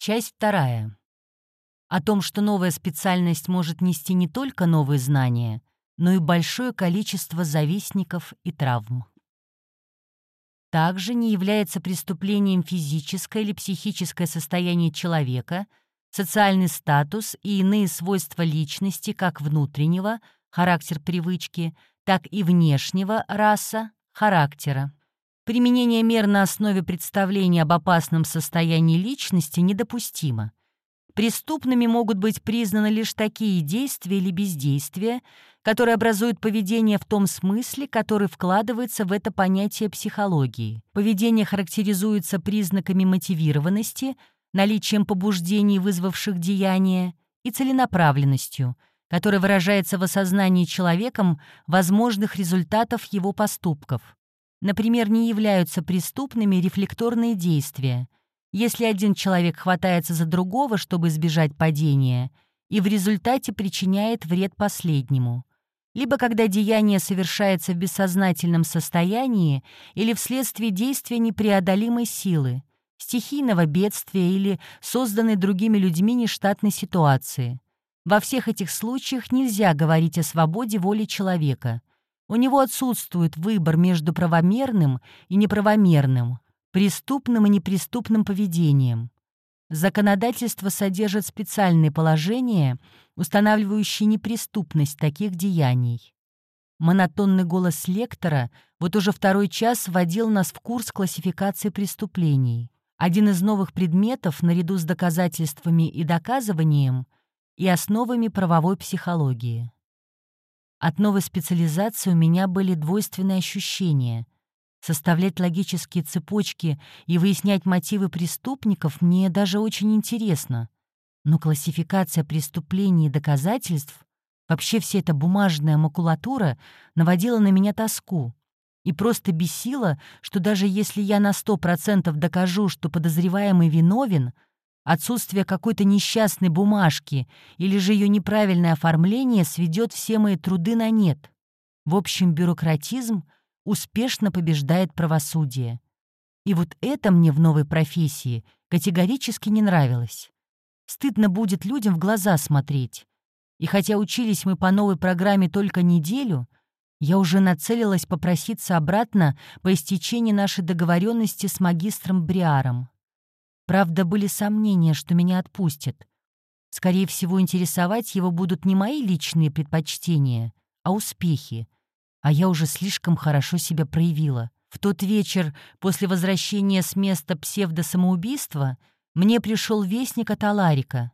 Часть вторая. О том, что новая специальность может нести не только новые знания, но и большое количество завистников и травм. Также не является преступлением физическое или психическое состояние человека, социальный статус и иные свойства личности как внутреннего, характер привычки, так и внешнего, раса, характера. Применение мер на основе представления об опасном состоянии личности недопустимо. Преступными могут быть признаны лишь такие действия или бездействия, которые образуют поведение в том смысле, который вкладывается в это понятие психологии. Поведение характеризуется признаками мотивированности, наличием побуждений, вызвавших деяния, и целенаправленностью, которая выражается в осознании человеком возможных результатов его поступков. Например, не являются преступными рефлекторные действия. Если один человек хватается за другого, чтобы избежать падения, и в результате причиняет вред последнему. Либо когда деяние совершается в бессознательном состоянии или вследствие действия непреодолимой силы, стихийного бедствия или созданной другими людьми нештатной ситуации. Во всех этих случаях нельзя говорить о свободе воли человека. У него отсутствует выбор между правомерным и неправомерным, преступным и неприступным поведением. Законодательство содержит специальные положения, устанавливающие неприступность таких деяний. Монотонный голос лектора вот уже второй час вводил нас в курс классификации преступлений. Один из новых предметов, наряду с доказательствами и доказыванием, и основами правовой психологии. От новой специализации у меня были двойственные ощущения. Составлять логические цепочки и выяснять мотивы преступников мне даже очень интересно. Но классификация преступлений и доказательств, вообще вся эта бумажная макулатура наводила на меня тоску. И просто бесила, что даже если я на сто процентов докажу, что подозреваемый виновен — Отсутствие какой-то несчастной бумажки или же ее неправильное оформление сведет все мои труды на нет. В общем, бюрократизм успешно побеждает правосудие. И вот это мне в новой профессии категорически не нравилось. Стыдно будет людям в глаза смотреть. И хотя учились мы по новой программе только неделю, я уже нацелилась попроситься обратно по истечении нашей договоренности с магистром Бриаром. Правда, были сомнения, что меня отпустят. Скорее всего, интересовать его будут не мои личные предпочтения, а успехи. А я уже слишком хорошо себя проявила. В тот вечер, после возвращения с места псевдосамоубийства, мне пришел вестник от Аларика.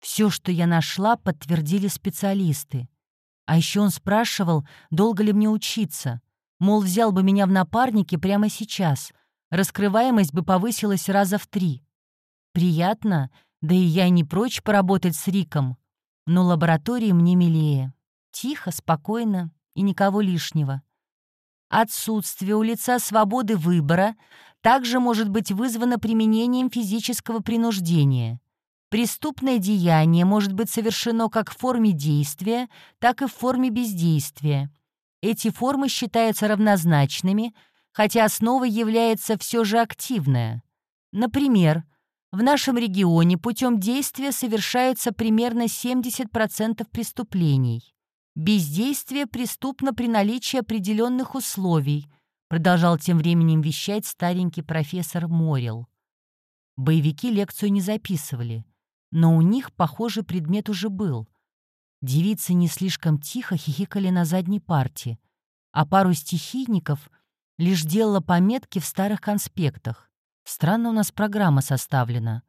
Все, что я нашла, подтвердили специалисты. А еще он спрашивал, долго ли мне учиться. Мол, взял бы меня в напарники прямо сейчас. Раскрываемость бы повысилась раза в три. Приятно, да и я не прочь поработать с Риком. Но лаборатории мне милее. Тихо, спокойно и никого лишнего. Отсутствие у лица свободы выбора также может быть вызвано применением физического принуждения. Преступное деяние может быть совершено как в форме действия, так и в форме бездействия. Эти формы считаются равнозначными, хотя основой является все же активная. Например, в нашем регионе путем действия совершается примерно 70% преступлений. Бездействие преступно при наличии определенных условий, продолжал тем временем вещать старенький профессор Морил. Боевики лекцию не записывали, но у них, похоже, предмет уже был. Девицы не слишком тихо хихикали на задней парте, а пару стихийников лишь делала пометки в старых конспектах. Странно у нас программа составлена.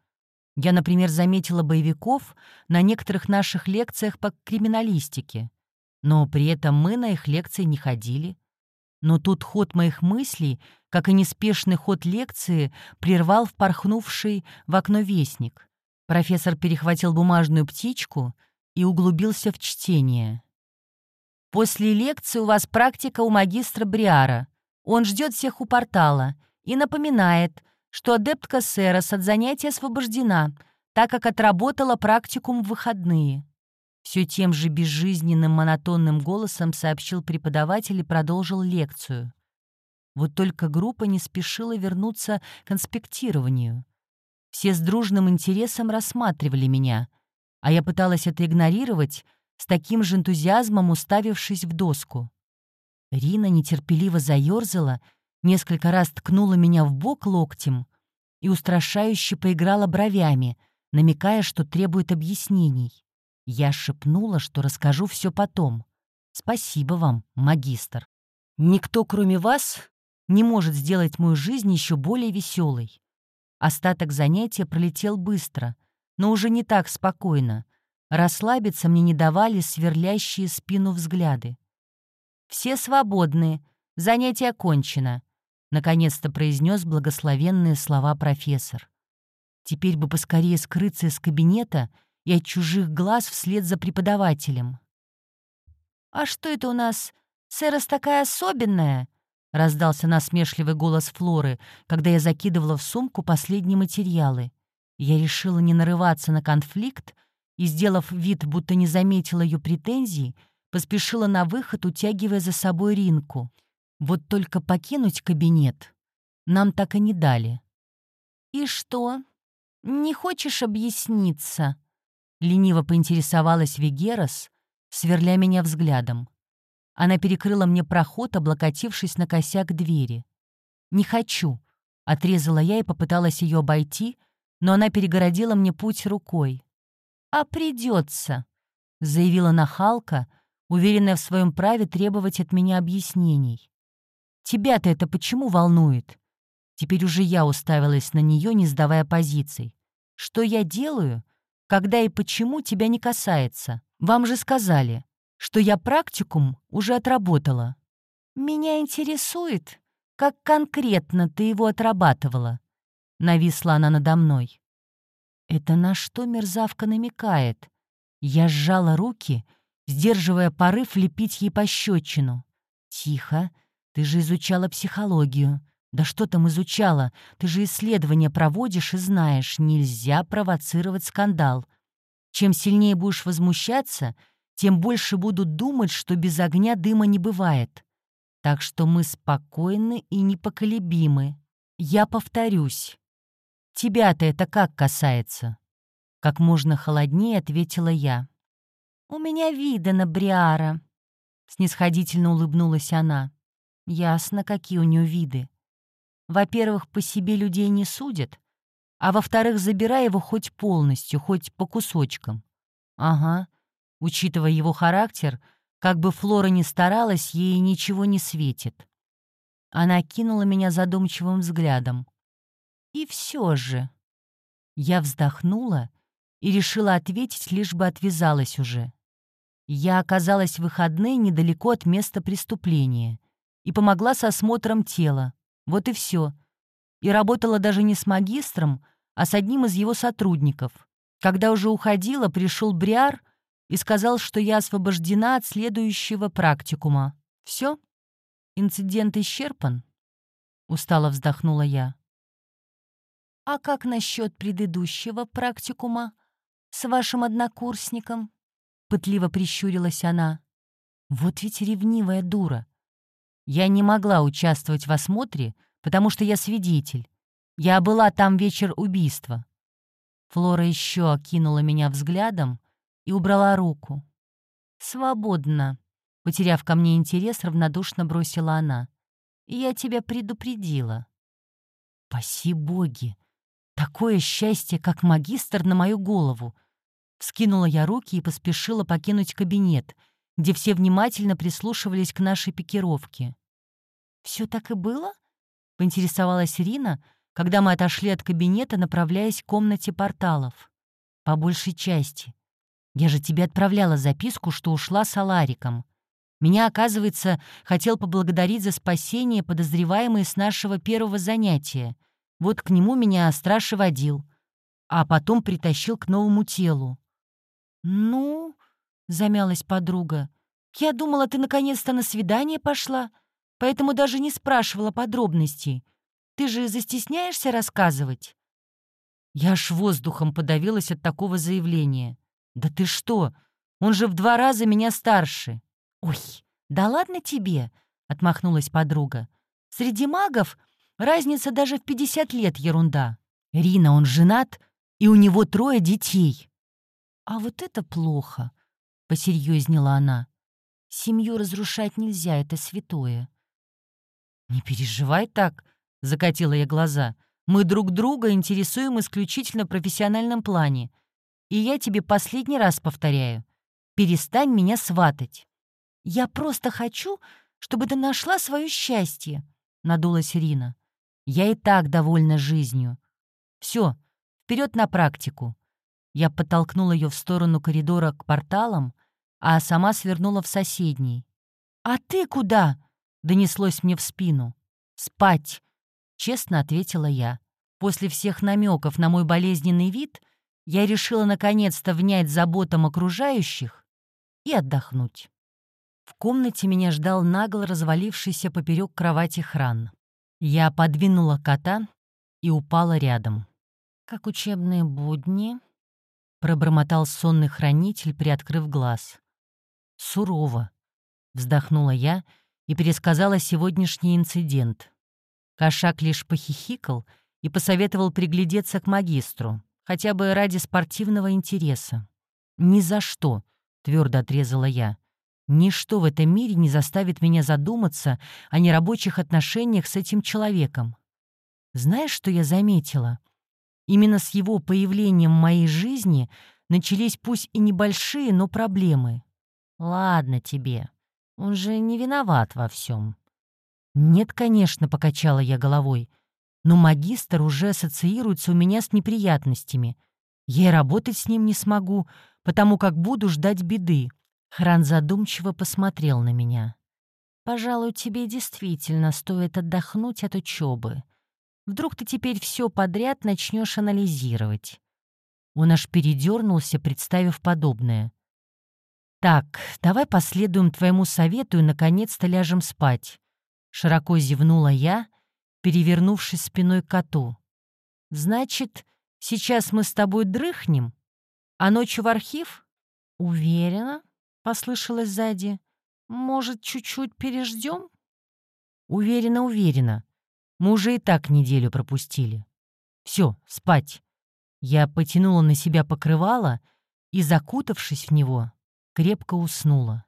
Я, например, заметила боевиков на некоторых наших лекциях по криминалистике, но при этом мы на их лекции не ходили. Но тут ход моих мыслей, как и неспешный ход лекции, прервал впорхнувший в окно вестник. Профессор перехватил бумажную птичку и углубился в чтение. «После лекции у вас практика у магистра Бриара. Он ждет всех у портала и напоминает, что адептка Серос от занятия освобождена, так как отработала практикум в выходные. Все тем же безжизненным монотонным голосом сообщил преподаватель и продолжил лекцию. Вот только группа не спешила вернуться к конспектированию. Все с дружным интересом рассматривали меня, а я пыталась это игнорировать, с таким же энтузиазмом уставившись в доску. Рина нетерпеливо заёрзала, несколько раз ткнула меня в бок локтем и устрашающе поиграла бровями, намекая, что требует объяснений. Я шепнула, что расскажу все потом. Спасибо вам, магистр. Никто, кроме вас, не может сделать мою жизнь еще более веселой. Остаток занятия пролетел быстро, но уже не так спокойно. Расслабиться мне не давали сверлящие спину взгляды. «Все свободны. Занятие окончено», — наконец-то произнес благословенные слова профессор. Теперь бы поскорее скрыться из кабинета и от чужих глаз вслед за преподавателем. «А что это у нас? Сэрос такая особенная?» — раздался насмешливый голос Флоры, когда я закидывала в сумку последние материалы. Я решила не нарываться на конфликт и, сделав вид, будто не заметила ее претензий, поспешила на выход, утягивая за собой Ринку. Вот только покинуть кабинет нам так и не дали. «И что? Не хочешь объясниться?» — лениво поинтересовалась Вегерас, сверля меня взглядом. Она перекрыла мне проход, облокотившись на косяк двери. «Не хочу», — отрезала я и попыталась ее обойти, но она перегородила мне путь рукой. «А придется», — заявила нахалка, уверенная в своем праве требовать от меня объяснений. «Тебя-то это почему волнует?» Теперь уже я уставилась на нее, не сдавая позиций. «Что я делаю, когда и почему тебя не касается? Вам же сказали, что я практикум уже отработала. Меня интересует, как конкретно ты его отрабатывала. Нависла она надо мной. Это на что мерзавка намекает? Я сжала руки, сдерживая порыв лепить ей пощечину. Тихо, ты же изучала психологию. Да что там изучала? Ты же исследования проводишь и знаешь, нельзя провоцировать скандал. Чем сильнее будешь возмущаться — тем больше будут думать, что без огня дыма не бывает. Так что мы спокойны и непоколебимы. Я повторюсь. Тебя-то это как касается? Как можно холоднее ответила я. У меня видано Бриара. Снисходительно улыбнулась она. Ясно, какие у нее виды. Во-первых, по себе людей не судят, а во-вторых, забирай его хоть полностью, хоть по кусочкам. Ага, Учитывая его характер, как бы Флора ни старалась, ей ничего не светит. Она кинула меня задумчивым взглядом. И все же... Я вздохнула и решила ответить, лишь бы отвязалась уже. Я оказалась в выходные недалеко от места преступления и помогла с осмотром тела. Вот и все. И работала даже не с магистром, а с одним из его сотрудников. Когда уже уходила, пришел Бриар — и сказал, что я освобождена от следующего практикума. Все? Инцидент исчерпан? Устало вздохнула я. А как насчет предыдущего практикума с вашим однокурсником? Пытливо прищурилась она. Вот ведь ревнивая дура. Я не могла участвовать в осмотре, потому что я свидетель. Я была там вечер убийства. Флора еще окинула меня взглядом, и убрала руку. «Свободно», — потеряв ко мне интерес, равнодушно бросила она. «Я тебя предупредила». «Паси боги! Такое счастье, как магистр на мою голову!» Вскинула я руки и поспешила покинуть кабинет, где все внимательно прислушивались к нашей пикировке. «Все так и было?» — поинтересовалась Рина, когда мы отошли от кабинета, направляясь к комнате порталов. «По большей части. Я же тебе отправляла записку, что ушла с Алариком. Меня, оказывается, хотел поблагодарить за спасение подозреваемый с нашего первого занятия. Вот к нему меня страж водил, а потом притащил к новому телу. «Ну?» — замялась подруга. «Я думала, ты наконец-то на свидание пошла, поэтому даже не спрашивала подробностей. Ты же застесняешься рассказывать?» Я аж воздухом подавилась от такого заявления. «Да ты что? Он же в два раза меня старше!» «Ой, да ладно тебе!» — отмахнулась подруга. «Среди магов разница даже в 50 лет ерунда. Рина, он женат, и у него трое детей. А вот это плохо, посерьезнела она. Семью разрушать нельзя, это святое. Не переживай так, закатила я глаза. Мы друг друга интересуем исключительно в профессиональном плане. И я тебе последний раз повторяю. Перестань меня сватать. Я просто хочу, чтобы ты нашла свое счастье, надулась Ирина. Я и так довольна жизнью. Все, вперед на практику. Я подтолкнула ее в сторону коридора к порталам, а сама свернула в соседний. «А ты куда?» — донеслось мне в спину. «Спать», — честно ответила я. После всех намеков на мой болезненный вид я решила наконец-то внять заботам окружающих и отдохнуть. В комнате меня ждал нагло развалившийся поперек кровати хран. Я подвинула кота и упала рядом. «Как учебные будни?» — пробормотал сонный хранитель, приоткрыв глаз. «Сурово», — вздохнула я и пересказала сегодняшний инцидент. Кошак лишь похихикал и посоветовал приглядеться к магистру, хотя бы ради спортивного интереса. «Ни за что», — твердо отрезала я. Ничто в этом мире не заставит меня задуматься о нерабочих отношениях с этим человеком. Знаешь, что я заметила? Именно с его появлением в моей жизни начались пусть и небольшие, но проблемы. Ладно тебе, он же не виноват во всем. Нет, конечно, покачала я головой, но магистр уже ассоциируется у меня с неприятностями. Я и работать с ним не смогу, потому как буду ждать беды. Хран задумчиво посмотрел на меня. «Пожалуй, тебе действительно стоит отдохнуть от учебы. Вдруг ты теперь все подряд начнешь анализировать». Он аж передернулся, представив подобное. «Так, давай последуем твоему совету и, наконец-то, ляжем спать». Широко зевнула я, перевернувшись спиной к коту. «Значит, сейчас мы с тобой дрыхнем, а ночью в архив?» «Уверена?» — послышалось сзади. «Может, чуть-чуть переждем?» «Уверена, уверена. Мы уже и так неделю пропустили. Все, спать». Я потянула на себя покрывало и, закутавшись в него, крепко уснула.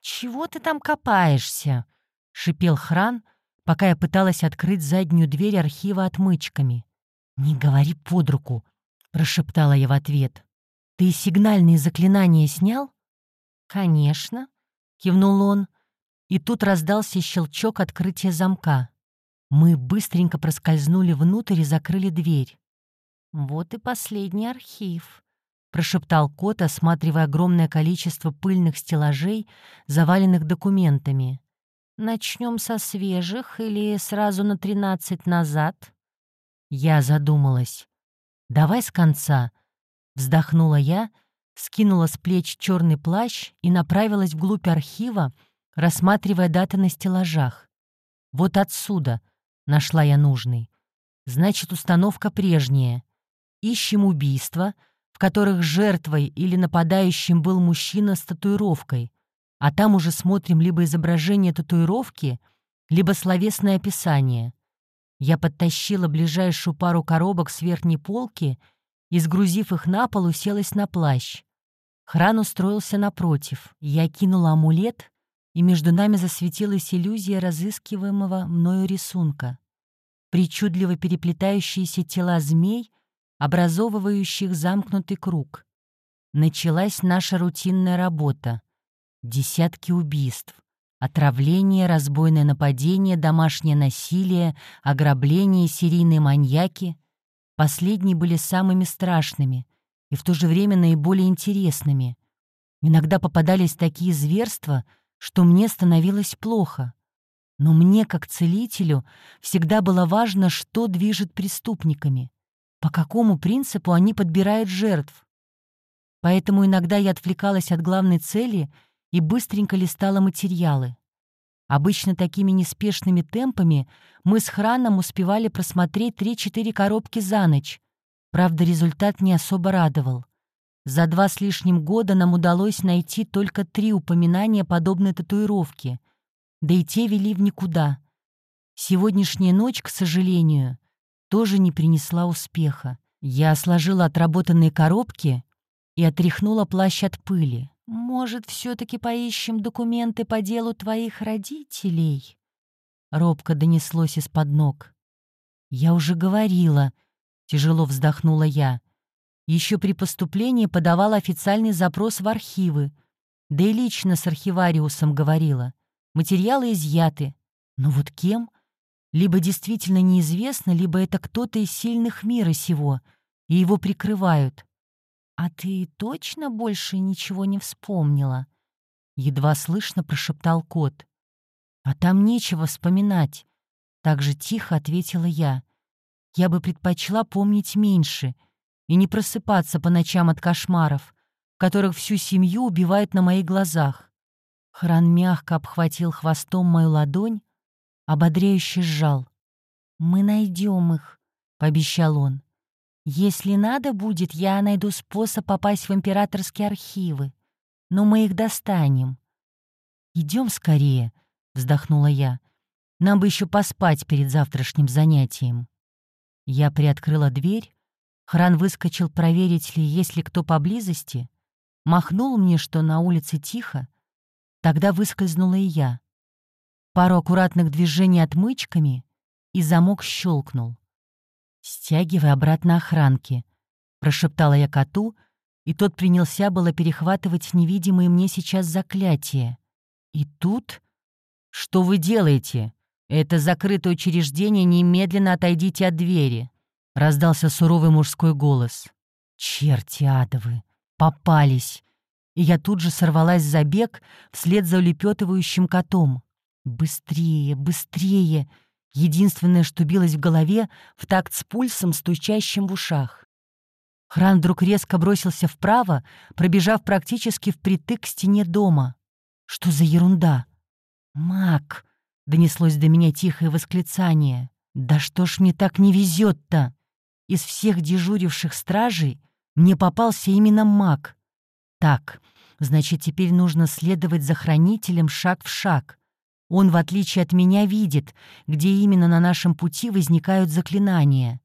«Чего ты там копаешься?» — шипел Хран, пока я пыталась открыть заднюю дверь архива отмычками. «Не говори под руку», — прошептала я в ответ. «Ты сигнальные заклинания снял?» «Конечно», — кивнул он. И тут раздался щелчок открытия замка. Мы быстренько проскользнули внутрь и закрыли дверь. «Вот и последний архив», — прошептал кот, осматривая огромное количество пыльных стеллажей, заваленных документами. «Начнем со свежих или сразу на тринадцать назад?» Я задумалась. «Давай с конца», Вздохнула я, скинула с плеч черный плащ и направилась вглубь архива, рассматривая даты на стеллажах. Вот отсюда нашла я нужный. Значит, установка прежняя. Ищем убийства, в которых жертвой или нападающим был мужчина с татуировкой, а там уже смотрим либо изображение татуировки, либо словесное описание. Я подтащила ближайшую пару коробок с верхней полки — и, сгрузив их на пол, уселась на плащ. Хран устроился напротив. Я кинула амулет, и между нами засветилась иллюзия разыскиваемого мною рисунка. Причудливо переплетающиеся тела змей, образовывающих замкнутый круг. Началась наша рутинная работа. Десятки убийств. Отравление, разбойное нападение, домашнее насилие, ограбление, серийные маньяки — Последние были самыми страшными и в то же время наиболее интересными. Иногда попадались такие зверства, что мне становилось плохо. Но мне, как целителю, всегда было важно, что движет преступниками, по какому принципу они подбирают жертв. Поэтому иногда я отвлекалась от главной цели и быстренько листала материалы. Обычно такими неспешными темпами мы с Храном успевали просмотреть 3-4 коробки за ночь. Правда, результат не особо радовал. За два с лишним года нам удалось найти только три упоминания подобной татуировки. Да и те вели в никуда. Сегодняшняя ночь, к сожалению, тоже не принесла успеха. Я сложила отработанные коробки и отряхнула плащ от пыли. «Может, все таки поищем документы по делу твоих родителей?» Робко донеслось из-под ног. «Я уже говорила», — тяжело вздохнула я. Еще при поступлении подавала официальный запрос в архивы. Да и лично с архивариусом говорила. Материалы изъяты. Но вот кем? Либо действительно неизвестно, либо это кто-то из сильных мира сего, и его прикрывают. «А ты точно больше ничего не вспомнила?» Едва слышно прошептал кот. «А там нечего вспоминать», — так же тихо ответила я. «Я бы предпочла помнить меньше и не просыпаться по ночам от кошмаров, которых всю семью убивают на моих глазах». Хран мягко обхватил хвостом мою ладонь, ободряюще сжал. «Мы найдем их», — пообещал он. «Если надо будет, я найду способ попасть в императорские архивы. Но мы их достанем». «Идем скорее», — вздохнула я. «Нам бы еще поспать перед завтрашним занятием». Я приоткрыла дверь, Хран выскочил проверить ли есть ли кто поблизости, махнул мне, что на улице тихо, тогда выскользнула и я. Пару аккуратных движений отмычками, и замок щелкнул. «Стягивай обратно охранки», — прошептала я коту, и тот принялся было перехватывать невидимые мне сейчас заклятия. И тут... «Что вы делаете? Это закрытое учреждение, немедленно отойдите от двери», — раздался суровый мужской голос. «Черти адовы! Попались!» И я тут же сорвалась за бег вслед за улепетывающим котом. «Быстрее, быстрее!» Единственное, что билось в голове, в такт с пульсом, стучащим в ушах. Хран вдруг резко бросился вправо, пробежав практически впритык к стене дома. Что за ерунда? «Мак!» — донеслось до меня тихое восклицание. «Да что ж мне так не везет-то? Из всех дежуривших стражей мне попался именно маг. Так, значит, теперь нужно следовать за хранителем шаг в шаг. Он, в отличие от меня, видит, где именно на нашем пути возникают заклинания.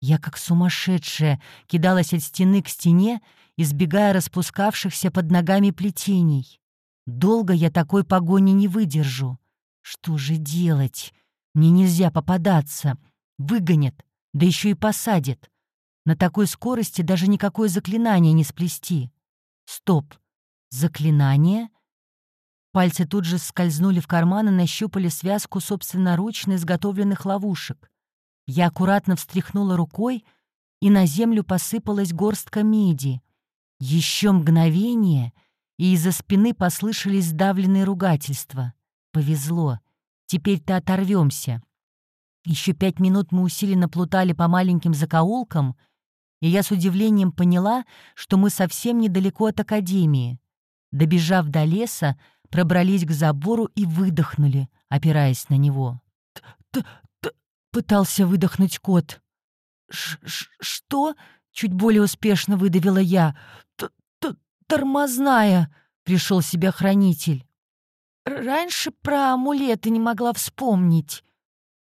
Я, как сумасшедшая, кидалась от стены к стене, избегая распускавшихся под ногами плетений. Долго я такой погони не выдержу. Что же делать? Мне нельзя попадаться. Выгонят, да еще и посадят. На такой скорости даже никакое заклинание не сплести. Стоп. Заклинание? Пальцы тут же скользнули в карман и нащупали связку собственноручно изготовленных ловушек. Я аккуратно встряхнула рукой, и на землю посыпалась горстка меди. Еще мгновение, и из-за спины послышались сдавленные ругательства. Повезло. Теперь-то оторвемся. Еще пять минут мы усиленно плутали по маленьким закоулкам, и я с удивлением поняла, что мы совсем недалеко от Академии. Добежав до леса, пробрались к забору и выдохнули, опираясь на него. «Т-т-т...» — пытался выдохнуть кот. «Что?» — чуть более успешно выдавила я. «Тормозная!» — пришел себя хранитель. «Раньше про амулеты не могла вспомнить».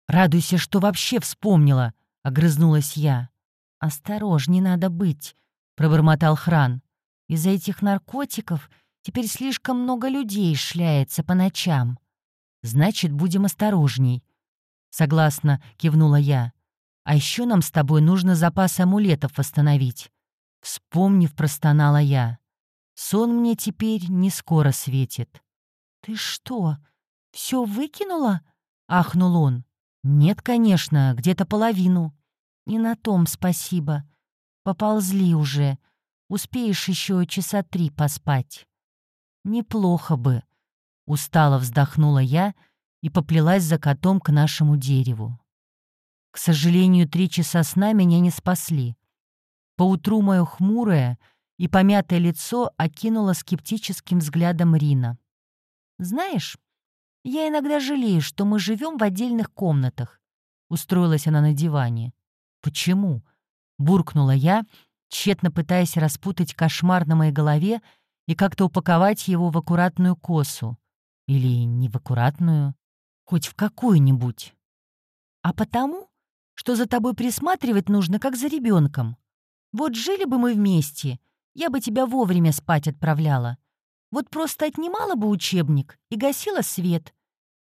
«Радуйся, что вообще вспомнила», — огрызнулась я. «Осторожней надо быть», — пробормотал Хран. «Из-за этих наркотиков Теперь слишком много людей шляется по ночам. Значит, будем осторожней. Согласно, кивнула я. А еще нам с тобой нужно запас амулетов восстановить. Вспомнив, простонала я. Сон мне теперь не скоро светит. Ты что, все выкинула? Ахнул он. Нет, конечно, где-то половину. Не на том спасибо. Поползли уже. Успеешь еще часа три поспать. «Неплохо бы», — устало вздохнула я и поплелась за котом к нашему дереву. К сожалению, три часа сна меня не спасли. Поутру мое хмурое и помятое лицо окинуло скептическим взглядом Рина. «Знаешь, я иногда жалею, что мы живем в отдельных комнатах», — устроилась она на диване. «Почему?» — буркнула я, тщетно пытаясь распутать кошмар на моей голове и как-то упаковать его в аккуратную косу. Или не в аккуратную, хоть в какую-нибудь. А потому, что за тобой присматривать нужно, как за ребенком. Вот жили бы мы вместе, я бы тебя вовремя спать отправляла. Вот просто отнимала бы учебник и гасила свет.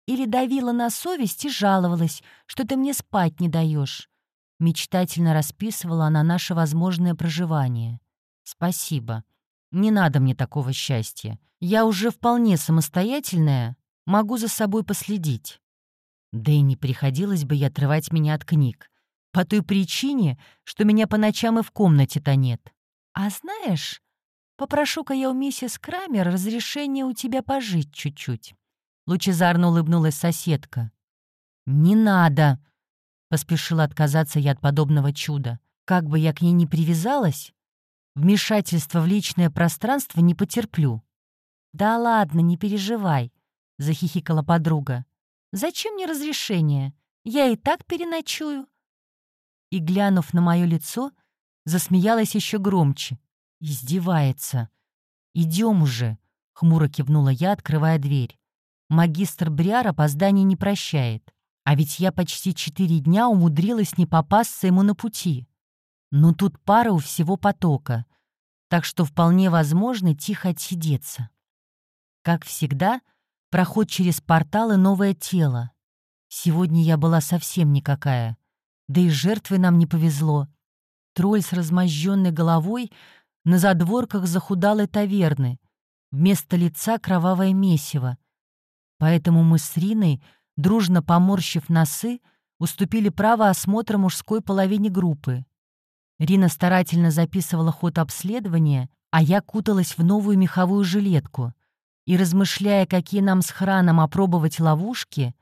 Или давила на совесть и жаловалась, что ты мне спать не даешь. Мечтательно расписывала она наше возможное проживание. Спасибо. Не надо мне такого счастья. Я уже вполне самостоятельная, могу за собой последить. Да и не приходилось бы ей отрывать меня от книг. По той причине, что меня по ночам и в комнате-то нет. А знаешь, попрошу-ка я у миссис Крамер разрешения у тебя пожить чуть-чуть. Лучезарно улыбнулась соседка. «Не надо!» — поспешила отказаться я от подобного чуда. Как бы я к ней ни привязалась, вмешательство в личное пространство не потерплю. «Да ладно, не переживай», — захихикала подруга. «Зачем мне разрешение? Я и так переночую». И, глянув на мое лицо, засмеялась еще громче. «Издевается. Идем уже», — хмуро кивнула я, открывая дверь. «Магистр Бриар опозданий не прощает. А ведь я почти четыре дня умудрилась не попасться ему на пути. Но тут пара у всего потока, так что вполне возможно тихо отсидеться. Как всегда, проход через порталы новое тело. Сегодня я была совсем никакая. Да и жертвы нам не повезло. Тролль с размозженной головой на задворках захудалой таверны. Вместо лица кровавое месиво. Поэтому мы с Риной, дружно поморщив носы, уступили право осмотра мужской половине группы. Рина старательно записывала ход обследования, а я куталась в новую меховую жилетку и, размышляя, какие нам с храном опробовать ловушки,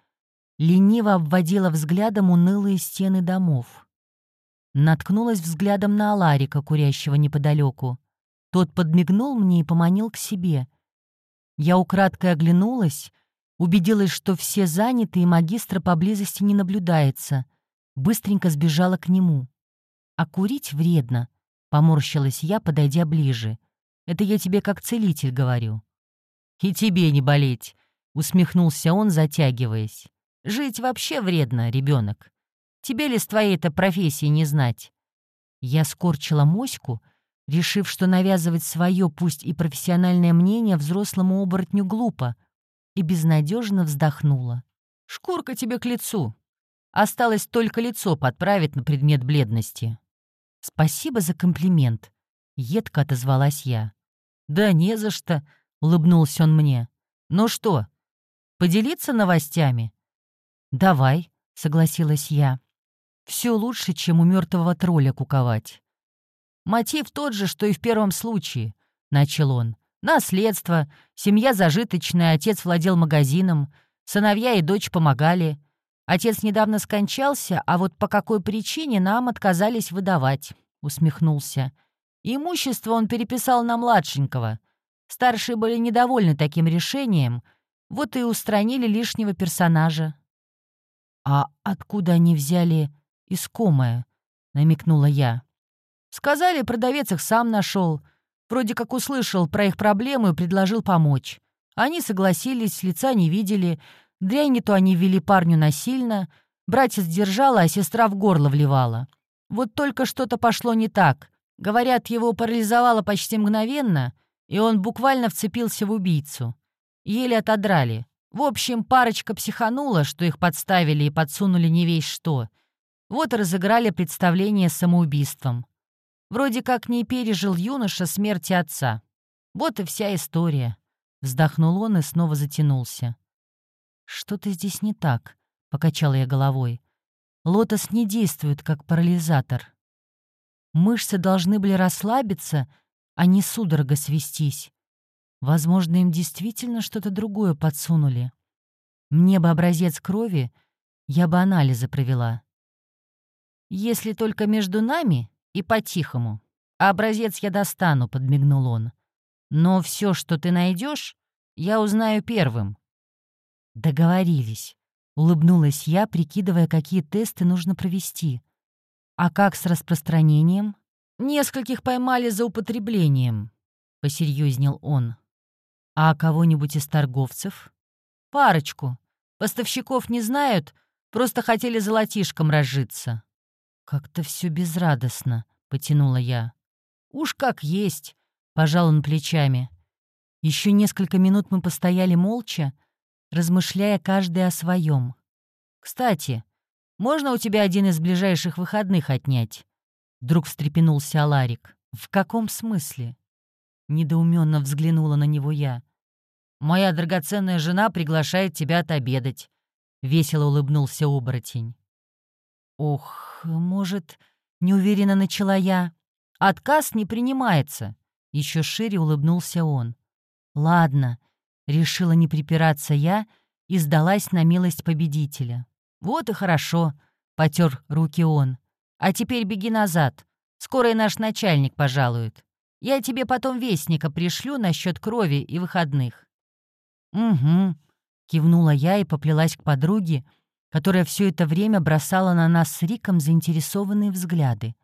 лениво обводила взглядом унылые стены домов. Наткнулась взглядом на Аларика, курящего неподалеку. Тот подмигнул мне и поманил к себе. Я украдкой оглянулась, убедилась, что все заняты и магистра поблизости не наблюдается. Быстренько сбежала к нему. «А курить вредно», — поморщилась я, подойдя ближе. «Это я тебе как целитель говорю». «И тебе не болеть», — усмехнулся он, затягиваясь. Жить вообще вредно, ребенок. Тебе ли с твоей-то профессией не знать? Я скорчила моську, решив, что навязывать свое, пусть и профессиональное мнение взрослому оборотню глупо, и безнадежно вздохнула. Шкурка тебе к лицу. Осталось только лицо подправить на предмет бледности. Спасибо за комплимент, едко отозвалась я. Да не за что, улыбнулся он мне. Ну что, поделиться новостями? «Давай», — согласилась я. Все лучше, чем у мертвого тролля куковать». «Мотив тот же, что и в первом случае», — начал он. «Наследство, семья зажиточная, отец владел магазином, сыновья и дочь помогали. Отец недавно скончался, а вот по какой причине нам отказались выдавать», — усмехнулся. «Имущество он переписал на младшенького. Старшие были недовольны таким решением, вот и устранили лишнего персонажа. «А откуда они взяли искомое?» — намекнула я. «Сказали, продавец их сам нашел. Вроде как услышал про их проблему и предложил помочь. Они согласились, лица не видели. Дрянь то они ввели парню насильно. Братец держала, а сестра в горло вливала. Вот только что-то пошло не так. Говорят, его парализовало почти мгновенно, и он буквально вцепился в убийцу. Еле отодрали. В общем, парочка психанула, что их подставили и подсунули не весь что. Вот и разыграли представление с самоубийством. Вроде как не пережил юноша смерти отца. Вот и вся история. Вздохнул он и снова затянулся. «Что-то здесь не так», — покачала я головой. «Лотос не действует, как парализатор. Мышцы должны были расслабиться, а не судорога свестись. Возможно, им действительно что-то другое подсунули. Мне бы образец крови, я бы анализы провела. «Если только между нами и по-тихому. А образец я достану», — подмигнул он. «Но все, что ты найдешь, я узнаю первым». «Договорились», — улыбнулась я, прикидывая, какие тесты нужно провести. «А как с распространением?» «Нескольких поймали за употреблением», — посерьезнел он. А кого-нибудь из торговцев? Парочку. Поставщиков не знают, просто хотели золотишком разжиться. «Как-то все безрадостно», — потянула я. «Уж как есть», — пожал он плечами. Еще несколько минут мы постояли молча, размышляя каждый о своем. «Кстати, можно у тебя один из ближайших выходных отнять?» Вдруг встрепенулся Аларик. «В каком смысле?» Недоуменно взглянула на него я. «Моя драгоценная жена приглашает тебя отобедать», — весело улыбнулся оборотень. «Ох, может...» — неуверенно начала я. «Отказ не принимается», — еще шире улыбнулся он. «Ладно», — решила не припираться я и сдалась на милость победителя. «Вот и хорошо», — потер руки он. «А теперь беги назад. Скоро и наш начальник пожалует. Я тебе потом вестника пришлю насчет крови и выходных». «Угу», — кивнула я и поплелась к подруге, которая все это время бросала на нас с Риком заинтересованные взгляды.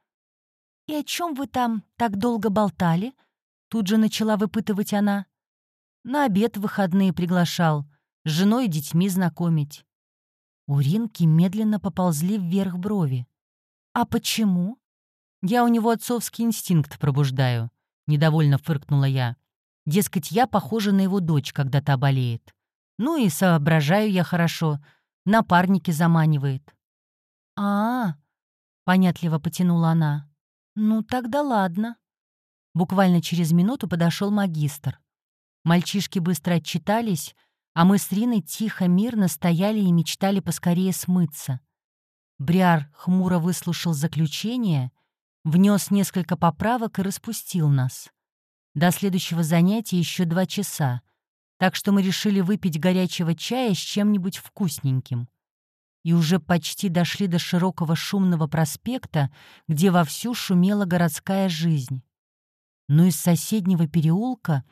«И о чем вы там так долго болтали?» Тут же начала выпытывать она. «На обед выходные приглашал, с женой и детьми знакомить». У Ринки медленно поползли вверх брови. «А почему?» «Я у него отцовский инстинкт пробуждаю», — недовольно фыркнула я. Дескать, я похожа на его дочь, когда та болеет. Ну и соображаю я хорошо, напарники заманивает. а, -а, -а понятливо потянула она. «Ну, тогда ладно». Буквально через минуту подошел магистр. Мальчишки быстро отчитались, а мы с Риной тихо, мирно стояли и мечтали поскорее смыться. Бриар хмуро выслушал заключение, внес несколько поправок и распустил нас. До следующего занятия еще два часа, так что мы решили выпить горячего чая с чем-нибудь вкусненьким. И уже почти дошли до широкого шумного проспекта, где вовсю шумела городская жизнь. Но из соседнего переулка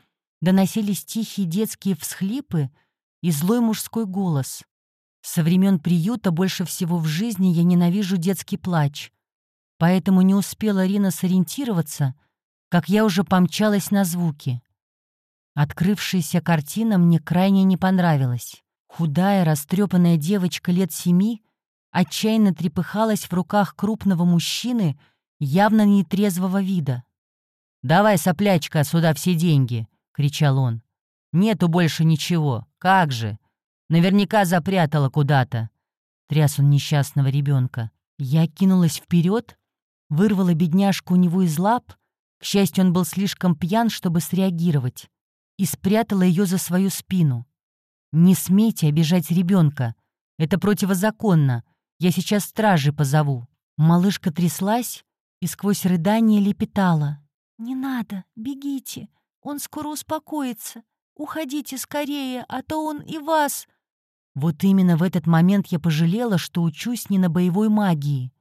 доносились тихие детские всхлипы и злой мужской голос. Со времен приюта больше всего в жизни я ненавижу детский плач, поэтому не успела Рина сориентироваться — как я уже помчалась на звуки. Открывшаяся картина мне крайне не понравилась. Худая, растрепанная девочка лет семи отчаянно трепыхалась в руках крупного мужчины, явно нетрезвого вида. «Давай, соплячка, сюда все деньги!» — кричал он. «Нету больше ничего. Как же? Наверняка запрятала куда-то!» Тряс он несчастного ребенка. Я кинулась вперед, вырвала бедняжку у него из лап — к счастью, он был слишком пьян, чтобы среагировать, и спрятала ее за свою спину. «Не смейте обижать ребенка. Это противозаконно. Я сейчас стражи позову». Малышка тряслась и сквозь рыдание лепетала. «Не надо, бегите. Он скоро успокоится. Уходите скорее, а то он и вас...» Вот именно в этот момент я пожалела, что учусь не на боевой магии.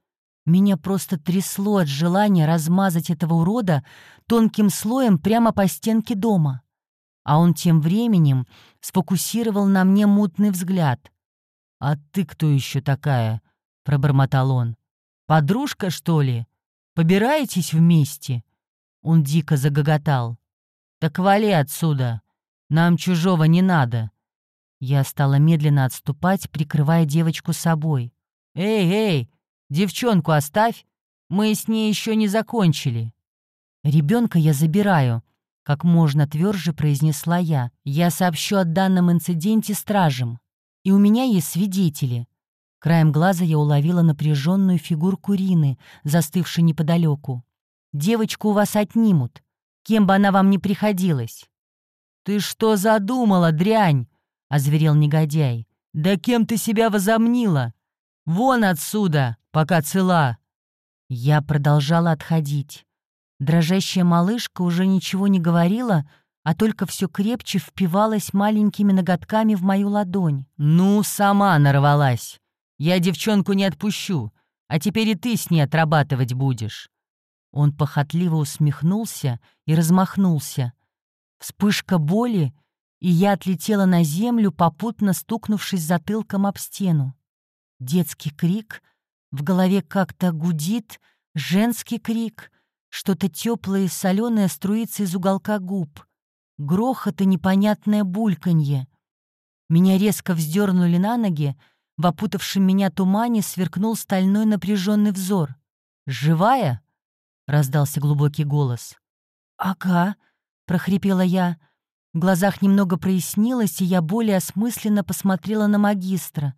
Меня просто трясло от желания размазать этого урода тонким слоем прямо по стенке дома. А он тем временем сфокусировал на мне мутный взгляд. «А ты кто еще такая?» — пробормотал он. «Подружка, что ли? Побираетесь вместе?» Он дико загоготал. «Так вали отсюда! Нам чужого не надо!» Я стала медленно отступать, прикрывая девочку собой. «Эй, эй, Девчонку оставь, мы с ней еще не закончили». Ребенка я забираю», — как можно тверже произнесла я. «Я сообщу о данном инциденте стражам. И у меня есть свидетели». Краем глаза я уловила напряженную фигурку Рины, застывшей неподалеку. «Девочку у вас отнимут, кем бы она вам ни приходилась». «Ты что задумала, дрянь?» — озверел негодяй. «Да кем ты себя возомнила? Вон отсюда, пока цела!» Я продолжала отходить. Дрожащая малышка уже ничего не говорила, а только все крепче впивалась маленькими ноготками в мою ладонь. «Ну, сама нарвалась. Я девчонку не отпущу, а теперь и ты с ней отрабатывать будешь». Он похотливо усмехнулся и размахнулся. Вспышка боли, и я отлетела на землю, попутно стукнувшись затылком об стену. Детский крик, в голове как-то гудит, женский крик, что-то теплое и соленое струится из уголка губ, грохот и непонятное бульканье. Меня резко вздернули на ноги, в опутавшем меня тумане сверкнул стальной напряженный взор. «Живая?» — раздался глубокий голос. «Ага», — прохрипела я. В глазах немного прояснилось, и я более осмысленно посмотрела на магистра.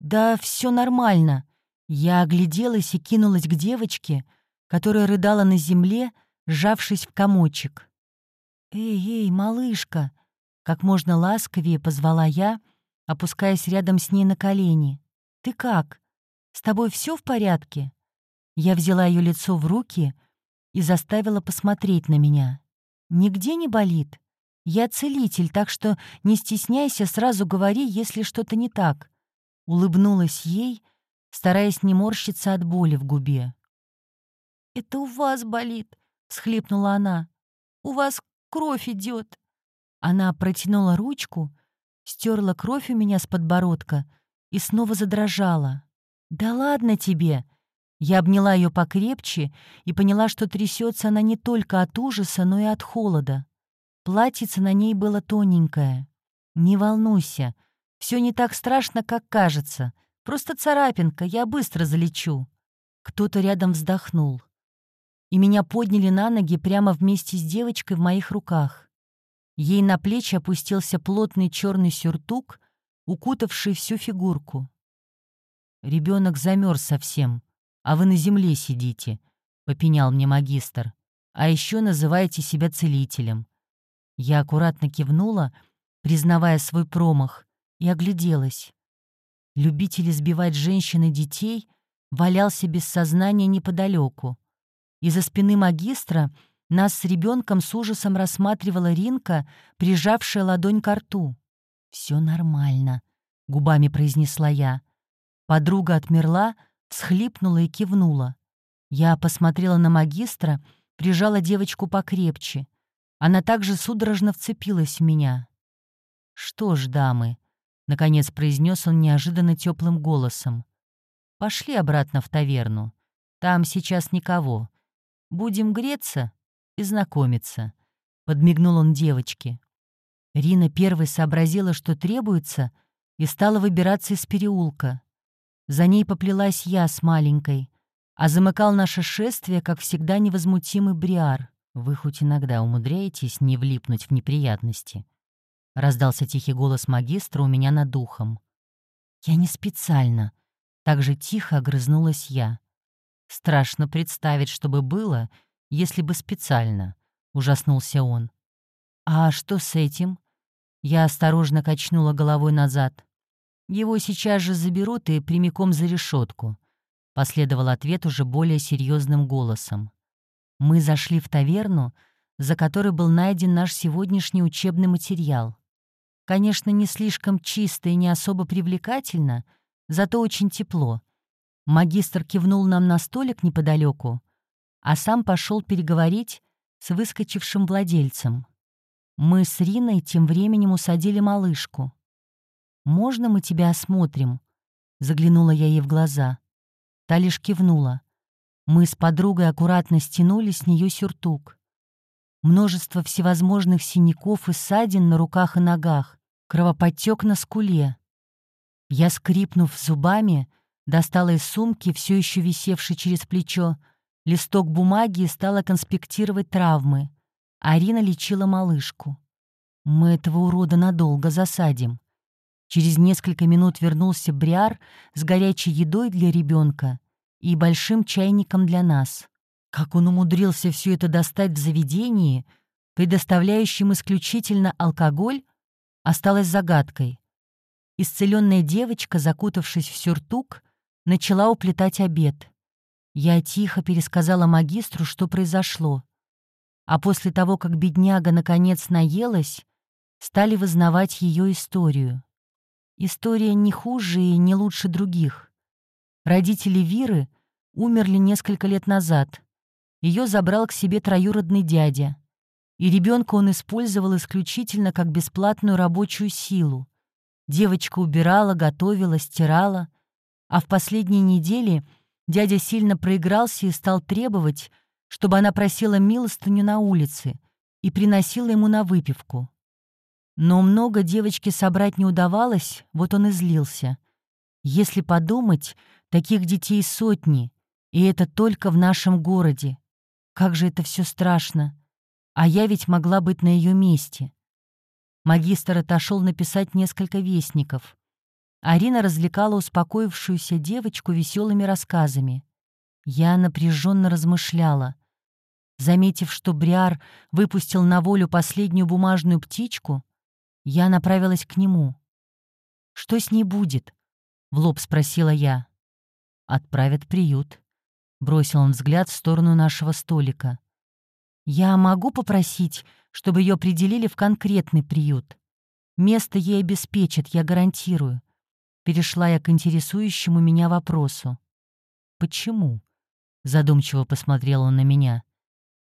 «Да все нормально». Я огляделась и кинулась к девочке, которая рыдала на земле, сжавшись в комочек. «Эй, эй, малышка!» — как можно ласковее позвала я, опускаясь рядом с ней на колени. «Ты как? С тобой все в порядке?» Я взяла ее лицо в руки и заставила посмотреть на меня. «Нигде не болит? Я целитель, так что не стесняйся, сразу говори, если что-то не так». Улыбнулась ей, стараясь не морщиться от боли в губе. «Это у вас болит», — схлипнула она. «У вас кровь идет. Она протянула ручку, стерла кровь у меня с подбородка и снова задрожала. «Да ладно тебе!» Я обняла ее покрепче и поняла, что трясется она не только от ужаса, но и от холода. Платьице на ней было тоненькое. «Не волнуйся, все не так страшно, как кажется. Просто царапинка, я быстро залечу». Кто-то рядом вздохнул. И меня подняли на ноги прямо вместе с девочкой в моих руках. Ей на плечи опустился плотный черный сюртук, укутавший всю фигурку. Ребенок замерз совсем, а вы на земле сидите, попенял мне магистр. А еще называете себя целителем. Я аккуратно кивнула, признавая свой промах, и огляделась. Любитель избивать женщин и детей валялся без сознания неподалеку. Из-за спины магистра нас с ребенком с ужасом рассматривала Ринка, прижавшая ладонь к рту. Все нормально», — губами произнесла я. Подруга отмерла, всхлипнула и кивнула. Я посмотрела на магистра, прижала девочку покрепче. Она также судорожно вцепилась в меня. «Что ж, дамы», — наконец произнес он неожиданно теплым голосом, — «пошли обратно в таверну. Там сейчас никого. Будем греться и знакомиться», — подмигнул он девочке. Рина первой сообразила, что требуется, и стала выбираться из переулка. За ней поплелась я с маленькой, а замыкал наше шествие, как всегда, невозмутимый Бриар. «Вы хоть иногда умудряетесь не влипнуть в неприятности?» — раздался тихий голос магистра у меня над духом. «Я не специально», — так же тихо огрызнулась я. Страшно представить, что бы было, если бы специально, — ужаснулся он. «А что с этим?» Я осторожно качнула головой назад. «Его сейчас же заберут и прямиком за решетку», — последовал ответ уже более серьезным голосом. Мы зашли в таверну, за которой был найден наш сегодняшний учебный материал. Конечно, не слишком чисто и не особо привлекательно, зато очень тепло. Магистр кивнул нам на столик неподалеку, а сам пошел переговорить с выскочившим владельцем. Мы с Риной тем временем усадили малышку. «Можно мы тебя осмотрим?» — заглянула я ей в глаза. Та лишь кивнула. Мы с подругой аккуратно стянули с нее сюртук. Множество всевозможных синяков и ссадин на руках и ногах, кровоподтек на скуле. Я, скрипнув зубами, Достала из сумки, все еще висевший через плечо, листок бумаги и стала конспектировать травмы. Арина лечила малышку. «Мы этого урода надолго засадим». Через несколько минут вернулся Бриар с горячей едой для ребенка и большим чайником для нас. Как он умудрился все это достать в заведении, предоставляющем исключительно алкоголь, осталось загадкой. Исцеленная девочка, закутавшись в сюртук, начала уплетать обед. Я тихо пересказала магистру, что произошло. А после того, как бедняга наконец наелась, стали вызнавать ее историю. История не хуже и не лучше других. Родители Виры умерли несколько лет назад. Ее забрал к себе троюродный дядя. И ребенка он использовал исключительно как бесплатную рабочую силу. Девочка убирала, готовила, стирала — а в последние недели дядя сильно проигрался и стал требовать, чтобы она просила милостыню на улице и приносила ему на выпивку. Но много девочке собрать не удавалось, вот он и злился. Если подумать, таких детей сотни, И это только в нашем городе. Как же это все страшно. А я ведь могла быть на ее месте. Магистр отошел написать несколько вестников. Арина развлекала успокоившуюся девочку веселыми рассказами. Я напряженно размышляла. Заметив, что Бриар выпустил на волю последнюю бумажную птичку, я направилась к нему. «Что с ней будет?» — в лоб спросила я. «Отправят приют», — бросил он взгляд в сторону нашего столика. «Я могу попросить, чтобы ее определили в конкретный приют? Место ей обеспечат, я гарантирую». Перешла я к интересующему меня вопросу. «Почему?» — задумчиво посмотрел он на меня.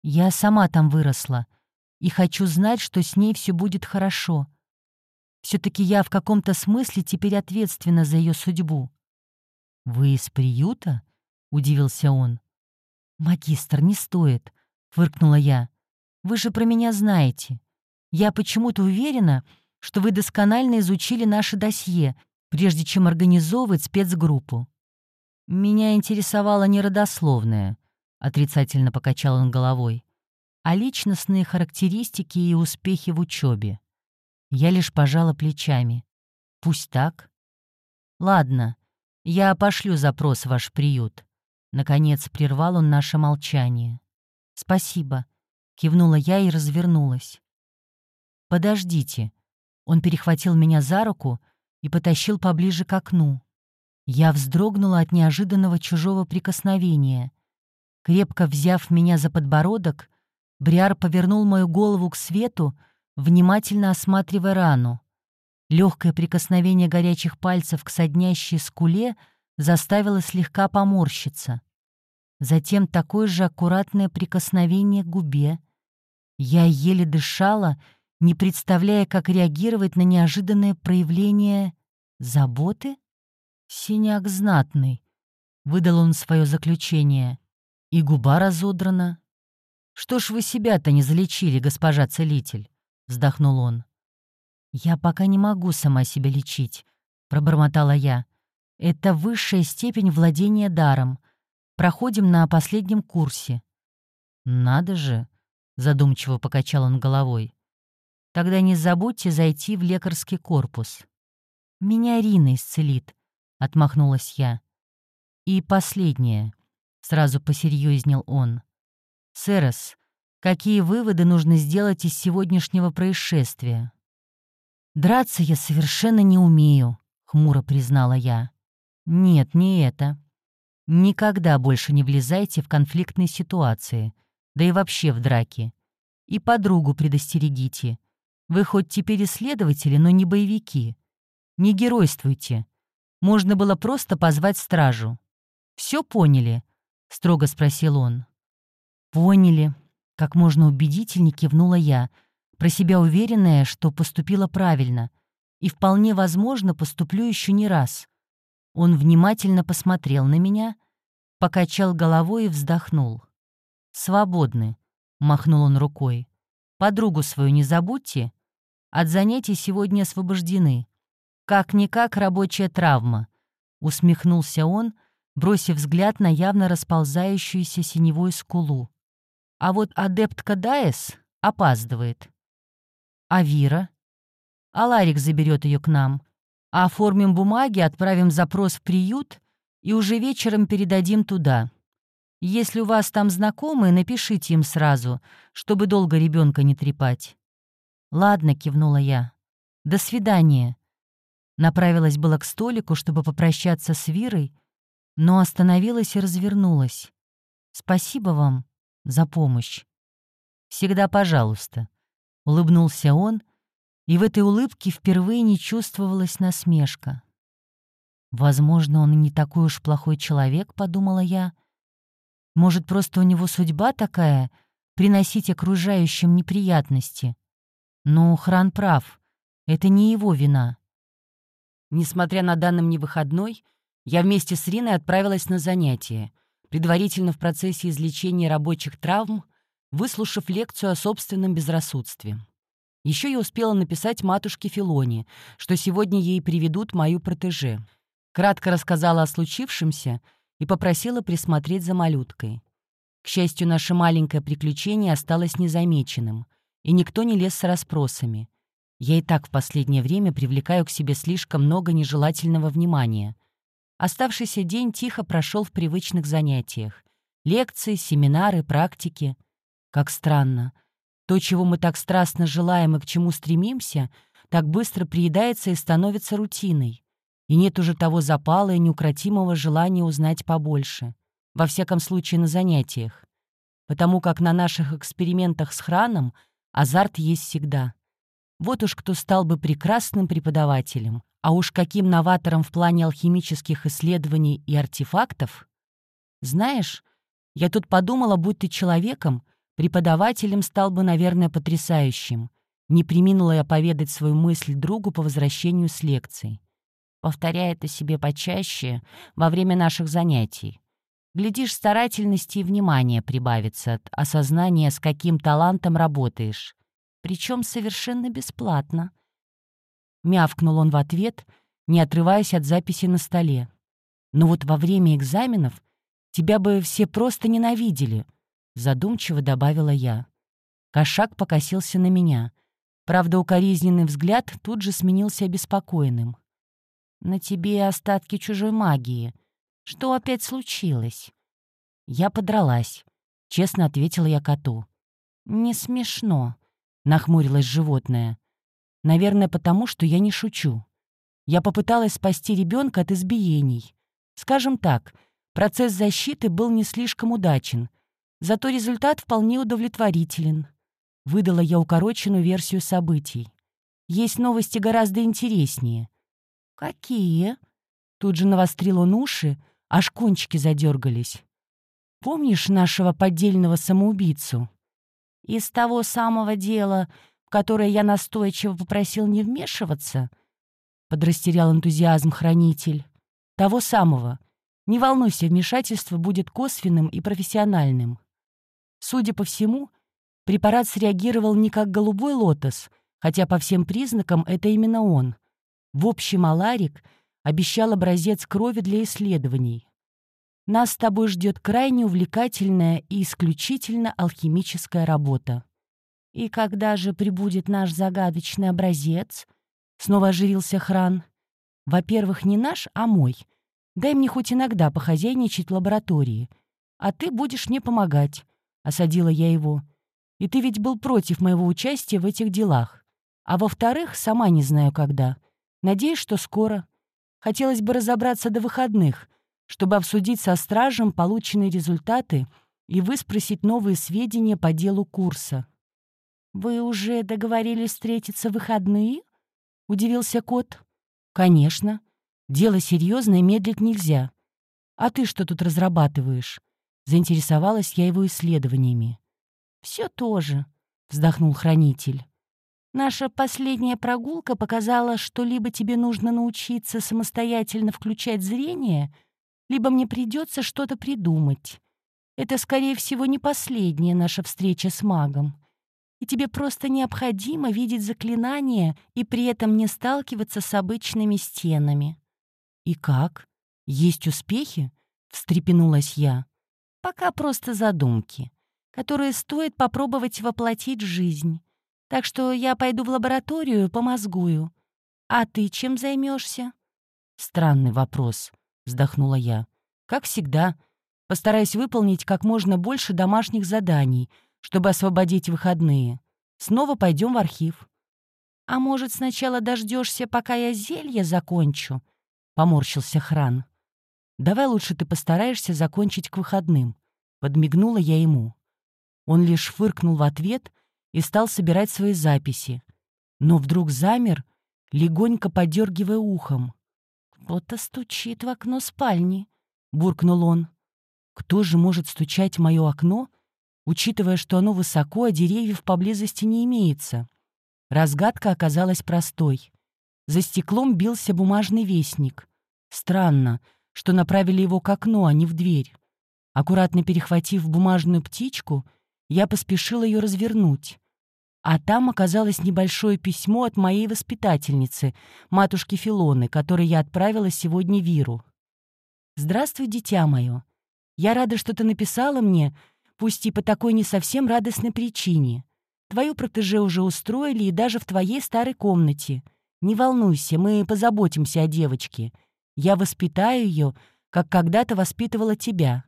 «Я сама там выросла и хочу знать, что с ней все будет хорошо. Все таки я в каком-то смысле теперь ответственна за ее судьбу». «Вы из приюта?» — удивился он. «Магистр, не стоит», — фыркнула я. «Вы же про меня знаете. Я почему-то уверена, что вы досконально изучили наше досье, прежде чем организовывать спецгруппу». «Меня интересовало не родословное», — отрицательно покачал он головой, «а личностные характеристики и успехи в учебе. Я лишь пожала плечами. Пусть так. Ладно, «Я пошлю запрос в ваш приют». Наконец прервал он наше молчание. «Спасибо», — кивнула я и развернулась. «Подождите». Он перехватил меня за руку и потащил поближе к окну. Я вздрогнула от неожиданного чужого прикосновения. Крепко взяв меня за подбородок, Бриар повернул мою голову к свету, внимательно осматривая рану. Легкое прикосновение горячих пальцев к соднящей скуле заставило слегка поморщиться. Затем такое же аккуратное прикосновение к губе. Я еле дышала, не представляя, как реагировать на неожиданное проявление заботы. «Синяк знатный», — выдал он свое заключение. «И губа разодрана». «Что ж вы себя-то не залечили, госпожа целитель?» — вздохнул он. «Я пока не могу сама себя лечить», — пробормотала я. «Это высшая степень владения даром. Проходим на последнем курсе». «Надо же», — задумчиво покачал он головой. «Тогда не забудьте зайти в лекарский корпус». «Меня Рина исцелит», — отмахнулась я. «И последнее», — сразу посерьезнел он. «Сэрос, какие выводы нужно сделать из сегодняшнего происшествия?» «Драться я совершенно не умею», — хмуро признала я. «Нет, не это. Никогда больше не влезайте в конфликтные ситуации, да и вообще в драки. И подругу предостерегите. Вы хоть теперь исследователи, но не боевики. Не геройствуйте. Можно было просто позвать стражу. Все поняли?» — строго спросил он. «Поняли», — как можно убедительнее кивнула я — про себя уверенная, что поступила правильно, и вполне возможно поступлю еще не раз. Он внимательно посмотрел на меня, покачал головой и вздохнул. «Свободны», — махнул он рукой. «Подругу свою не забудьте. От занятий сегодня освобождены. Как-никак рабочая травма», — усмехнулся он, бросив взгляд на явно расползающуюся синевую скулу. «А вот адептка Даэс опаздывает». А Вира? А Ларик заберет ее к нам. А оформим бумаги, отправим запрос в приют и уже вечером передадим туда. Если у вас там знакомые, напишите им сразу, чтобы долго ребенка не трепать. Ладно, кивнула я. До свидания. Направилась была к столику, чтобы попрощаться с Вирой, но остановилась и развернулась. Спасибо вам за помощь. Всегда пожалуйста. Улыбнулся он, и в этой улыбке впервые не чувствовалась насмешка. «Возможно, он не такой уж плохой человек», — подумала я. «Может, просто у него судьба такая — приносить окружающим неприятности? Но Хран прав, это не его вина». Несмотря на данным невыходной, я вместе с Риной отправилась на занятия, предварительно в процессе излечения рабочих травм выслушав лекцию о собственном безрассудстве. Еще я успела написать матушке Филоне, что сегодня ей приведут мою протеже. Кратко рассказала о случившемся и попросила присмотреть за малюткой. К счастью, наше маленькое приключение осталось незамеченным, и никто не лез с расспросами. Я и так в последнее время привлекаю к себе слишком много нежелательного внимания. Оставшийся день тихо прошел в привычных занятиях. Лекции, семинары, практики. Как странно. То, чего мы так страстно желаем и к чему стремимся, так быстро приедается и становится рутиной. И нет уже того запала и неукротимого желания узнать побольше. Во всяком случае, на занятиях. Потому как на наших экспериментах с храном азарт есть всегда. Вот уж кто стал бы прекрасным преподавателем, а уж каким новатором в плане алхимических исследований и артефактов. Знаешь, я тут подумала, будь ты человеком, преподавателем стал бы, наверное, потрясающим. Не приминула я поведать свою мысль другу по возвращению с лекций. Повторяй это себе почаще во время наших занятий. Глядишь, старательности и внимания прибавится от осознания, с каким талантом работаешь причем совершенно бесплатно. Мявкнул он в ответ, не отрываясь от записи на столе. «Но вот во время экзаменов тебя бы все просто ненавидели», — задумчиво добавила я. Кошак покосился на меня. Правда, укоризненный взгляд тут же сменился обеспокоенным. «На тебе остатки чужой магии. Что опять случилось?» Я подралась. Честно ответила я коту. «Не смешно», — нахмурилось животное. «Наверное, потому, что я не шучу. Я попыталась спасти ребенка от избиений. Скажем так, процесс защиты был не слишком удачен, зато результат вполне удовлетворителен. Выдала я укороченную версию событий. Есть новости гораздо интереснее. «Какие?» Тут же навострил он уши, аж кончики задергались. «Помнишь нашего поддельного самоубийцу?» Из того самого дела, которое я настойчиво попросил не вмешиваться, подрастерял энтузиазм хранитель. Того самого. Не волнуйся, вмешательство будет косвенным и профессиональным. Судя по всему, препарат среагировал не как голубой лотос, хотя по всем признакам это именно он. В общем, Аларик обещал образец крови для исследований. Нас с тобой ждет крайне увлекательная и исключительно алхимическая работа. И когда же прибудет наш загадочный образец? Снова оживился Хран. Во-первых, не наш, а мой. Дай мне хоть иногда похозяйничать в лаборатории. А ты будешь мне помогать, — осадила я его. И ты ведь был против моего участия в этих делах. А во-вторых, сама не знаю когда. Надеюсь, что скоро. Хотелось бы разобраться до выходных — чтобы обсудить со стражем полученные результаты и выспросить новые сведения по делу курса. «Вы уже договорились встретиться в выходные?» — удивился кот. «Конечно. Дело серьезное, медлить нельзя. А ты что тут разрабатываешь?» Заинтересовалась я его исследованиями. «Все тоже», — вздохнул хранитель. «Наша последняя прогулка показала, что либо тебе нужно научиться самостоятельно включать зрение, либо мне придется что-то придумать. Это, скорее всего, не последняя наша встреча с магом. И тебе просто необходимо видеть заклинания и при этом не сталкиваться с обычными стенами. «И как? Есть успехи?» — встрепенулась я. «Пока просто задумки, которые стоит попробовать воплотить в жизнь. Так что я пойду в лабораторию, помозгую. А ты чем займешься? Странный вопрос. — вздохнула я. «Как всегда, постараюсь выполнить как можно больше домашних заданий, чтобы освободить выходные. Снова пойдем в архив». «А может, сначала дождешься, пока я зелье закончу?» — поморщился Хран. «Давай лучше ты постараешься закончить к выходным», — подмигнула я ему. Он лишь фыркнул в ответ и стал собирать свои записи, но вдруг замер, легонько подергивая ухом. «Кто-то стучит в окно спальни», — буркнул он. «Кто же может стучать в мое окно, учитывая, что оно высоко, а деревьев поблизости не имеется?» Разгадка оказалась простой. За стеклом бился бумажный вестник. Странно, что направили его к окну, а не в дверь. Аккуратно перехватив бумажную птичку, я поспешил ее развернуть. А там оказалось небольшое письмо от моей воспитательницы, матушки Филоны, которое я отправила сегодня Виру. «Здравствуй, дитя мое. Я рада, что ты написала мне, пусть и по такой не совсем радостной причине. Твою протеже уже устроили и даже в твоей старой комнате. Не волнуйся, мы позаботимся о девочке. Я воспитаю ее, как когда-то воспитывала тебя.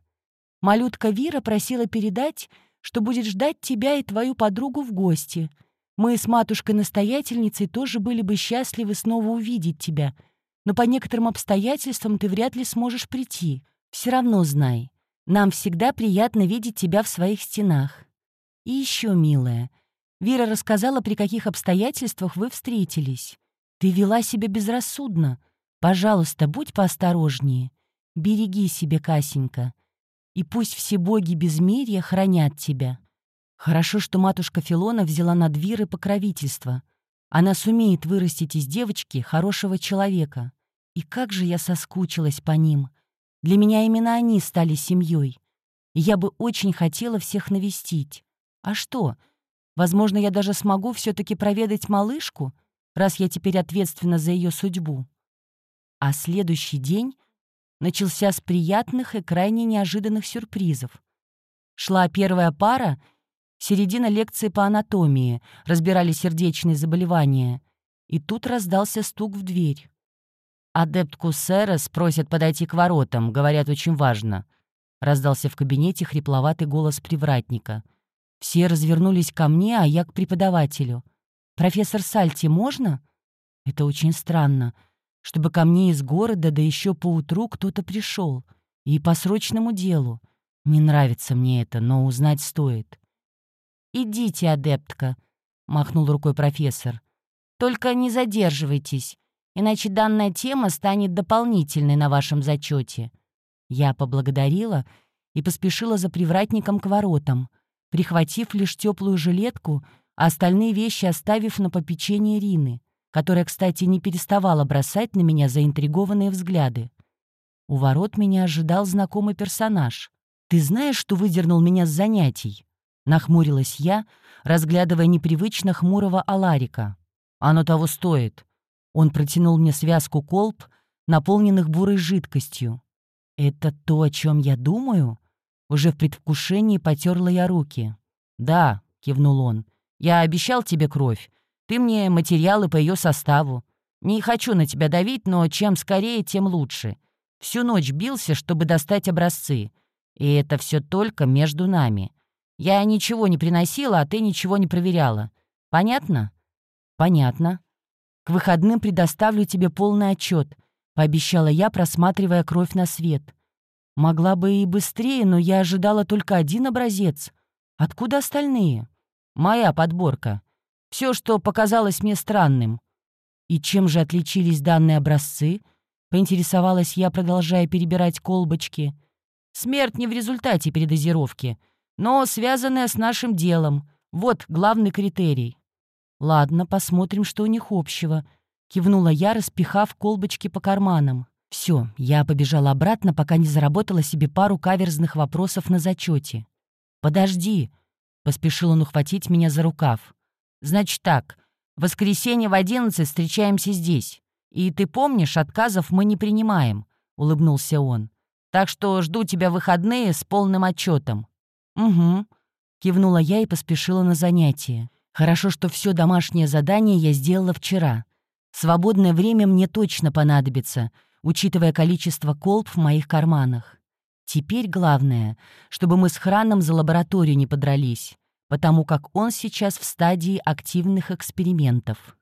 Малютка Вира просила передать, что будет ждать тебя и твою подругу в гости. Мы с матушкой-настоятельницей тоже были бы счастливы снова увидеть тебя, но по некоторым обстоятельствам ты вряд ли сможешь прийти. Все равно знай, нам всегда приятно видеть тебя в своих стенах. И еще, милая, Вера рассказала, при каких обстоятельствах вы встретились. Ты вела себя безрассудно. Пожалуйста, будь поосторожнее. Береги себе, Касенька. И пусть все боги безмерия хранят тебя. Хорошо, что матушка Филона взяла над Виры покровительство. Она сумеет вырастить из девочки хорошего человека. И как же я соскучилась по ним. Для меня именно они стали семьей. И я бы очень хотела всех навестить. А что, Возможно, я даже смогу все таки проведать малышку, раз я теперь ответственна за ее судьбу. А следующий день начался с приятных и крайне неожиданных сюрпризов. Шла первая пара, середина лекции по анатомии, разбирали сердечные заболевания, и тут раздался стук в дверь. «Адепт Кусерес просят подойти к воротам, говорят, очень важно», — раздался в кабинете хрипловатый голос привратника — все развернулись ко мне, а я к преподавателю. «Профессор Сальти, можно?» Это очень странно, чтобы ко мне из города, да еще поутру кто-то пришел. И по срочному делу. Не нравится мне это, но узнать стоит. «Идите, адептка», — махнул рукой профессор. «Только не задерживайтесь, иначе данная тема станет дополнительной на вашем зачете. Я поблагодарила и поспешила за привратником к воротам — прихватив лишь теплую жилетку, а остальные вещи оставив на попечение Рины, которая, кстати, не переставала бросать на меня заинтригованные взгляды. У ворот меня ожидал знакомый персонаж. «Ты знаешь, что выдернул меня с занятий?» Нахмурилась я, разглядывая непривычно хмурого Аларика. «Оно того стоит». Он протянул мне связку колб, наполненных бурой жидкостью. «Это то, о чем я думаю?» Уже в предвкушении потерла я руки. «Да», — кивнул он, — «я обещал тебе кровь. Ты мне материалы по ее составу. Не хочу на тебя давить, но чем скорее, тем лучше. Всю ночь бился, чтобы достать образцы. И это все только между нами. Я ничего не приносила, а ты ничего не проверяла. Понятно?» «Понятно. К выходным предоставлю тебе полный отчет», — пообещала я, просматривая кровь на свет. Могла бы и быстрее, но я ожидала только один образец. Откуда остальные? Моя подборка. Все, что показалось мне странным. И чем же отличились данные образцы? Поинтересовалась я, продолжая перебирать колбочки. Смерть не в результате передозировки, но связанная с нашим делом. Вот главный критерий. Ладно, посмотрим, что у них общего. Кивнула я, распихав колбочки по карманам. Все, я побежала обратно, пока не заработала себе пару каверзных вопросов на зачете. «Подожди», — поспешил он ухватить меня за рукав. «Значит так, в воскресенье в одиннадцать встречаемся здесь. И ты помнишь, отказов мы не принимаем», — улыбнулся он. «Так что жду тебя в выходные с полным отчетом. «Угу», — кивнула я и поспешила на занятие. «Хорошо, что все домашнее задание я сделала вчера. Свободное время мне точно понадобится», — учитывая количество колб в моих карманах. Теперь главное, чтобы мы с Храном за лабораторию не подрались, потому как он сейчас в стадии активных экспериментов.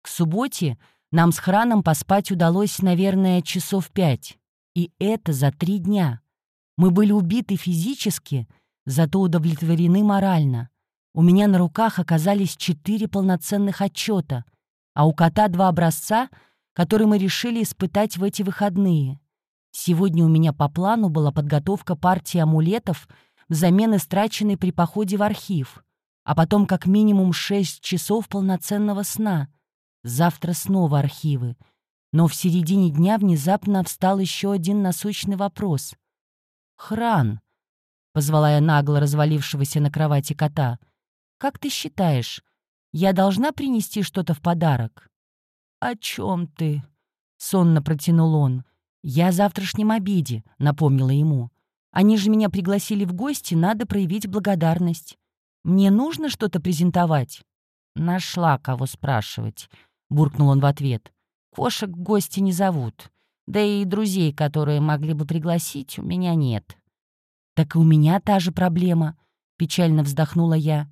К субботе нам с Храном поспать удалось, наверное, часов пять. И это за три дня. Мы были убиты физически, зато удовлетворены морально. У меня на руках оказались четыре полноценных отчета, а у кота два образца — который мы решили испытать в эти выходные. Сегодня у меня по плану была подготовка партии амулетов взамен истраченной при походе в архив, а потом как минимум 6 часов полноценного сна. Завтра снова архивы. Но в середине дня внезапно встал еще один насущный вопрос. «Хран», — позвала я нагло развалившегося на кровати кота, — «как ты считаешь, я должна принести что-то в подарок?» «О чем ты?» — сонно протянул он. «Я о завтрашнем обеде», — напомнила ему. «Они же меня пригласили в гости, надо проявить благодарность. Мне нужно что-то презентовать?» «Нашла, кого спрашивать», — буркнул он в ответ. «Кошек гости не зовут. Да и друзей, которые могли бы пригласить, у меня нет». «Так и у меня та же проблема», — печально вздохнула я.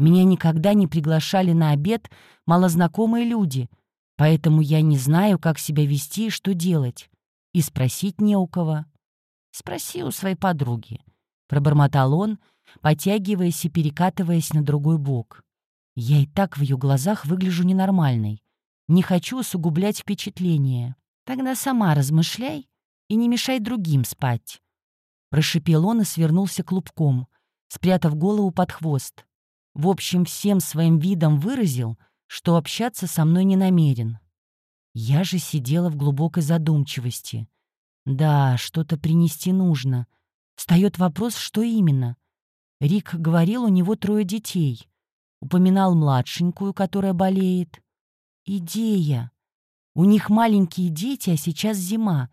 «Меня никогда не приглашали на обед малознакомые люди, поэтому я не знаю, как себя вести и что делать. И спросить не у кого. Спроси у своей подруги, пробормотал он, потягиваясь и перекатываясь на другой бок. Я и так в ее глазах выгляжу ненормальной. Не хочу усугублять впечатление. Тогда сама размышляй и не мешай другим спать. Прошипел он и свернулся клубком, спрятав голову под хвост. В общем, всем своим видом выразил, что общаться со мной не намерен. Я же сидела в глубокой задумчивости. Да, что-то принести нужно. Встает вопрос, что именно. Рик говорил, у него трое детей. Упоминал младшенькую, которая болеет. Идея. У них маленькие дети, а сейчас зима.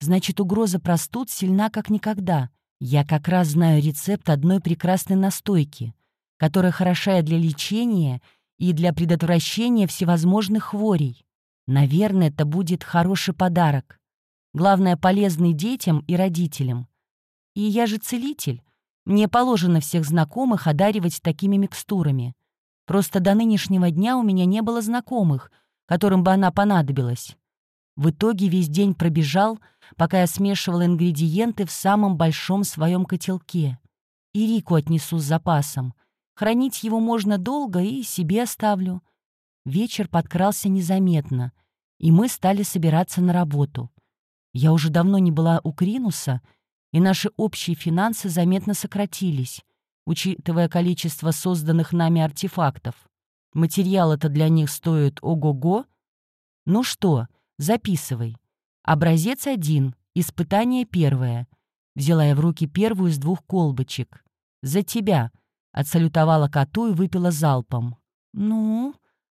Значит, угроза простуд сильна как никогда. Я как раз знаю рецепт одной прекрасной настойки, которая хороша для лечения и для предотвращения всевозможных хворей. Наверное, это будет хороший подарок. Главное, полезный детям и родителям. И я же целитель. Мне положено всех знакомых одаривать такими микстурами. Просто до нынешнего дня у меня не было знакомых, которым бы она понадобилась. В итоге весь день пробежал, пока я смешивала ингредиенты в самом большом своем котелке. И Рику отнесу с запасом. Хранить его можно долго и себе оставлю. Вечер подкрался незаметно, и мы стали собираться на работу. Я уже давно не была у Кринуса, и наши общие финансы заметно сократились, учитывая количество созданных нами артефактов. Материал это для них стоит ого-го. Ну что, записывай. Образец один, испытание первое. Взяла я в руки первую из двух колбочек. «За тебя!» — отсалютовала коту и выпила залпом. «Ну,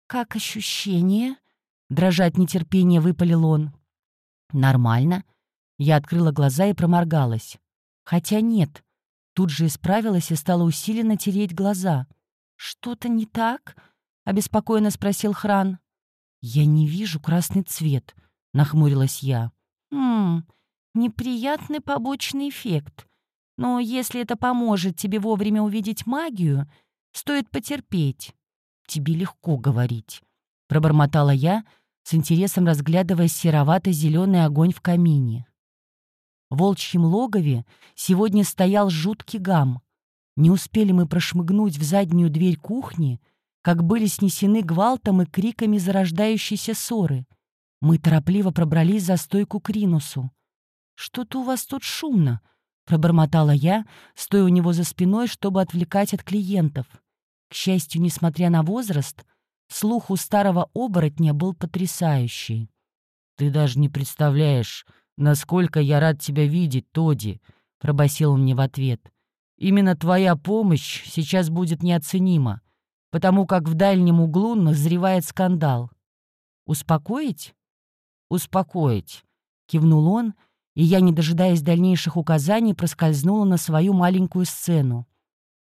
как ощущение?» — дрожа от нетерпения выпалил он. «Нормально». Я открыла глаза и проморгалась. Хотя нет. Тут же исправилась и стала усиленно тереть глаза. «Что-то не так?» — обеспокоенно спросил Хран. «Я не вижу красный цвет», — нахмурилась я. «Хм, неприятный побочный эффект. Но если это поможет тебе вовремя увидеть магию, стоит потерпеть тебе легко говорить», — пробормотала я, с интересом разглядывая серовато-зеленый огонь в камине. В волчьем логове сегодня стоял жуткий гам. Не успели мы прошмыгнуть в заднюю дверь кухни, как были снесены гвалтом и криками зарождающейся ссоры. Мы торопливо пробрались за стойку к Ринусу. «Что-то у вас тут шумно», — пробормотала я, стоя у него за спиной, чтобы отвлекать от клиентов. К счастью, несмотря на возраст, слух у старого оборотня был потрясающий. «Ты даже не представляешь, насколько я рад тебя видеть, Тоди», — пробасил он мне в ответ. «Именно твоя помощь сейчас будет неоценима, потому как в дальнем углу назревает скандал». «Успокоить?» «Успокоить», — кивнул он, и я, не дожидаясь дальнейших указаний, проскользнула на свою маленькую сцену.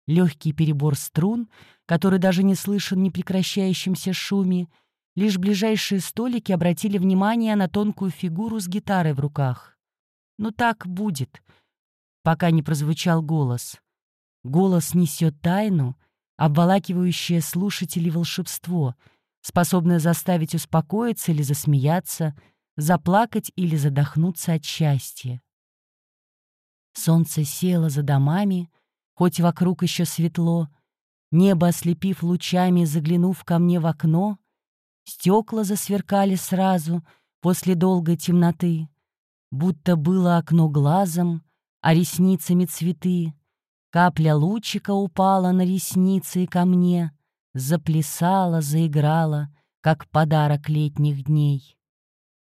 Легкий перебор струн, который даже не слышен непрекращающемся шуме, лишь ближайшие столики обратили внимание на тонкую фигуру с гитарой в руках. «Ну так будет», пока не прозвучал голос. Голос несет тайну, обволакивающее слушателей волшебство, способное заставить успокоиться или засмеяться, заплакать или задохнуться от счастья. Солнце село за домами, хоть вокруг еще светло, Небо ослепив лучами, заглянув ко мне в окно, Стекла засверкали сразу после долгой темноты, Будто было окно глазом, а ресницами цветы. Капля лучика упала на ресницы и ко мне, Заплясала, заиграла, как подарок летних дней.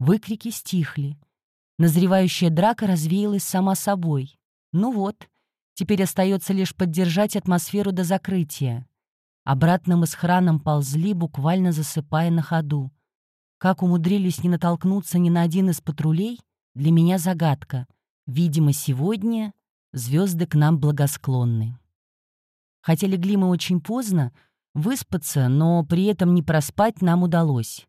Выкрики стихли. Назревающая драка развеялась сама собой. Ну вот, Теперь остается лишь поддержать атмосферу до закрытия. Обратно мы с храном ползли, буквально засыпая на ходу. Как умудрились не натолкнуться ни на один из патрулей, Для меня загадка. Видимо, сегодня звезды к нам благосклонны. Хотя легли мы очень поздно, выспаться, но при этом не проспать нам удалось.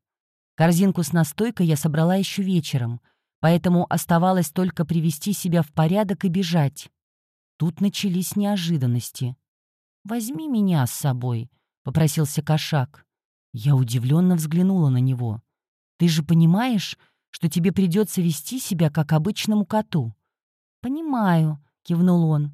Корзинку с настойкой я собрала еще вечером, поэтому оставалось только привести себя в порядок и бежать. Тут начались неожиданности. «Возьми меня с собой», — попросился кошак. Я удивленно взглянула на него. «Ты же понимаешь, что тебе придется вести себя как обычному коту?» «Понимаю», — кивнул он.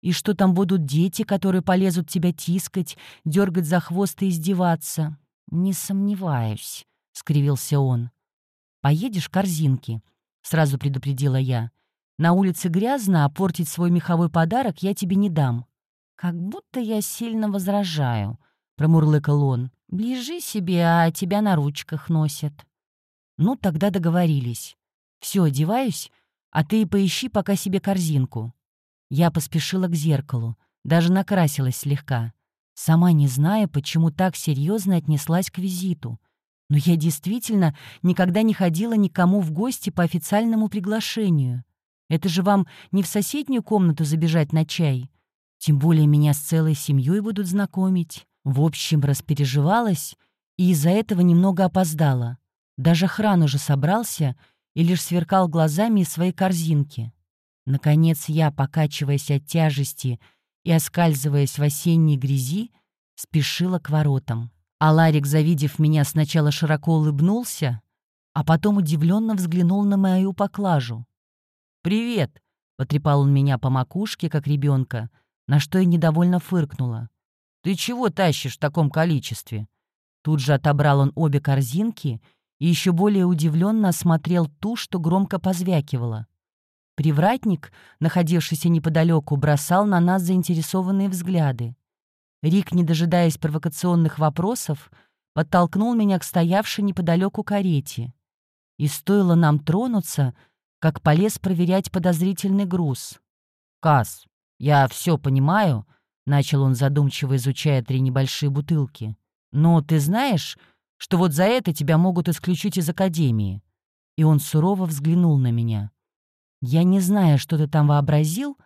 «И что там будут дети, которые полезут тебя тискать, дергать за хвост и издеваться?» «Не сомневаюсь», — скривился он. «Поедешь к корзинке», — сразу предупредила я. «На улице грязно, а портить свой меховой подарок я тебе не дам». «Как будто я сильно возражаю», — промурлыкал он. «Ближи себе, а тебя на ручках носят». «Ну, тогда договорились. Все, одеваюсь, а ты поищи пока себе корзинку». Я поспешила к зеркалу, даже накрасилась слегка. Сама не зная, почему так серьезно отнеслась к визиту. Но я действительно никогда не ходила никому в гости по официальному приглашению. Это же вам не в соседнюю комнату забежать на чай. Тем более меня с целой семьей будут знакомить. В общем, распереживалась и из-за этого немного опоздала. Даже хран уже собрался и лишь сверкал глазами из своей корзинки. Наконец я, покачиваясь от тяжести и оскальзываясь в осенней грязи, спешила к воротам. А Ларик, завидев меня, сначала широко улыбнулся, а потом удивленно взглянул на мою поклажу. «Привет!» — потрепал он меня по макушке, как ребенка, на что я недовольно фыркнула. «Ты чего тащишь в таком количестве?» Тут же отобрал он обе корзинки и еще более удивленно осмотрел ту, что громко позвякивала. Привратник, находившийся неподалеку, бросал на нас заинтересованные взгляды. Рик, не дожидаясь провокационных вопросов, подтолкнул меня к стоявшей неподалеку карете. И стоило нам тронуться, как полез проверять подозрительный груз. «Касс, «Я все понимаю», — начал он задумчиво изучая три небольшие бутылки. «Но ты знаешь, что вот за это тебя могут исключить из академии?» И он сурово взглянул на меня. «Я не знаю, что ты там вообразил,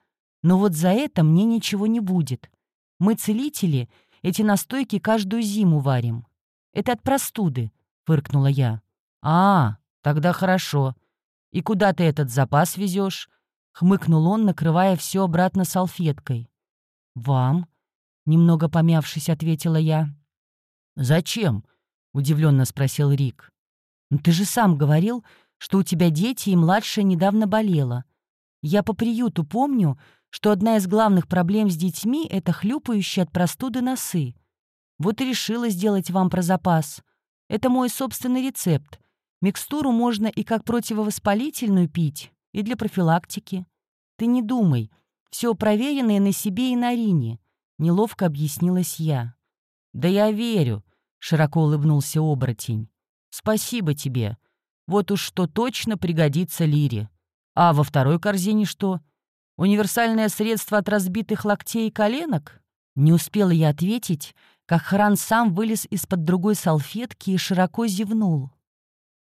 но вот за это мне ничего не будет. Мы, целители, эти настойки каждую зиму варим. Это от простуды», — фыркнула я. «А, тогда хорошо. И куда ты этот запас везешь? — хмыкнул он, накрывая все обратно салфеткой. «Вам?» — немного помявшись, ответила я. «Зачем?» — удивленно спросил Рик. «Ну, «Ты же сам говорил, что у тебя дети и младшая недавно болела. Я по приюту помню, что одна из главных проблем с детьми — это хлюпающие от простуды носы. Вот и решила сделать вам про запас. Это мой собственный рецепт. Микстуру можно и как противовоспалительную пить, и для профилактики. Ты не думай, все проверенное на себе и на Рине», — неловко объяснилась я. «Да я верю», — широко улыбнулся оборотень. «Спасибо тебе. Вот уж что точно пригодится Лире. А во второй корзине что? Универсальное средство от разбитых локтей и коленок?» Не успела я ответить, как Хран сам вылез из-под другой салфетки и широко зевнул,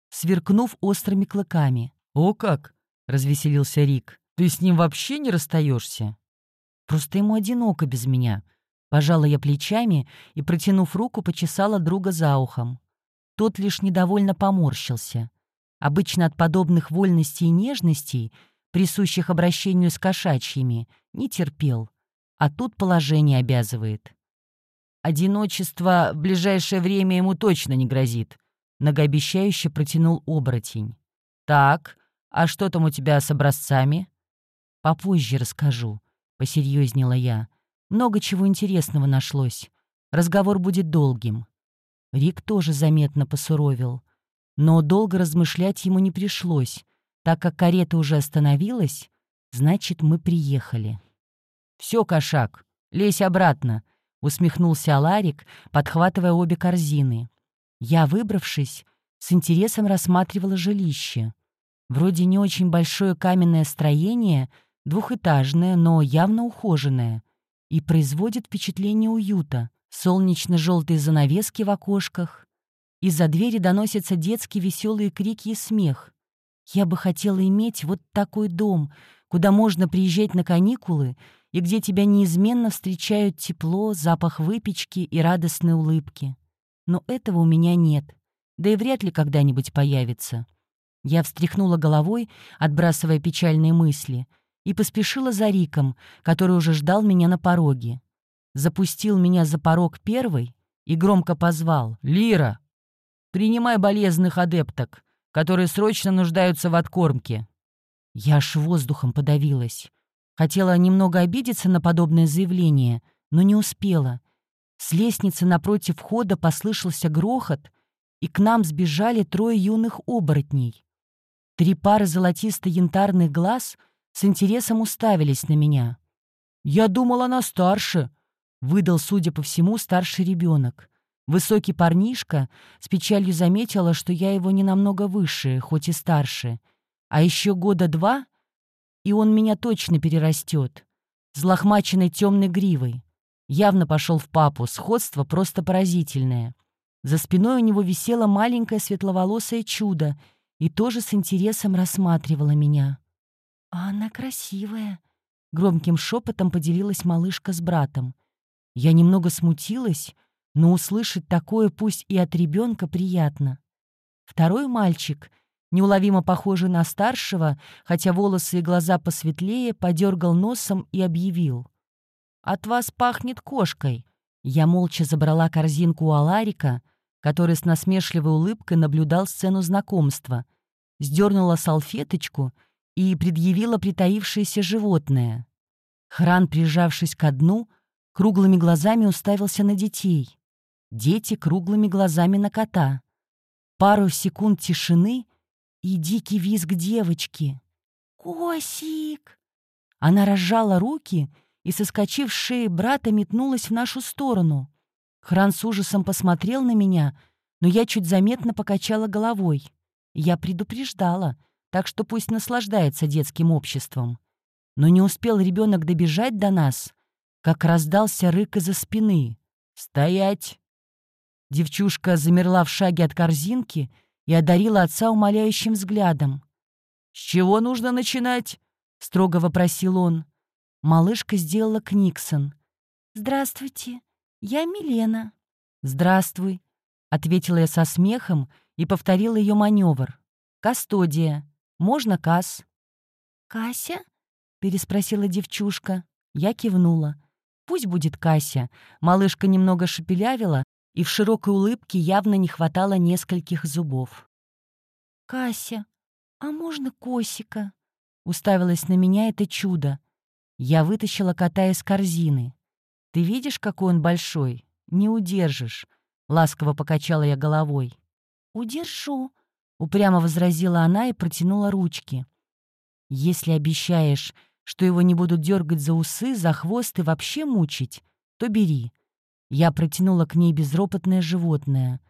сверкнув острыми клыками. «О как! развеселился Рик. «Ты с ним вообще не расстаешься? «Просто ему одиноко без меня». Пожала я плечами и, протянув руку, почесала друга за ухом. Тот лишь недовольно поморщился. Обычно от подобных вольностей и нежностей, присущих обращению с кошачьими, не терпел. А тут положение обязывает. «Одиночество в ближайшее время ему точно не грозит», — многообещающе протянул оборотень. «Так, «А что там у тебя с образцами?» «Попозже расскажу», — посерьезнела я. «Много чего интересного нашлось. Разговор будет долгим». Рик тоже заметно посуровил. Но долго размышлять ему не пришлось, так как карета уже остановилась, значит, мы приехали. «Все, кошак, лезь обратно», — усмехнулся Аларик, подхватывая обе корзины. Я, выбравшись, с интересом рассматривала жилище. Вроде не очень большое каменное строение, двухэтажное, но явно ухоженное, и производит впечатление уюта. Солнечно-желтые занавески в окошках. Из-за двери доносятся детские веселые крики и смех. Я бы хотела иметь вот такой дом, куда можно приезжать на каникулы и где тебя неизменно встречают тепло, запах выпечки и радостные улыбки. Но этого у меня нет, да и вряд ли когда-нибудь появится. Я встряхнула головой, отбрасывая печальные мысли, и поспешила за Риком, который уже ждал меня на пороге. Запустил меня за порог первый и громко позвал «Лира, принимай болезных адепток, которые срочно нуждаются в откормке». Я аж воздухом подавилась. Хотела немного обидеться на подобное заявление, но не успела. С лестницы напротив входа послышался грохот, и к нам сбежали трое юных оборотней. Три пары золотисто-янтарных глаз с интересом уставились на меня. «Я думал, она старше», — выдал, судя по всему, старший ребенок. Высокий парнишка с печалью заметила, что я его не намного выше, хоть и старше. А еще года два, и он меня точно перерастет. Злохмаченной темной гривой. Явно пошел в папу, сходство просто поразительное. За спиной у него висело маленькое светловолосое чудо и тоже с интересом рассматривала меня. «А она красивая», — громким шепотом поделилась малышка с братом. Я немного смутилась, но услышать такое пусть и от ребенка приятно. Второй мальчик, неуловимо похожий на старшего, хотя волосы и глаза посветлее, подергал носом и объявил. «От вас пахнет кошкой». Я молча забрала корзинку у Аларика, который с насмешливой улыбкой наблюдал сцену знакомства, сдернула салфеточку и предъявила притаившееся животное. Хран, прижавшись ко дну, круглыми глазами уставился на детей. Дети круглыми глазами на кота. Пару секунд тишины и дикий визг девочки. «Косик!» Она разжала руки и, соскочив с шеи брата, метнулась в нашу сторону. Хран с ужасом посмотрел на меня, но я чуть заметно покачала головой. Я предупреждала, так что пусть наслаждается детским обществом. Но не успел ребенок добежать до нас, как раздался рык из-за спины. «Стоять!» Девчушка замерла в шаге от корзинки и одарила отца умоляющим взглядом. «С чего нужно начинать?» — строго вопросил он. Малышка сделала Книксон. «Здравствуйте, я Милена». «Здравствуй», — ответила я со смехом и повторила ее маневр. «Кастодия. Можно Кас?» «Кася?» — переспросила девчушка. Я кивнула. «Пусть будет Кася». Малышка немного шепелявила, и в широкой улыбке явно не хватало нескольких зубов. «Кася, а можно Косика?» Уставилась на меня это чудо. Я вытащила кота из корзины. «Ты видишь, какой он большой? Не удержишь», — ласково покачала я головой. «Удержу», — упрямо возразила она и протянула ручки. «Если обещаешь, что его не будут дергать за усы, за хвост и вообще мучить, то бери. Я протянула к ней безропотное животное.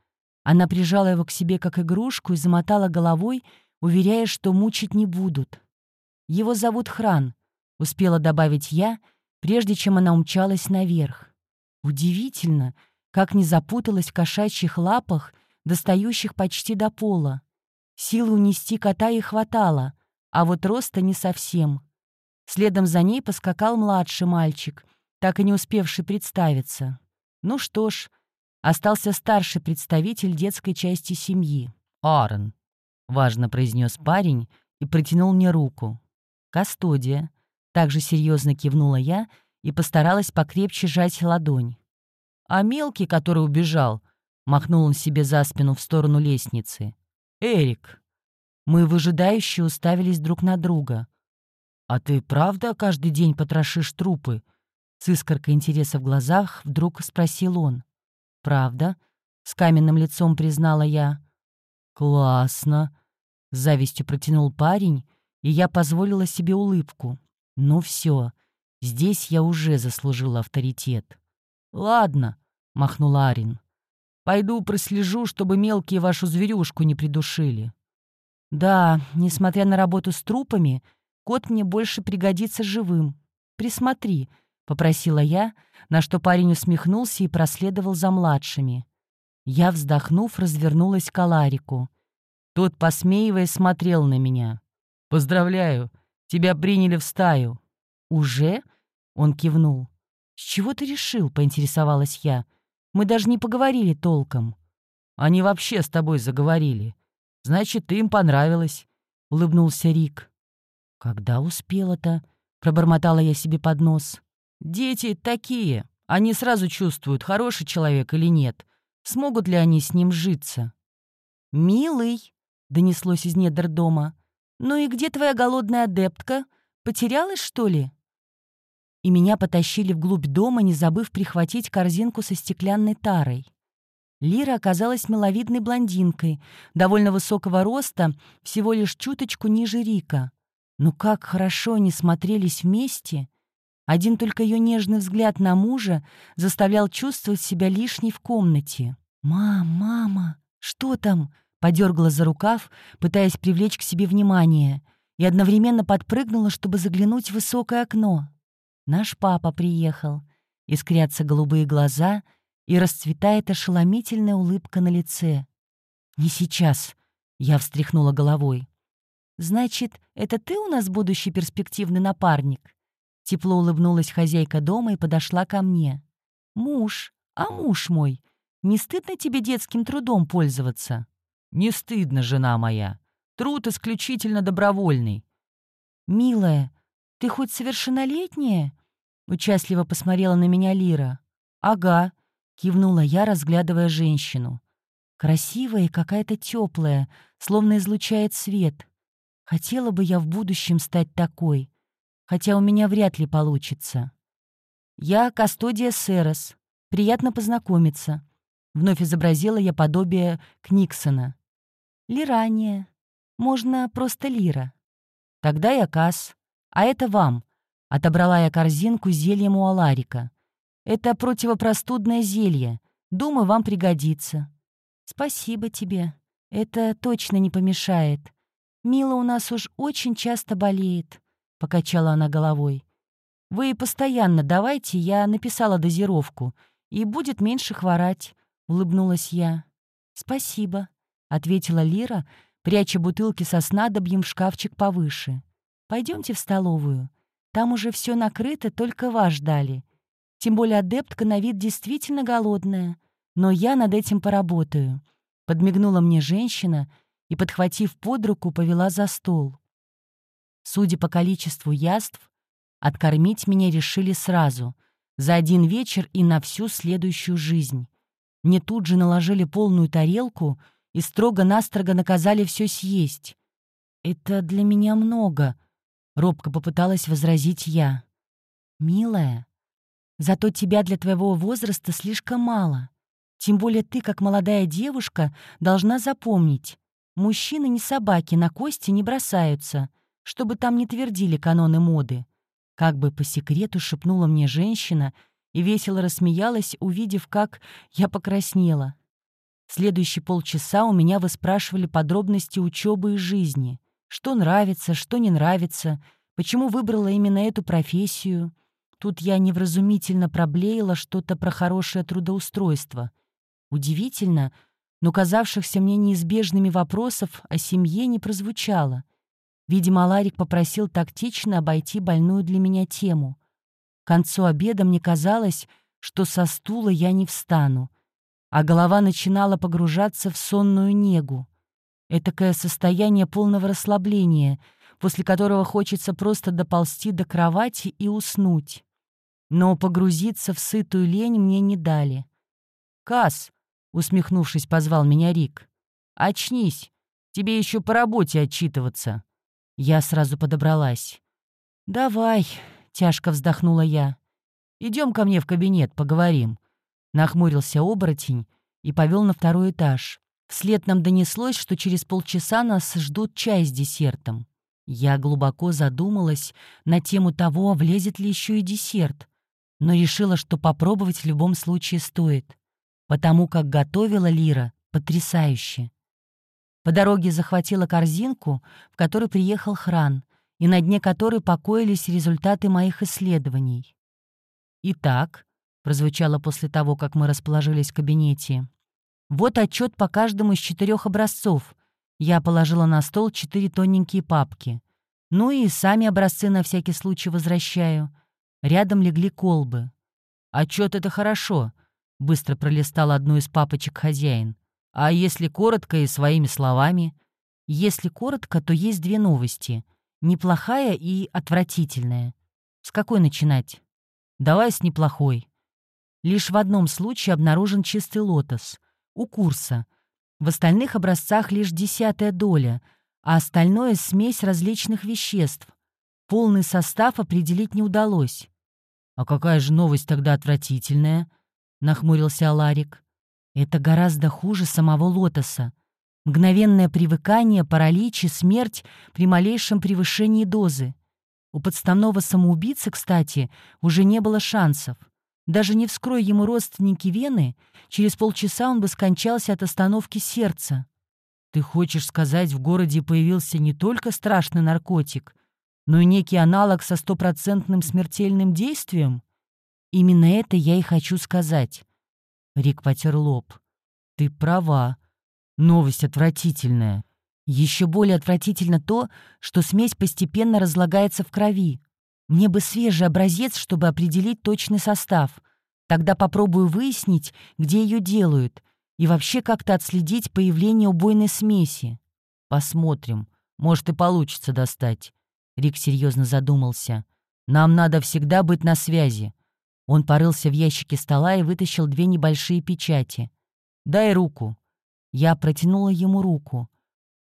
Она прижала его к себе как игрушку и замотала головой, уверяя, что мучить не будут. «Его зовут Хран», — успела добавить я, прежде чем она умчалась наверх. Удивительно, как не запуталась в кошачьих лапах, достающих почти до пола. Силы унести кота ей хватало, а вот роста не совсем. Следом за ней поскакал младший мальчик, так и не успевший представиться. Ну что ж, остался старший представитель детской части семьи. «Аарон», — важно произнес парень и протянул мне руку. «Кастодия», — также серьезно кивнула я и постаралась покрепче сжать ладонь. «А мелкий, который убежал», — махнул он себе за спину в сторону лестницы. «Эрик». Мы выжидающе уставились друг на друга. «А ты правда каждый день потрошишь трупы?» С искоркой интереса в глазах вдруг спросил он. «Правда?» — с каменным лицом признала я. «Классно!» — с завистью протянул парень, и я позволила себе улыбку. «Ну все, здесь я уже заслужила авторитет». «Ладно», — махнул Арин. «Пойду прослежу, чтобы мелкие вашу зверюшку не придушили». «Да, несмотря на работу с трупами, кот мне больше пригодится живым. Присмотри», попросила я, на что парень усмехнулся и проследовал за младшими. Я, вздохнув, развернулась к Аларику. Тот, посмеиваясь, смотрел на меня. «Поздравляю, тебя приняли в стаю». «Уже?» — он кивнул. «С чего ты решил?» — поинтересовалась я. «Мы даже не поговорили толком». «Они вообще с тобой заговорили. Значит, ты им понравилась», — улыбнулся Рик. «Когда успела-то?» — пробормотала я себе под нос. «Дети такие. Они сразу чувствуют, хороший человек или нет. Смогут ли они с ним житься?» «Милый», — донеслось из недр дома. «Ну и где твоя голодная адептка? Потерялась, что ли?» И меня потащили вглубь дома, не забыв прихватить корзинку со стеклянной тарой. Лира оказалась миловидной блондинкой, довольно высокого роста, всего лишь чуточку ниже Рика. Но как хорошо они смотрелись вместе. Один только ее нежный взгляд на мужа заставлял чувствовать себя лишней в комнате. «Мам, мама, что там?» — подергала за рукав, пытаясь привлечь к себе внимание, и одновременно подпрыгнула, чтобы заглянуть в высокое окно. Наш папа приехал. Искрятся голубые глаза, и расцветает ошеломительная улыбка на лице. «Не сейчас», — я встряхнула головой. «Значит, это ты у нас будущий перспективный напарник?» Тепло улыбнулась хозяйка дома и подошла ко мне. «Муж, а муж мой, не стыдно тебе детским трудом пользоваться?» «Не стыдно, жена моя. Труд исключительно добровольный». «Милая, ты хоть совершеннолетняя?» Участливо посмотрела на меня Лира. «Ага», — кивнула я, разглядывая женщину. Красивая и какая-то теплая, словно излучает свет. Хотела бы я в будущем стать такой, хотя у меня вряд ли получится. Я Кастодия Серос. Приятно познакомиться. Вновь изобразила я подобие Книксона. Лирания. Можно просто Лира. Тогда я Кас. А это вам. Отобрала я корзинку зельем у Аларика. Это противопростудное зелье. Думаю, вам пригодится. Спасибо тебе. Это точно не помешает. «Мила у нас уж очень часто болеет», — покачала она головой. «Вы постоянно давайте, я написала дозировку, и будет меньше хворать», — улыбнулась я. «Спасибо», — ответила Лира, пряча бутылки со снадобьем в шкафчик повыше. Пойдемте в столовую. Там уже все накрыто, только вас ждали. Тем более адептка на вид действительно голодная. Но я над этим поработаю», — подмигнула мне женщина — и, подхватив под руку, повела за стол. Судя по количеству яств, откормить меня решили сразу, за один вечер и на всю следующую жизнь. Мне тут же наложили полную тарелку и строго-настрого наказали все съесть. «Это для меня много», — робко попыталась возразить я. «Милая, зато тебя для твоего возраста слишком мало. Тем более ты, как молодая девушка, должна запомнить, Мужчины не собаки, на кости не бросаются, чтобы там не твердили каноны моды. Как бы по секрету шепнула мне женщина и весело рассмеялась, увидев, как я покраснела. Следующие полчаса у меня выспрашивали подробности учебы и жизни. Что нравится, что не нравится, почему выбрала именно эту профессию. Тут я невразумительно проблеяла что-то про хорошее трудоустройство. Удивительно — но казавшихся мне неизбежными вопросов о семье не прозвучало. Видимо, Ларик попросил тактично обойти больную для меня тему. К концу обеда мне казалось, что со стула я не встану, а голова начинала погружаться в сонную негу. Этакое состояние полного расслабления, после которого хочется просто доползти до кровати и уснуть. Но погрузиться в сытую лень мне не дали. «Касс!» — усмехнувшись, позвал меня Рик. «Очнись! Тебе еще по работе отчитываться!» Я сразу подобралась. «Давай!» — тяжко вздохнула я. Идем ко мне в кабинет, поговорим». Нахмурился оборотень и повел на второй этаж. Вслед нам донеслось, что через полчаса нас ждут чай с десертом. Я глубоко задумалась на тему того, влезет ли еще и десерт, но решила, что попробовать в любом случае стоит потому как готовила Лира потрясающе. По дороге захватила корзинку, в которой приехал Хран, и на дне которой покоились результаты моих исследований. «Итак», — прозвучало после того, как мы расположились в кабинете, «вот отчет по каждому из четырех образцов. Я положила на стол четыре тоненькие папки. Ну и сами образцы на всякий случай возвращаю. Рядом легли колбы. «Отчет — это хорошо», — быстро пролистал одну из папочек хозяин. «А если коротко и своими словами?» «Если коротко, то есть две новости. Неплохая и отвратительная. С какой начинать?» «Давай с неплохой». Лишь в одном случае обнаружен чистый лотос. У курса. В остальных образцах лишь десятая доля, а остальное — смесь различных веществ. Полный состав определить не удалось. «А какая же новость тогда отвратительная?» — нахмурился Аларик. «Это гораздо хуже самого лотоса. Мгновенное привыкание, паралич и смерть при малейшем превышении дозы. У подставного самоубийцы, кстати, уже не было шансов. Даже не вскрой ему родственники вены, через полчаса он бы скончался от остановки сердца. Ты хочешь сказать, в городе появился не только страшный наркотик, но и некий аналог со стопроцентным смертельным действием? Именно это я и хочу сказать. Рик потер лоб. Ты права. Новость отвратительная. Еще более отвратительно то, что смесь постепенно разлагается в крови. Мне бы свежий образец, чтобы определить точный состав. Тогда попробую выяснить, где ее делают, и вообще как-то отследить появление убойной смеси. Посмотрим. Может, и получится достать. Рик серьезно задумался. Нам надо всегда быть на связи. Он порылся в ящике стола и вытащил две небольшие печати. «Дай руку». Я протянула ему руку.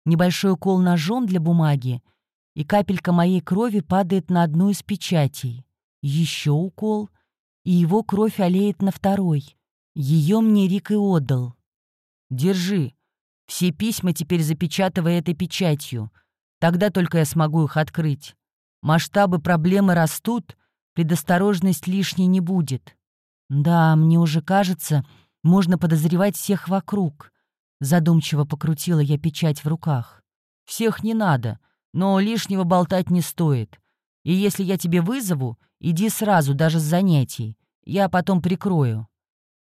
Небольшой укол ножом для бумаги — и капелька моей крови падает на одну из печатей. Еще укол, и его кровь олеет на второй. Ее мне Рик и отдал. «Держи. Все письма теперь запечатывай этой печатью. Тогда только я смогу их открыть. Масштабы проблемы растут, предосторожность лишней не будет. Да, мне уже кажется, можно подозревать всех вокруг. Задумчиво покрутила я печать в руках. Всех не надо. Но лишнего болтать не стоит. И если я тебе вызову, иди сразу, даже с занятий. Я потом прикрою».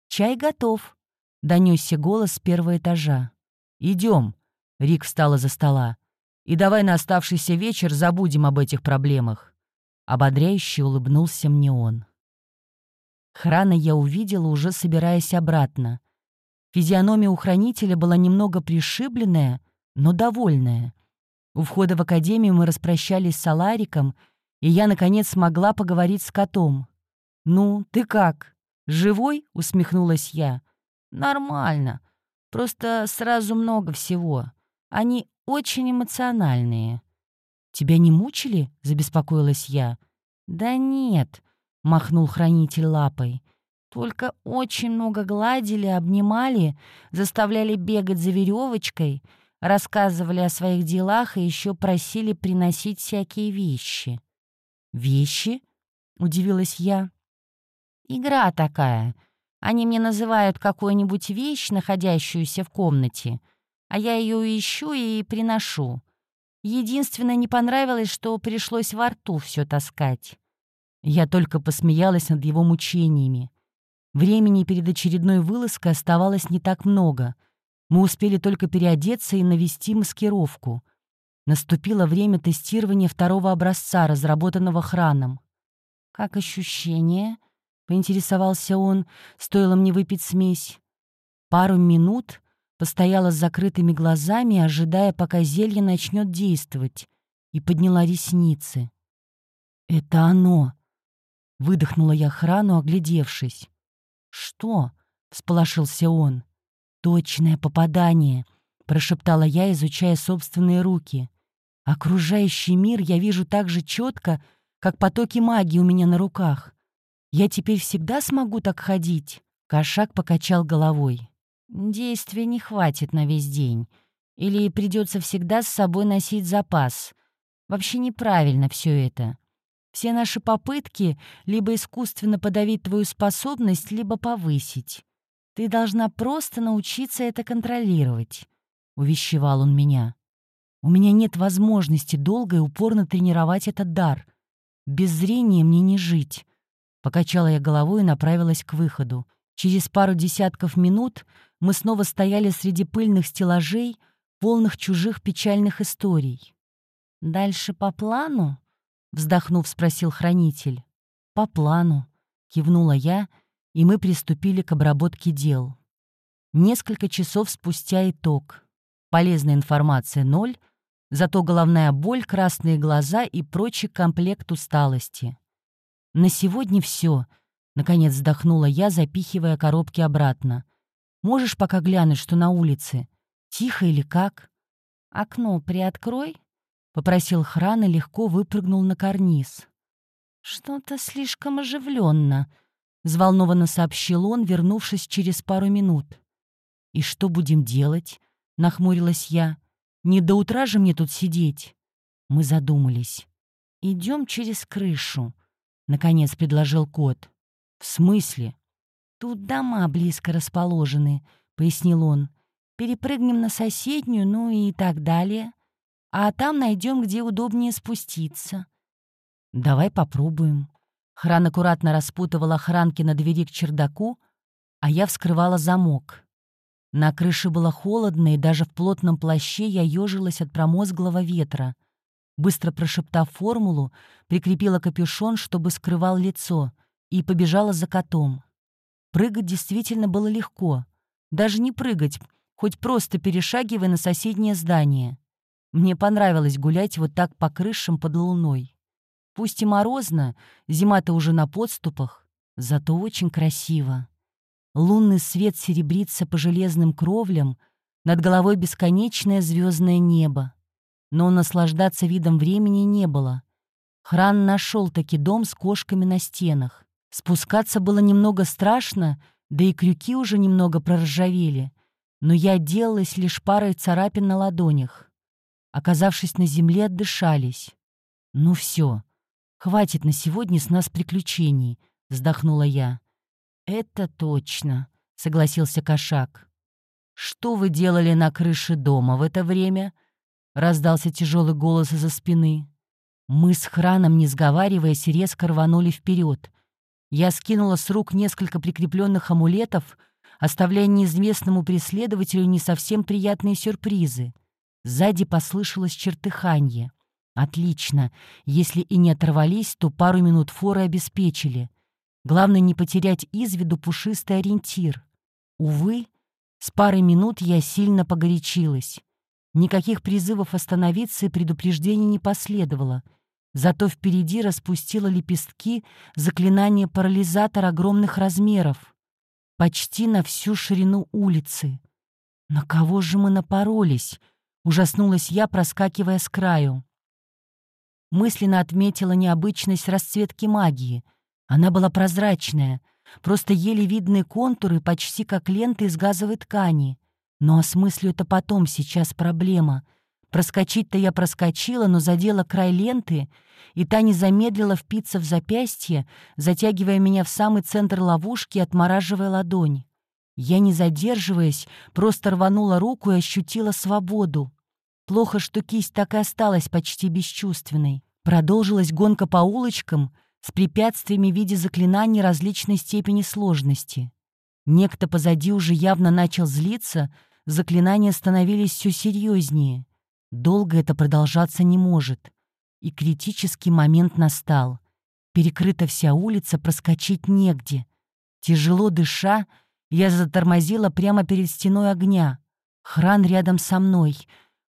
«Чай готов», — донесся голос с первого этажа. Идем. Рик встал из-за стола. «И давай на оставшийся вечер забудем об этих проблемах». Ободряюще улыбнулся мне он. Храна я увидела, уже собираясь обратно. Физиономия у хранителя была немного пришибленная, но довольная. У входа в академию мы распрощались с Алариком, и я, наконец, смогла поговорить с котом. «Ну, ты как? Живой?» — усмехнулась я. «Нормально. Просто сразу много всего. Они очень эмоциональные». «Тебя не мучили?» — забеспокоилась я. «Да нет», — махнул хранитель лапой. «Только очень много гладили, обнимали, заставляли бегать за веревочкой, рассказывали о своих делах и еще просили приносить всякие вещи. «Вещи?» — удивилась я. «Игра такая. Они мне называют какую-нибудь вещь, находящуюся в комнате, а я ее ищу и приношу. Единственное, не понравилось, что пришлось во рту все таскать». Я только посмеялась над его мучениями. Времени перед очередной вылазкой оставалось не так много — мы успели только переодеться и навести маскировку. Наступило время тестирования второго образца, разработанного храном. «Как ощущение?» — поинтересовался он, стоило мне выпить смесь. Пару минут постояла с закрытыми глазами, ожидая, пока зелье начнет действовать, и подняла ресницы. «Это оно!» — выдохнула я храну, оглядевшись. «Что?» — всполошился он. «Точное попадание», — прошептала я, изучая собственные руки. «Окружающий мир я вижу так же четко, как потоки магии у меня на руках. Я теперь всегда смогу так ходить?» Кошак покачал головой. «Действия не хватит на весь день. Или придется всегда с собой носить запас. Вообще неправильно все это. Все наши попытки либо искусственно подавить твою способность, либо повысить. Ты должна просто научиться это контролировать», — увещевал он меня. «У меня нет возможности долго и упорно тренировать этот дар. Без зрения мне не жить». Покачала я головой и направилась к выходу. Через пару десятков минут мы снова стояли среди пыльных стеллажей, полных чужих печальных историй. «Дальше по плану?» — вздохнув, спросил хранитель. «По плану», — кивнула я, и мы приступили к обработке дел. Несколько часов спустя итог. Полезная информация — ноль, зато головная боль, красные глаза и прочий комплект усталости. «На сегодня все», — наконец вздохнула я, запихивая коробки обратно. «Можешь пока глянуть, что на улице? Тихо или как?» «Окно приоткрой», — попросил Хран и легко выпрыгнул на карниз. «Что-то слишком оживленно, взволнованно сообщил он, вернувшись через пару минут. «И что будем делать?» — нахмурилась я. «Не до утра же мне тут сидеть». Мы задумались. Идем через крышу», — наконец предложил кот. «В смысле?» «Тут дома близко расположены», — пояснил он. «Перепрыгнем на соседнюю, ну и так далее. А там найдем, где удобнее спуститься». «Давай попробуем». Хран аккуратно распутывал охранки на двери к чердаку, а я вскрывала замок. На крыше было холодно, и даже в плотном плаще я ежилась от промозглого ветра. Быстро прошептав формулу, прикрепила капюшон, чтобы скрывал лицо, и побежала за котом. Прыгать действительно было легко. Даже не прыгать, хоть просто перешагивая на соседнее здание. Мне понравилось гулять вот так по крышам под луной. Пусть и морозно, зима-то уже на подступах, зато очень красиво. Лунный свет серебрится по железным кровлям, над головой бесконечное звездное небо но наслаждаться видом времени не было. Хран нашел таки дом с кошками на стенах. Спускаться было немного страшно, да и крюки уже немного проржавели, но я отделалась лишь парой царапин на ладонях. Оказавшись на земле, отдышались. «Ну все, хватит на сегодня с нас приключений», — вздохнула я. «Это точно», — согласился кошак. «Что вы делали на крыше дома в это время?» — раздался тяжелый голос из-за спины. Мы с Храном, не сговариваясь, резко рванули вперед. Я скинула с рук несколько прикрепленных амулетов, оставляя неизвестному преследователю не совсем приятные сюрпризы. Сзади послышалось чертыханье. Отлично. Если и не оторвались, то пару минут форы обеспечили. Главное не потерять из виду пушистый ориентир. Увы, с парой минут я сильно погорячилась. Никаких призывов остановиться и предупреждений не последовало. Зато впереди распустило лепестки заклинание парализатор огромных размеров. Почти на всю ширину улицы. На кого же мы напоролись? Ужаснулась я, проскакивая с краю. Мысленно отметила необычность расцветки магии. Она была прозрачная, просто еле видные контуры, почти как ленты из газовой ткани. Но осмыслю это потом, сейчас проблема. Проскочить-то я проскочила, но задела край ленты, и та не замедлила впиться в запястье, затягивая меня в самый центр ловушки и отмораживая ладонь. Я, не задерживаясь, просто рванула руку и ощутила свободу. Плохо, что кисть так и осталась почти бесчувственной. Продолжилась гонка по улочкам с препятствиями в виде заклинаний различной степени сложности. Некто позади уже явно начал злиться, заклинания становились все серьезнее. Долго это продолжаться не может. И критический момент настал. Перекрыта вся улица, проскочить негде. Тяжело дыша, я затормозила прямо перед стеной огня. Хран рядом со мной.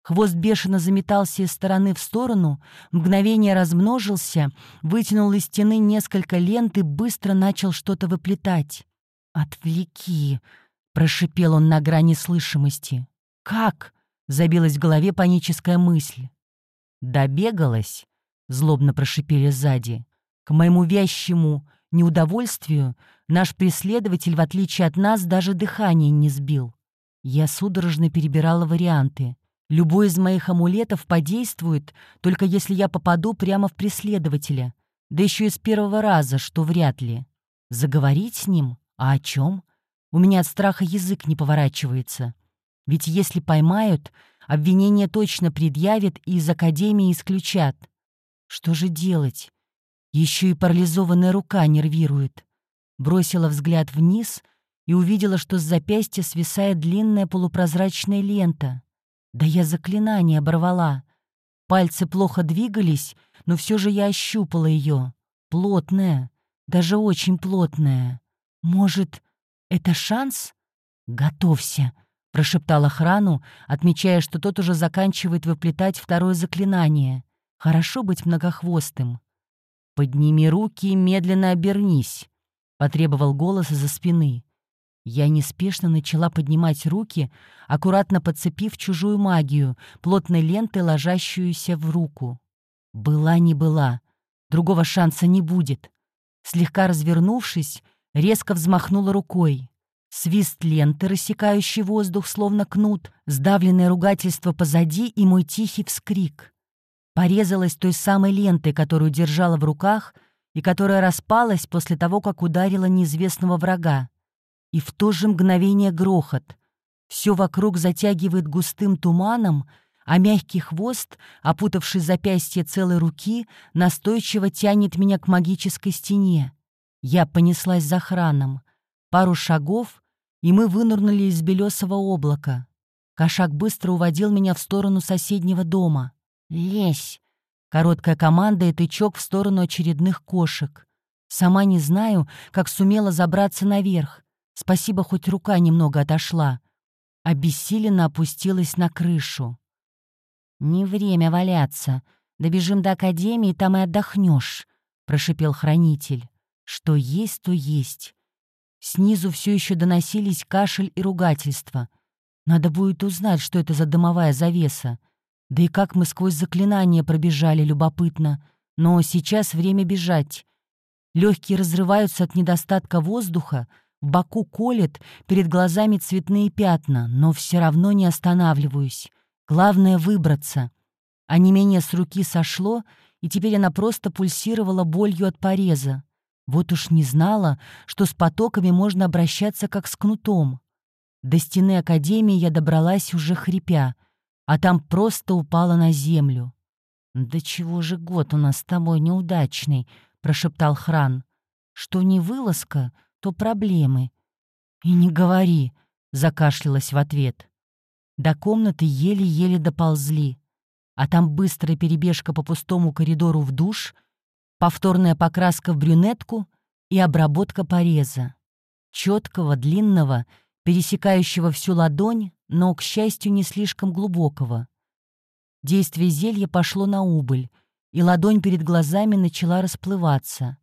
Хвост бешено заметался из стороны в сторону, мгновение размножился, вытянул из стены несколько лент и быстро начал что-то выплетать. «Отвлеки!» — прошипел он на грани слышимости. «Как?» — забилась в голове паническая мысль. «Добегалась?» — злобно прошипели сзади. К моему вящему неудовольствию наш преследователь, в отличие от нас, даже дыхание не сбил. Я судорожно перебирала варианты. Любой из моих амулетов подействует, только если я попаду прямо в преследователя. Да еще и с первого раза, что вряд ли. Заговорить с ним? А о чем? У меня от страха язык не поворачивается. Ведь если поймают, обвинение точно предъявят и из академии исключат. Что же делать? Еще и парализованная рука нервирует. Бросила взгляд вниз и увидела, что с запястья свисает длинная полупрозрачная лента. Да я заклинание оборвала. Пальцы плохо двигались, но все же я ощупала ее. Плотная, даже очень плотная. Может, это шанс? Готовься, прошептал охрану, отмечая, что тот уже заканчивает выплетать второе заклинание. Хорошо быть многохвостым. «Подними руки и медленно обернись», — потребовал голос из-за спины. Я неспешно начала поднимать руки, аккуратно подцепив чужую магию, плотной лентой ложащуюся в руку. Была не была. Другого шанса не будет. Слегка развернувшись, резко взмахнула рукой. Свист ленты, рассекающий воздух, словно кнут, сдавленное ругательство позади и мой тихий вскрик. Порезалась той самой лентой, которую держала в руках и которая распалась после того, как ударила неизвестного врага. И в то же мгновение грохот. Все вокруг затягивает густым туманом, а мягкий хвост, опутавший запястье целой руки, настойчиво тянет меня к магической стене. Я понеслась за храном. Пару шагов, и мы вынырнули из белесого облака. Кошак быстро уводил меня в сторону соседнего дома. «Лезь!» Короткая команда и тычок в сторону очередных кошек. Сама не знаю, как сумела забраться наверх. Спасибо, хоть рука немного отошла. Обессиленно опустилась на крышу. «Не время валяться. Добежим до академии, там и отдохнешь», — прошипел хранитель. «Что есть, то есть». Снизу все еще доносились кашель и ругательства. Надо будет узнать, что это за дымовая завеса. Да и как мы сквозь заклинание пробежали, любопытно. Но сейчас время бежать. Легкие разрываются от недостатка воздуха, в боку колет, перед глазами цветные пятна, но все равно не останавливаюсь. Главное — выбраться. А не менее с руки сошло, и теперь она просто пульсировала болью от пореза. Вот уж не знала, что с потоками можно обращаться как с кнутом. До стены Академии я добралась уже хрипя, а там просто упала на землю. «Да чего же год у нас с тобой неудачный?» — прошептал Хран. «Что не вылазка, то проблемы». «И не говори», — закашлялась в ответ. До комнаты еле-еле доползли, а там быстрая перебежка по пустому коридору в душ, повторная покраска в брюнетку и обработка пореза. Четкого, длинного, пересекающего всю ладонь, но, к счастью, не слишком глубокого. Действие зелья пошло на убыль, и ладонь перед глазами начала расплываться.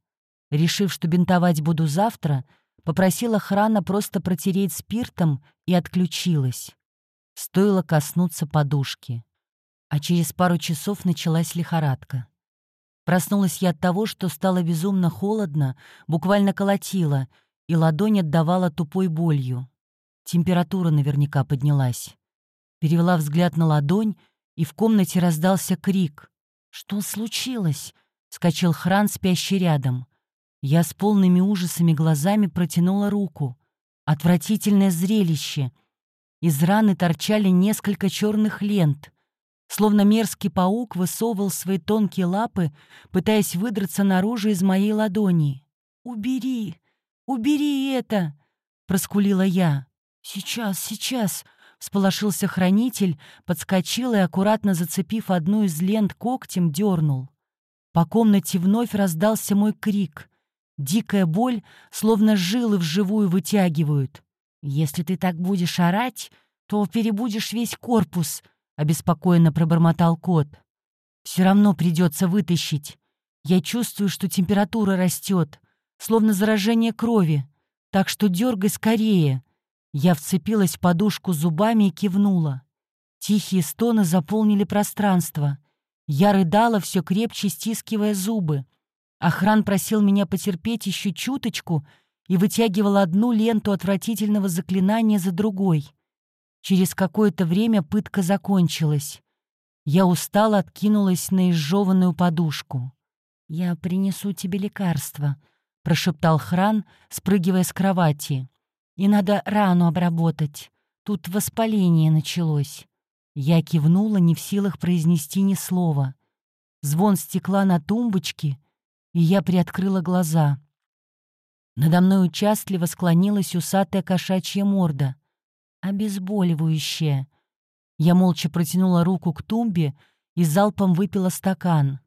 Решив, что бинтовать буду завтра, попросила охрана просто протереть спиртом и отключилась. Стоило коснуться подушки. А через пару часов началась лихорадка. Проснулась я от того, что стало безумно холодно, буквально колотило, и ладонь отдавала тупой болью. Температура наверняка поднялась. Перевела взгляд на ладонь, и в комнате раздался крик. «Что случилось?» — скачал Хран, спящий рядом. Я с полными ужасами глазами протянула руку. Отвратительное зрелище. Из раны торчали несколько черных лент. Словно мерзкий паук высовывал свои тонкие лапы, пытаясь выдраться наружу из моей ладони. «Убери! Убери это!» — проскулила я. «Сейчас, сейчас!» — всполошился хранитель, подскочил и, аккуратно зацепив одну из лент когтем, дернул. По комнате вновь раздался мой крик. Дикая боль, словно жилы вживую вытягивают. «Если ты так будешь орать, то перебудешь весь корпус», — обеспокоенно пробормотал кот. «Все равно придется вытащить. Я чувствую, что температура растет, словно заражение крови, так что дергай скорее». Я вцепилась в подушку зубами и кивнула. Тихие стоны заполнили пространство. Я рыдала, все крепче стискивая зубы. Охран просил меня потерпеть еще чуточку и вытягивал одну ленту отвратительного заклинания за другой. Через какое-то время пытка закончилась. Я устало откинулась на изжеванную подушку. «Я принесу тебе лекарство», — прошептал Хран, спрыгивая с кровати. «И надо рану обработать. Тут воспаление началось». Я кивнула, не в силах произнести ни слова. Звон стекла на тумбочке — и я приоткрыла глаза. Надо мной участливо склонилась усатая кошачья морда. Обезболивающее. Я молча протянула руку к тумбе и залпом выпила стакан.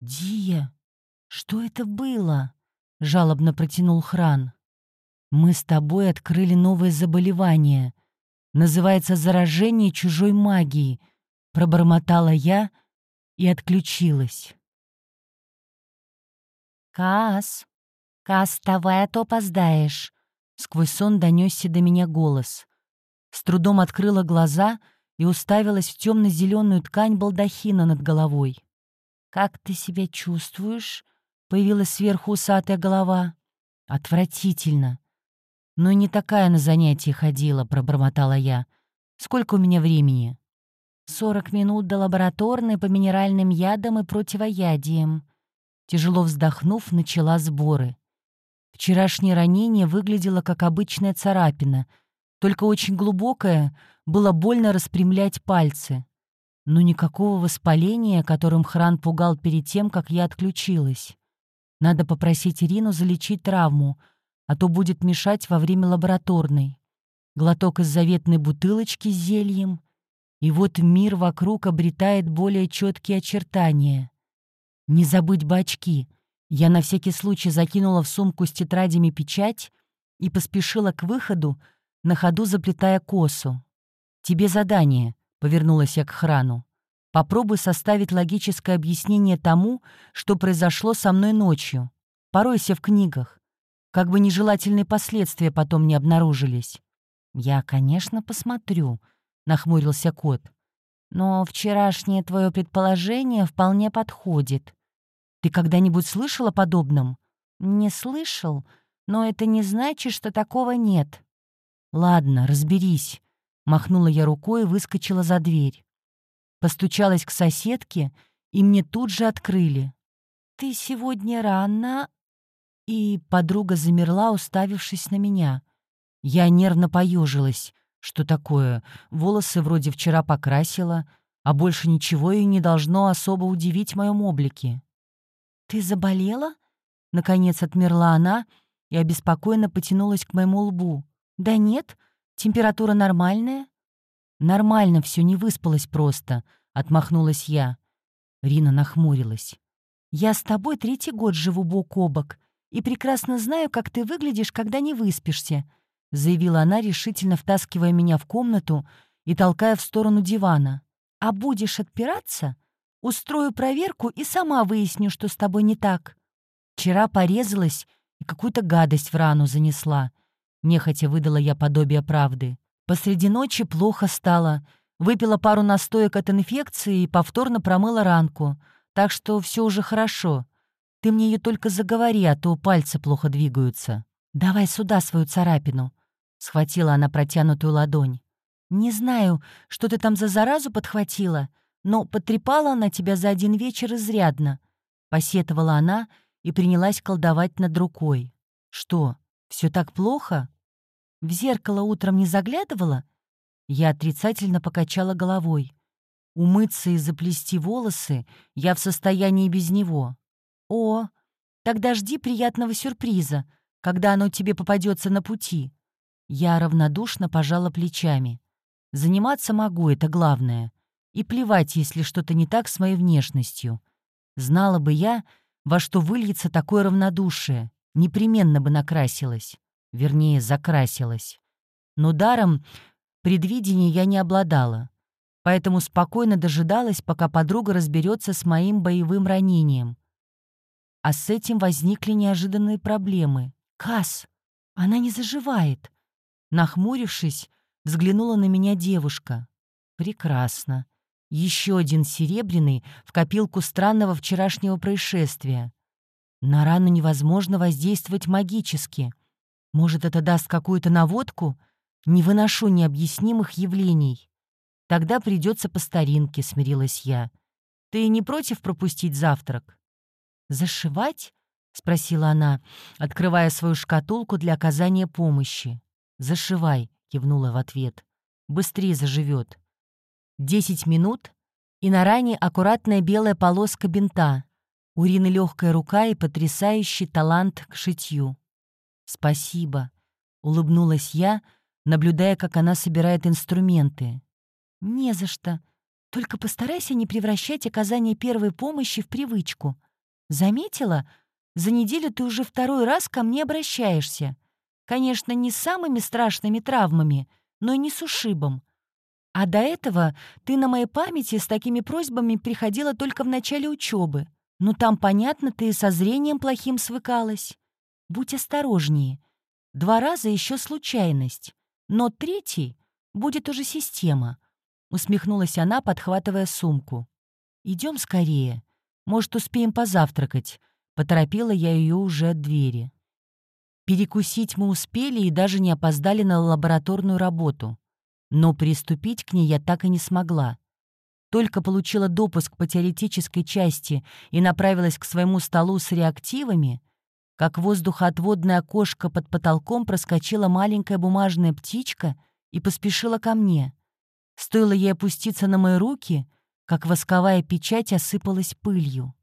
«Дия, что это было?» — жалобно протянул Хран. «Мы с тобой открыли новое заболевание. Называется заражение чужой магией», — пробормотала я и отключилась. «Каас! Каас, вставай, а то опоздаешь!» Сквозь сон донесся до меня голос. С трудом открыла глаза и уставилась в темно-зеленую ткань балдахина над головой. «Как ты себя чувствуешь?» — появилась сверху усатая голова. «Отвратительно!» «Ну, не такая на занятия ходила», — пробормотала я. «Сколько у меня времени?» «Сорок минут до лабораторной по минеральным ядам и противоядиям», Тяжело вздохнув, начала сборы. Вчерашнее ранение выглядело как обычная царапина, только очень глубокое, было больно распрямлять пальцы. Но никакого воспаления, которым Хран пугал перед тем, как я отключилась. Надо попросить Ирину залечить травму, а то будет мешать во время лабораторной. Глоток из заветной бутылочки с зельем, и вот мир вокруг обретает более четкие очертания. Не забыть бы очки. Я на всякий случай закинула в сумку с тетрадями печать и поспешила к выходу, на ходу заплетая косу. «Тебе задание», — повернулась я к храну. «Попробуй составить логическое объяснение тому, что произошло со мной ночью. Поройся в книгах. Как бы нежелательные последствия потом не обнаружились». «Я, конечно, посмотрю», — нахмурился кот. «Но вчерашнее твое предположение вполне подходит. Ты когда-нибудь слышал о подобном? Не слышал, но это не значит, что такого нет. Ладно, разберись. Махнула я рукой и выскочила за дверь. Постучалась к соседке, и мне тут же открыли. «Ты сегодня рано...» И подруга замерла, уставившись на меня. Я нервно поежилась. Что такое? Волосы вроде вчера покрасила, а больше ничего и не должно особо удивить в моем облике. «Ты заболела?» Наконец отмерла она и обеспокоенно потянулась к моему лбу. «Да нет, температура нормальная». «Нормально все, не выспалась просто», — отмахнулась я. Рина нахмурилась. «Я с тобой третий год живу бок о бок и прекрасно знаю, как ты выглядишь, когда не выспишься», — заявила она, решительно втаскивая меня в комнату и толкая в сторону дивана. «А будешь отпираться, Устрою проверку и сама выясню, что с тобой не так. Вчера порезалась и какую-то гадость в рану занесла. Нехотя выдала я подобие правды. Посреди ночи плохо стало. Выпила пару настоек от инфекции и повторно промыла ранку. Так что все уже хорошо. Ты мне ее только заговори, а то пальцы плохо двигаются. Давай сюда свою царапину. Схватила она протянутую ладонь. Не знаю, что ты там за заразу подхватила, но потрепала она тебя за один вечер изрядно», — посетовала она и принялась колдовать над рукой. «Что, все так плохо? В зеркало утром не заглядывала?» Я отрицательно покачала головой. Умыться и заплести волосы я в состоянии без него. «О, тогда жди приятного сюрприза, когда оно тебе попадется на пути». Я равнодушно пожала плечами. «Заниматься могу, это главное. И плевать, если что-то не так с моей внешностью. Знала бы я, во что выльется такое равнодушие, непременно бы накрасилась. Вернее, закрасилась. Но даром предвидения я не обладала. Поэтому спокойно дожидалась, пока подруга разберется с моим боевым ранением. А с этим возникли неожиданные проблемы. «Касс! Она не заживает!» Нахмурившись, взглянула на меня девушка. «Прекрасно. Еще один серебряный в копилку странного вчерашнего происшествия. На рану невозможно воздействовать магически. Может, это даст какую-то наводку? Не выношу необъяснимых явлений. Тогда придется по старинке, смирилась я. Ты не против пропустить завтрак? Зашивать? — спросила она, открывая свою шкатулку для оказания помощи. «Зашивай», — кивнула в ответ. «Быстрее заживет. Десять минут, и на ране аккуратная белая полоска бинта. У Рины легкая рука и потрясающий талант к шитью. «Спасибо», — улыбнулась я, наблюдая, как она собирает инструменты. «Не за что. Только постарайся не превращать оказание первой помощи в привычку. Заметила? За неделю ты уже второй раз ко мне обращаешься. Конечно, не с самыми страшными травмами, но и не с ушибом. А до этого ты на моей памяти с такими просьбами приходила только в начале учебы. Ну там, понятно, ты со зрением плохим свыкалась. Будь осторожнее. Два раза еще случайность, но третий будет уже система. Усмехнулась она, подхватывая сумку. Идем скорее. Может, успеем позавтракать. Поторопила я ее уже от двери. Перекусить мы успели и даже не опоздали на лабораторную работу. Но приступить к ней я так и не смогла. Только получила допуск по теоретической части и направилась к своему столу с реактивами, как воздухоотводное окошко под потолком проскочила маленькая бумажная птичка и поспешила ко мне. Стоило ей опуститься на мои руки, как восковая печать осыпалась пылью.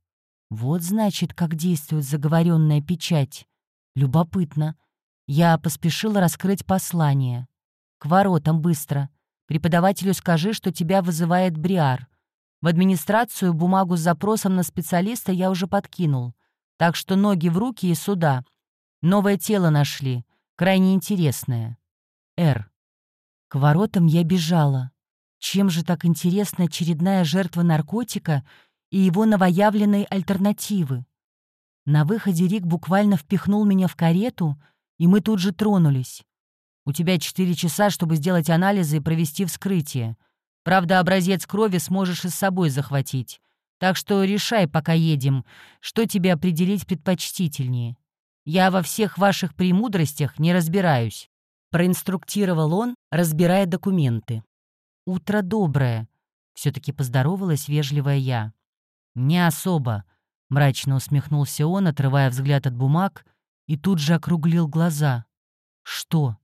Вот, значит, как действует заговоренная печать. Любопытно. Я поспешила раскрыть послание. К воротам быстро. Преподавателю скажи, что тебя вызывает Бриар. В администрацию бумагу с запросом на специалиста я уже подкинул. Так что ноги в руки и сюда. Новое тело нашли, крайне интересное. Р. К воротам я бежала. Чем же так интересна очередная жертва наркотика и его новоявленной альтернативы? На выходе Рик буквально впихнул меня в карету, и мы тут же тронулись. У тебя четыре часа, чтобы сделать анализы и провести вскрытие. Правда, образец крови сможешь и с собой захватить. Так что решай, пока едем, что тебе определить предпочтительнее. Я во всех ваших премудростях не разбираюсь», — проинструктировал он, разбирая документы. «Утро доброе», — все-таки поздоровалась вежливая я. «Не особо», — мрачно усмехнулся он, отрывая взгляд от бумаг, и тут же округлил глаза. «Что?»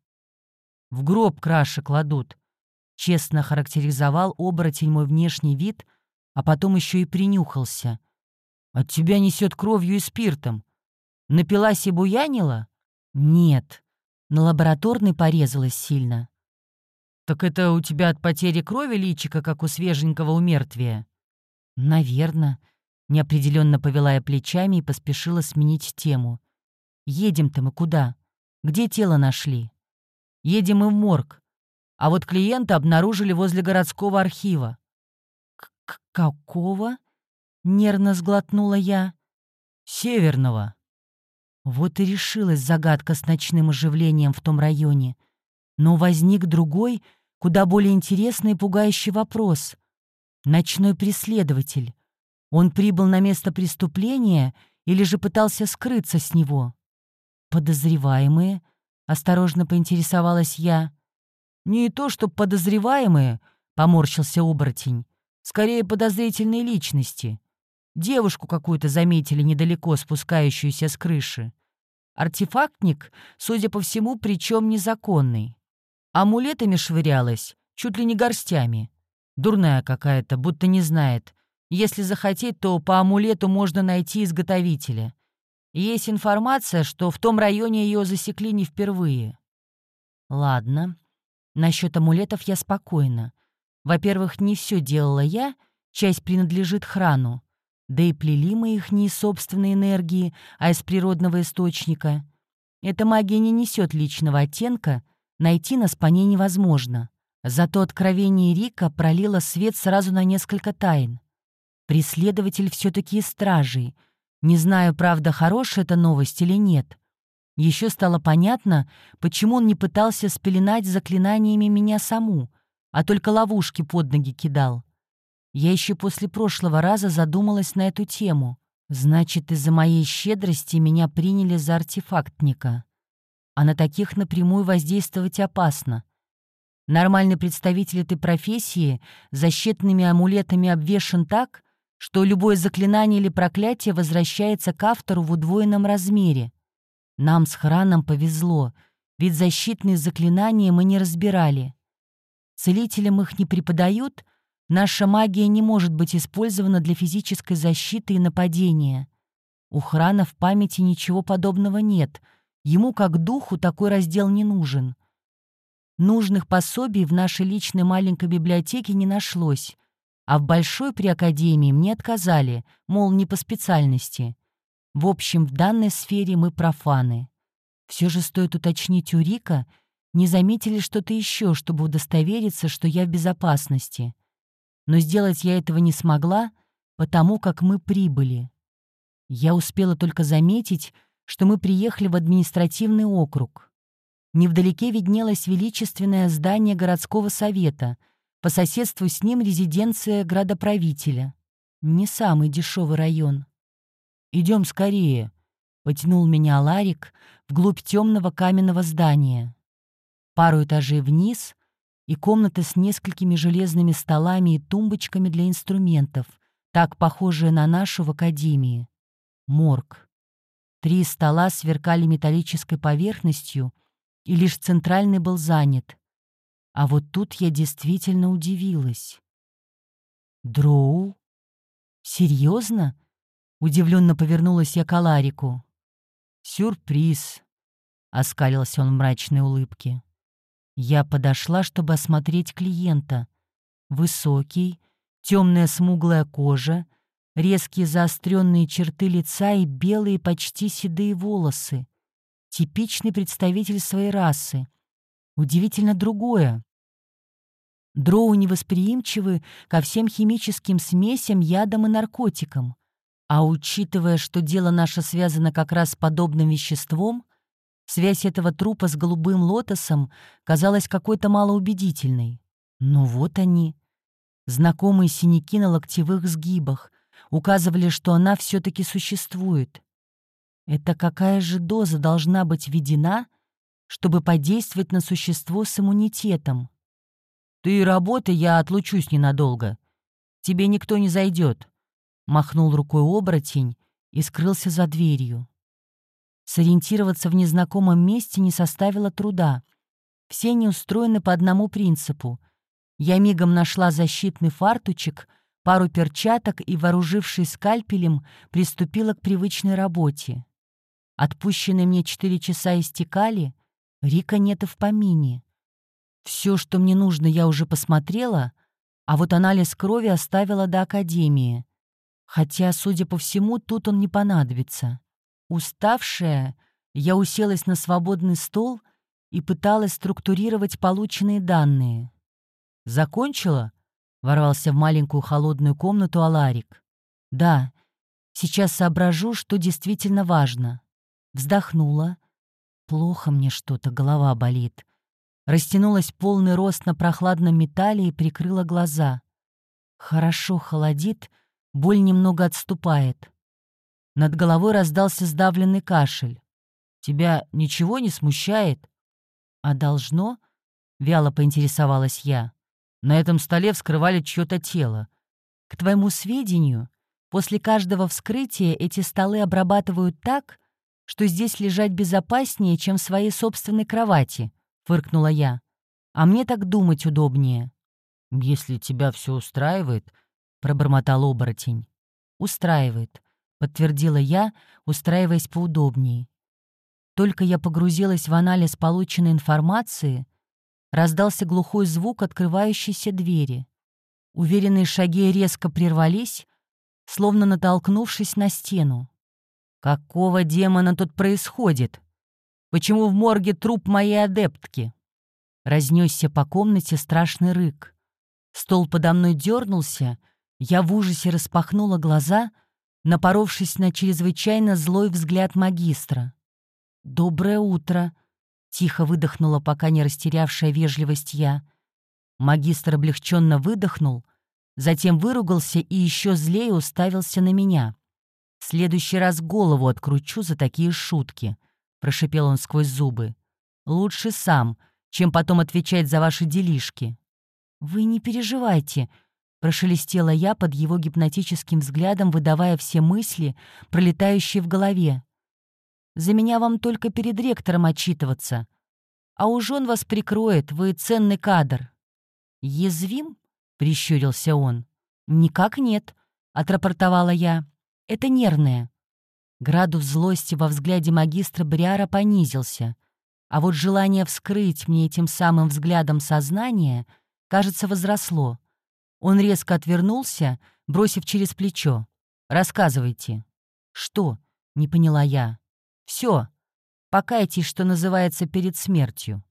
«В гроб краши кладут», — честно характеризовал оборотень мой внешний вид — а потом еще и принюхался. От тебя несет кровью и спиртом. Напилась и буянила? Нет. На лабораторной порезалась сильно. Так это у тебя от потери крови личика, как у свеженького умертвия? Наверно. Неопределенно повела я плечами и поспешила сменить тему. Едем-то мы куда? Где тело нашли? Едем мы в морг. А вот клиента обнаружили возле городского архива. К «Какого?» — нервно сглотнула я. «Северного». Вот и решилась загадка с ночным оживлением в том районе. Но возник другой, куда более интересный и пугающий вопрос. Ночной преследователь. Он прибыл на место преступления или же пытался скрыться с него? «Подозреваемые?» — осторожно поинтересовалась я. «Не то, что подозреваемые», — поморщился оборотень. Скорее, подозрительные личности. Девушку какую-то заметили недалеко спускающуюся с крыши. Артефактник, судя по всему, причем незаконный. Амулетами швырялась, чуть ли не горстями. Дурная какая-то, будто не знает. Если захотеть, то по амулету можно найти изготовителя. Есть информация, что в том районе ее засекли не впервые. Ладно. Насчет амулетов я спокойна. Во-первых, не все делала я, часть принадлежит храну. Да и плели мы их не из собственной энергии, а из природного источника. Эта магия не несет личного оттенка, найти нас по ней невозможно. Зато откровение Рика пролило свет сразу на несколько тайн. Преследователь все таки стражей. Не знаю, правда, хорошая эта новость или нет. Еще стало понятно, почему он не пытался спеленать заклинаниями меня саму — а только ловушки под ноги кидал. Я еще после прошлого раза задумалась на эту тему. Значит, из-за моей щедрости меня приняли за артефактника. А на таких напрямую воздействовать опасно. Нормальный представитель этой профессии защитными амулетами обвешан так, что любое заклинание или проклятие возвращается к автору в удвоенном размере. Нам с Храном повезло, ведь защитные заклинания мы не разбирали. Целителям их не преподают, наша магия не может быть использована для физической защиты и нападения. У Храна в памяти ничего подобного нет, ему как духу такой раздел не нужен. Нужных пособий в нашей личной маленькой библиотеке не нашлось, а в большой при академии мне отказали, мол, не по специальности. В общем, в данной сфере мы профаны. Все же стоит уточнить у Рика, не заметили что-то еще, чтобы удостовериться, что я в безопасности. Но сделать я этого не смогла, потому как мы прибыли. Я успела только заметить, что мы приехали в административный округ. Невдалеке виднелось величественное здание городского совета, по соседству с ним резиденция градоправителя. Не самый дешевый район. Идем скорее», — потянул меня Ларик вглубь темного каменного здания. Пару этажей вниз и комната с несколькими железными столами и тумбочками для инструментов, так похожая на нашу в академии. Морг. Три стола сверкали металлической поверхностью, и лишь центральный был занят. А вот тут я действительно удивилась. «Дроу? Серьезно?» — удивленно повернулась я к Аларику. «Сюрприз!» — оскалился он в мрачной улыбке. Я подошла, чтобы осмотреть клиента. Высокий, темная смуглая кожа, резкие заостренные черты лица и белые почти седые волосы. Типичный представитель своей расы. Удивительно другое. Дроу невосприимчивы ко всем химическим смесям, ядам и наркотикам. А учитывая, что дело наше связано как раз с подобным веществом, связь этого трупа с голубым лотосом казалась какой-то малоубедительной. Но вот они. Знакомые синяки на локтевых сгибах, указывали, что она все-таки существует. Это какая же доза должна быть введена, чтобы подействовать на существо с иммунитетом? «Ты работай, я отлучусь ненадолго. Тебе никто не зайдет», — махнул рукой оборотень и скрылся за дверью. Сориентироваться в незнакомом месте не составило труда. Все они устроены по одному принципу. Я мигом нашла защитный фартучек — пару перчаток и, вооружившись скальпелем, приступила к привычной работе. Отпущенные мне четыре часа истекали, Рика нет и в помине. Все, что мне нужно, я уже посмотрела, а вот анализ крови оставила до академии. Хотя, судя по всему, тут он не понадобится. Уставшая, я уселась на свободный стол и пыталась структурировать полученные данные. «Закончила?» Ворвался в маленькую холодную комнату Аларик. «Да, сейчас соображу, что действительно важно». Вздохнула. «Плохо мне что-то, голова болит». Растянулась полный рост на прохладном металле и прикрыла глаза. Хорошо холодит, боль немного отступает. Над головой раздался сдавленный кашель. «Тебя ничего не смущает?» «А должно?» — вяло поинтересовалась я. На этом столе вскрывали чье-то тело. К твоему сведению, после каждого вскрытия эти столы обрабатывают так, что здесь лежать безопаснее, чем в своей собственной кровати, — фыркнула я. А мне так думать удобнее. Если тебя все устраивает, — пробормотал оборотень. Устраивает, — подтвердила я, устраиваясь поудобнее. Только я погрузилась в анализ полученной информации, раздался глухой звук открывающейся двери. Уверенные шаги резко прервались, словно натолкнувшись на стену. «Какого демона тут происходит? Почему в морге труп моей адептки?» Разнесся по комнате страшный рык. Стол подо мной дернулся, я в ужасе распахнула глаза, напоровшись на чрезвычайно злой взгляд магистра. «Доброе утро!» Тихо выдохнула, пока не растерявшая вежливость я. Магистр облегченно выдохнул, затем выругался и еще злее уставился на меня. «В следующий раз голову откручу за такие шутки», — прошипел он сквозь зубы. «Лучше сам, чем потом отвечать за ваши делишки». «Вы не переживайте», — прошелестела я под его гипнотическим взглядом, выдавая все мысли, пролетающие в голове. За меня вам только перед ректором отчитываться. А уж он вас прикроет, вы ценный кадр». «Язвим?» — прищурился он. «Никак нет», — отрапортовала я. «Это нервное». Градус злости во взгляде магистра Бриара понизился. А вот желание вскрыть мне этим самым взглядом сознание, кажется, возросло. Он резко отвернулся, бросив через плечо. «Рассказывайте». «Что?» — не поняла я. «Все. Покайтесь, что называется, перед смертью».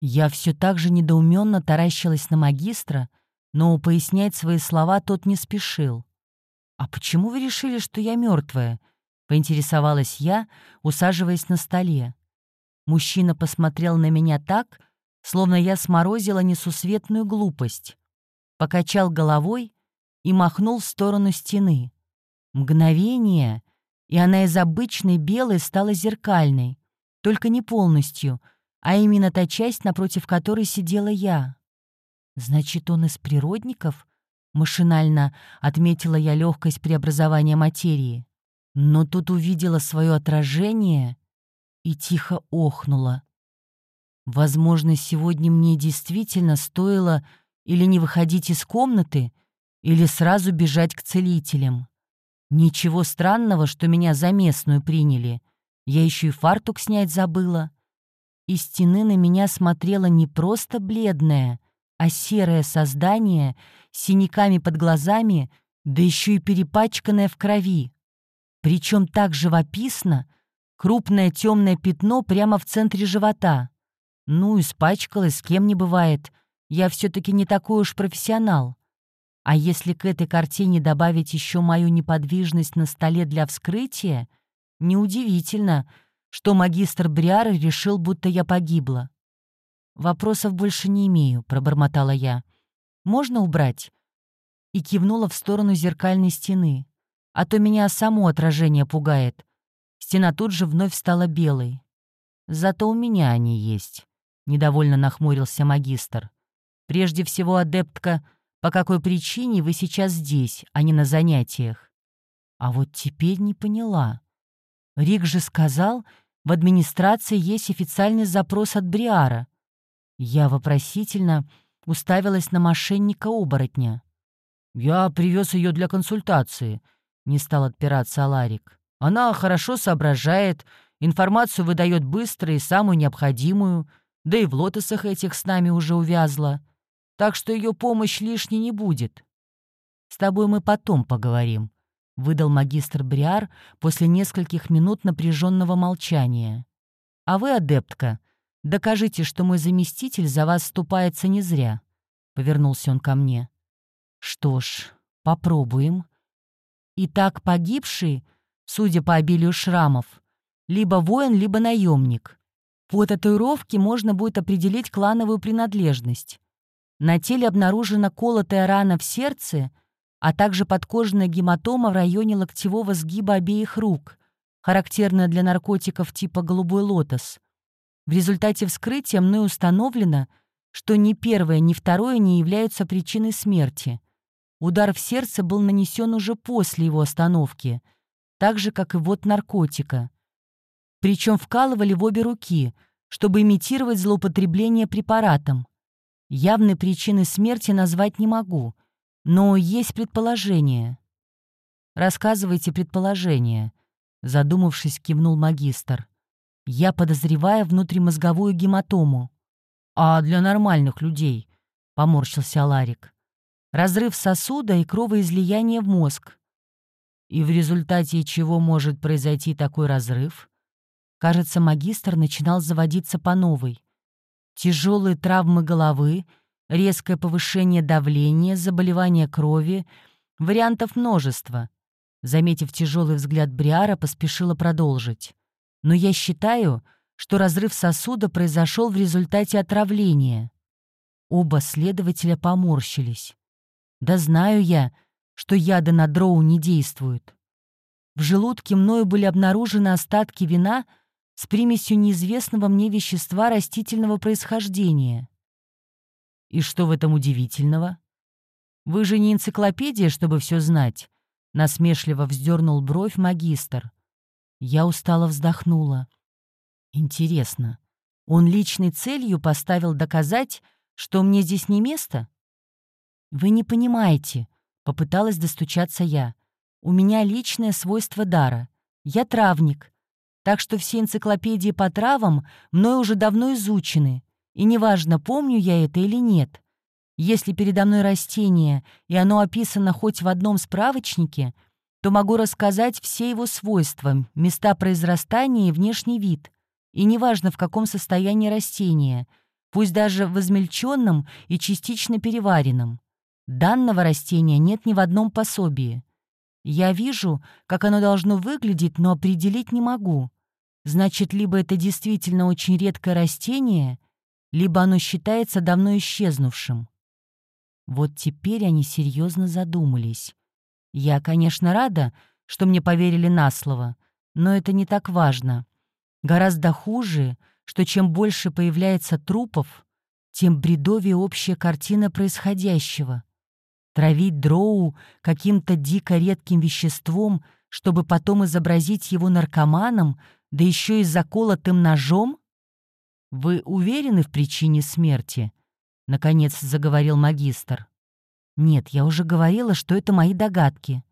Я все так же недоуменно таращилась на магистра, но пояснять свои слова тот не спешил. «А почему вы решили, что я мертвая? поинтересовалась я, усаживаясь на столе. Мужчина посмотрел на меня так, словно я сморозила несусветную глупость. Покачал головой и махнул в сторону стены. Мгновение, и она из обычной белой стала зеркальной, только не полностью, а именно та часть, напротив которой сидела я. Значит, он из природников? Машинально отметила я легкость преобразования материи. Но тут увидела свое отражение и тихо охнула. Возможно, сегодня мне действительно стоило или не выходить из комнаты, или сразу бежать к целителям. Ничего странного, что меня за местную приняли. Я еще и фартук снять забыла. Из стены на меня смотрело не просто бледное, а серое создание с синяками под глазами, да еще и перепачканное в крови. Причем так живописно, крупное темное пятно прямо в центре живота. Ну, испачкалась, с кем не бывает. Я все-таки не такой уж профессионал. А если к этой картине добавить еще мою неподвижность на столе для вскрытия, неудивительно, что магистр Бриар решил, будто я погибла. «Вопросов больше не имею», — пробормотала я. «Можно убрать?» И кивнула в сторону зеркальной стены а то меня само отражение пугает. Стена тут же вновь стала белой. Зато у меня они есть, — недовольно нахмурился магистр. Прежде всего, адептка, по какой причине вы сейчас здесь, а не на занятиях? А вот теперь не поняла. Рик же сказал, в администрации есть официальный запрос от Бриара. Я вопросительно уставилась на мошенника-оборотня. «Я привез ее для консультации», — не стал отпираться Аларик. «Она хорошо соображает, информацию выдает быстро и самую необходимую, да и в лотосах этих с нами уже увязла, так что ее помощь лишней не будет». «С тобой мы потом поговорим», — выдал магистр Бриар после нескольких минут напряженного молчания. «А вы, адептка, докажите, что мой заместитель за вас ступается не зря», — повернулся он ко мне. «Что ж, попробуем», Итак, погибший, судя по обилию шрамов, либо воин, либо наемник. По татуировке можно будет определить клановую принадлежность. На теле обнаружена колотая рана в сердце, а также подкожная гематома в районе локтевого сгиба обеих рук, характерная для наркотиков типа «голубой лотос». В результате вскрытия мной установлено, что ни первое, ни второе не являются причиной смерти — Удар в сердце был нанесен уже после его остановки, так же, как и вот наркотика. Причем вкалывали в обе руки, чтобы имитировать злоупотребление препаратом. Явной причины смерти назвать не могу, но есть предположение. «Рассказывайте предположение», — задумавшись, кивнул магистр. «Я подозреваю внутримозговую гематому». «А для нормальных людей?» — поморщился Ларик разрыв сосуда и кровоизлияние в мозг. И в результате чего может произойти такой разрыв? Кажется, магистр начинал заводиться по новой. Тяжелые травмы головы, резкое повышение давления, заболевание крови, вариантов множество. Заметив тяжелый взгляд Бриара, поспешила продолжить. Но я считаю, что разрыв сосуда произошел в результате отравления. Оба следователя поморщились. Да знаю я, что яды на дроу не действуют. В желудке мною были обнаружены остатки вина с примесью неизвестного мне вещества растительного происхождения. И что в этом удивительного? Вы же не энциклопедия, чтобы все знать, насмешливо вздернул бровь магистр. Я устало вздохнула. Интересно, он личной целью поставил доказать, что мне здесь не место? «Вы не понимаете», — попыталась достучаться я. «У меня личное свойство дара. Я травник. Так что все энциклопедии по травам мной уже давно изучены, и неважно, помню я это или нет. Если передо мной растение, и оно описано хоть в одном справочнике, то могу рассказать все его свойства, места произрастания и внешний вид. И неважно, в каком состоянии растения, пусть даже в измельченном и частично переваренном. Данного растения нет ни в одном пособии. Я вижу, как оно должно выглядеть, но определить не могу. Значит, либо это действительно очень редкое растение, либо оно считается давно исчезнувшим. Вот теперь они серьезно задумались. Я, конечно, рада, что мне поверили на слово, но это не так важно. Гораздо хуже, что чем больше появляется трупов, тем бредовее общая картина происходящего. Травить дроу каким-то дико редким веществом, чтобы потом изобразить его наркоманом, да еще и заколотым ножом? Вы уверены в причине смерти? — наконец заговорил магистр. «Нет, я уже говорила, что это мои догадки.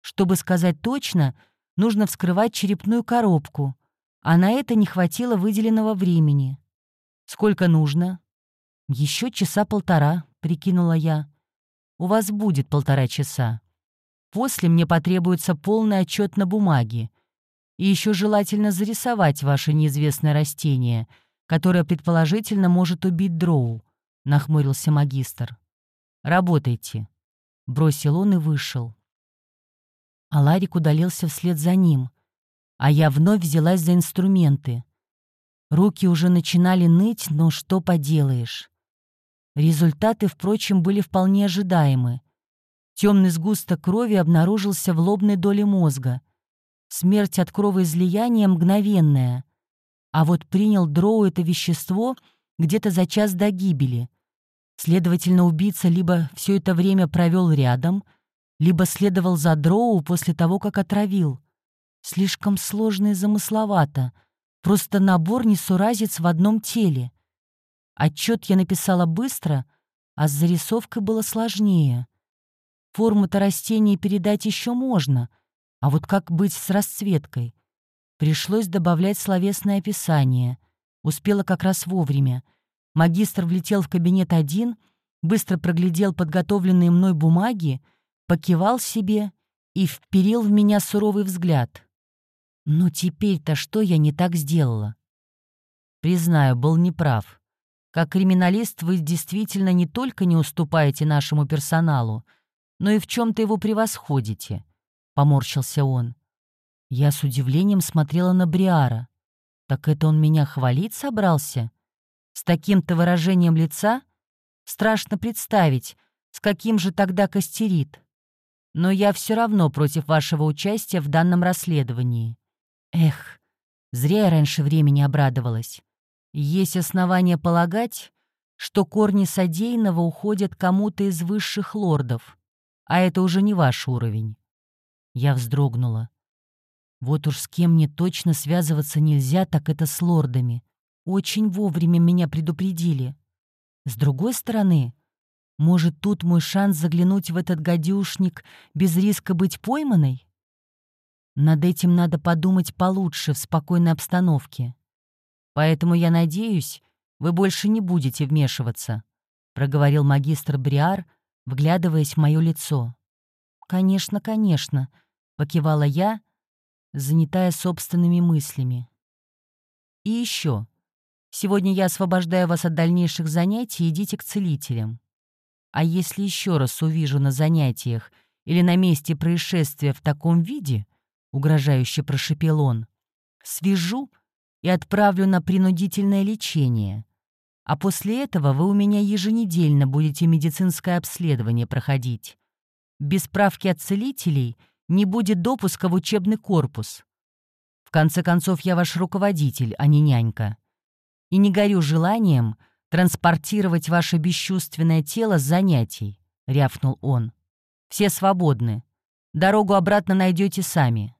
Чтобы сказать точно, нужно вскрывать черепную коробку, а на это не хватило выделенного времени. Сколько нужно?» «Еще часа полтора», — прикинула я. «У вас будет полтора часа. После мне потребуется полный отчет на бумаге. И еще желательно зарисовать ваше неизвестное растение, которое предположительно может убить дроу нахмурился магистр. «Работайте», — бросил он и вышел. Аларик удалился вслед за ним, а я вновь взялась за инструменты. Руки уже начинали ныть, но что поделаешь. Результаты, впрочем, были вполне ожидаемы. Темный сгусток крови обнаружился в лобной доле мозга. Смерть от кровоизлияния мгновенная. А вот принял дроу это вещество где-то за час до гибели. Следовательно, убийца либо все это время провел рядом, либо следовал за Дроу после того, как отравил. Слишком сложно и замысловато. Просто набор несуразец в одном теле. Отчет я написала быстро, а с зарисовкой было сложнее. Форму-то растения передать еще можно, а вот как быть с расцветкой? Пришлось добавлять словесное описание. Успела как раз вовремя — Магистр влетел в кабинет один, быстро проглядел подготовленные мной бумаги, покивал себе и вперил в меня суровый взгляд. «Ну теперь-то что я не так сделала?» Признаю, был неправ. Как криминалист вы действительно не только не уступаете нашему персоналу, но и в чем-то его превосходите», — поморщился он. Я с удивлением смотрела на Бриара. «Так это он меня хвалить собрался?» С таким-то выражением лица страшно представить, с каким же тогда костерит. Но я все равно против вашего участия в данном расследовании. Эх, зря я раньше времени обрадовалась. Есть основания полагать, что корни содеянного уходят кому-то из высших лордов, а это уже не ваш уровень. Я вздрогнула. Вот уж с кем мне точно связываться нельзя, так это с лордами. Очень вовремя меня предупредили. С другой стороны, может, тут мой шанс заглянуть в этот гадюшник без риска быть пойманной? Над этим надо подумать получше в спокойной обстановке. Поэтому я надеюсь, вы больше не будете вмешиваться, проговорил магистр Бриар, вглядываясь в мое лицо. Конечно, конечно, покивала я, занятая собственными мыслями. И еще. Сегодня я освобождаю вас от дальнейших занятий, идите к целителям. А если еще раз увижу на занятиях или на месте происшествия в таком виде, — угрожающе прошепел он, — свяжу и отправлю на принудительное лечение. А после этого вы у меня еженедельно будете медицинское обследование проходить. Без справки от целителей не будет допуска в учебный корпус. В конце концов, я ваш руководитель, а не нянька и не горю желанием транспортировать ваше бесчувственное тело с занятий», — рявкнул он. «Все свободны. Дорогу обратно найдете сами».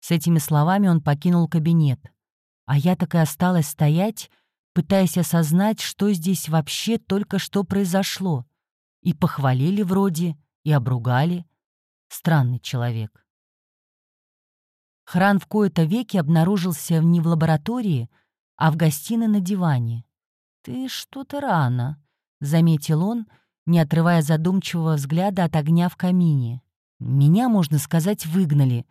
С этими словами он покинул кабинет. А я так и осталась стоять, пытаясь осознать, что здесь вообще только что произошло. И похвалили вроде, и обругали. Странный человек. Хран в кои-то веки обнаружился не в лаборатории, а в гостиной на диване. «Ты что-то рано», — заметил он, не отрывая задумчивого взгляда от огня в камине. «Меня, можно сказать, выгнали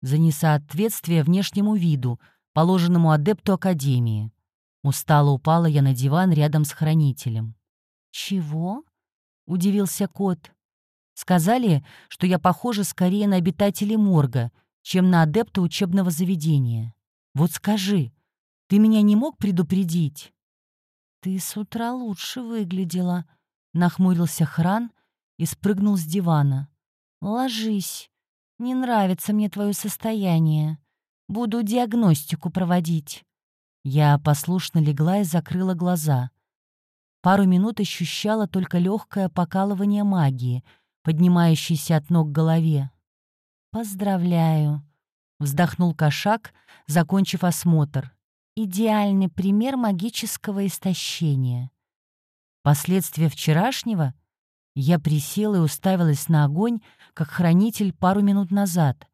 за несоответствие внешнему виду, положенному адепту Академии. Устало упала я на диван рядом с хранителем. «Чего?» — удивился кот. «Сказали, что я похожа скорее на обитателей морга, чем на адепта учебного заведения. Вот скажи, ты меня не мог предупредить?» «Ты с утра лучше выглядела», — нахмурился Хран и спрыгнул с дивана. «Ложись. Не нравится мне твое состояние. Буду диагностику проводить». Я послушно легла и закрыла глаза. Пару минут ощущала только легкое покалывание магии, поднимающейся от ног к голове. «Поздравляю», — вздохнул кошак, закончив осмотр. «Идеальный пример магического истощения». Последствия вчерашнего я присела и уставилась на огонь, как хранитель пару минут назад.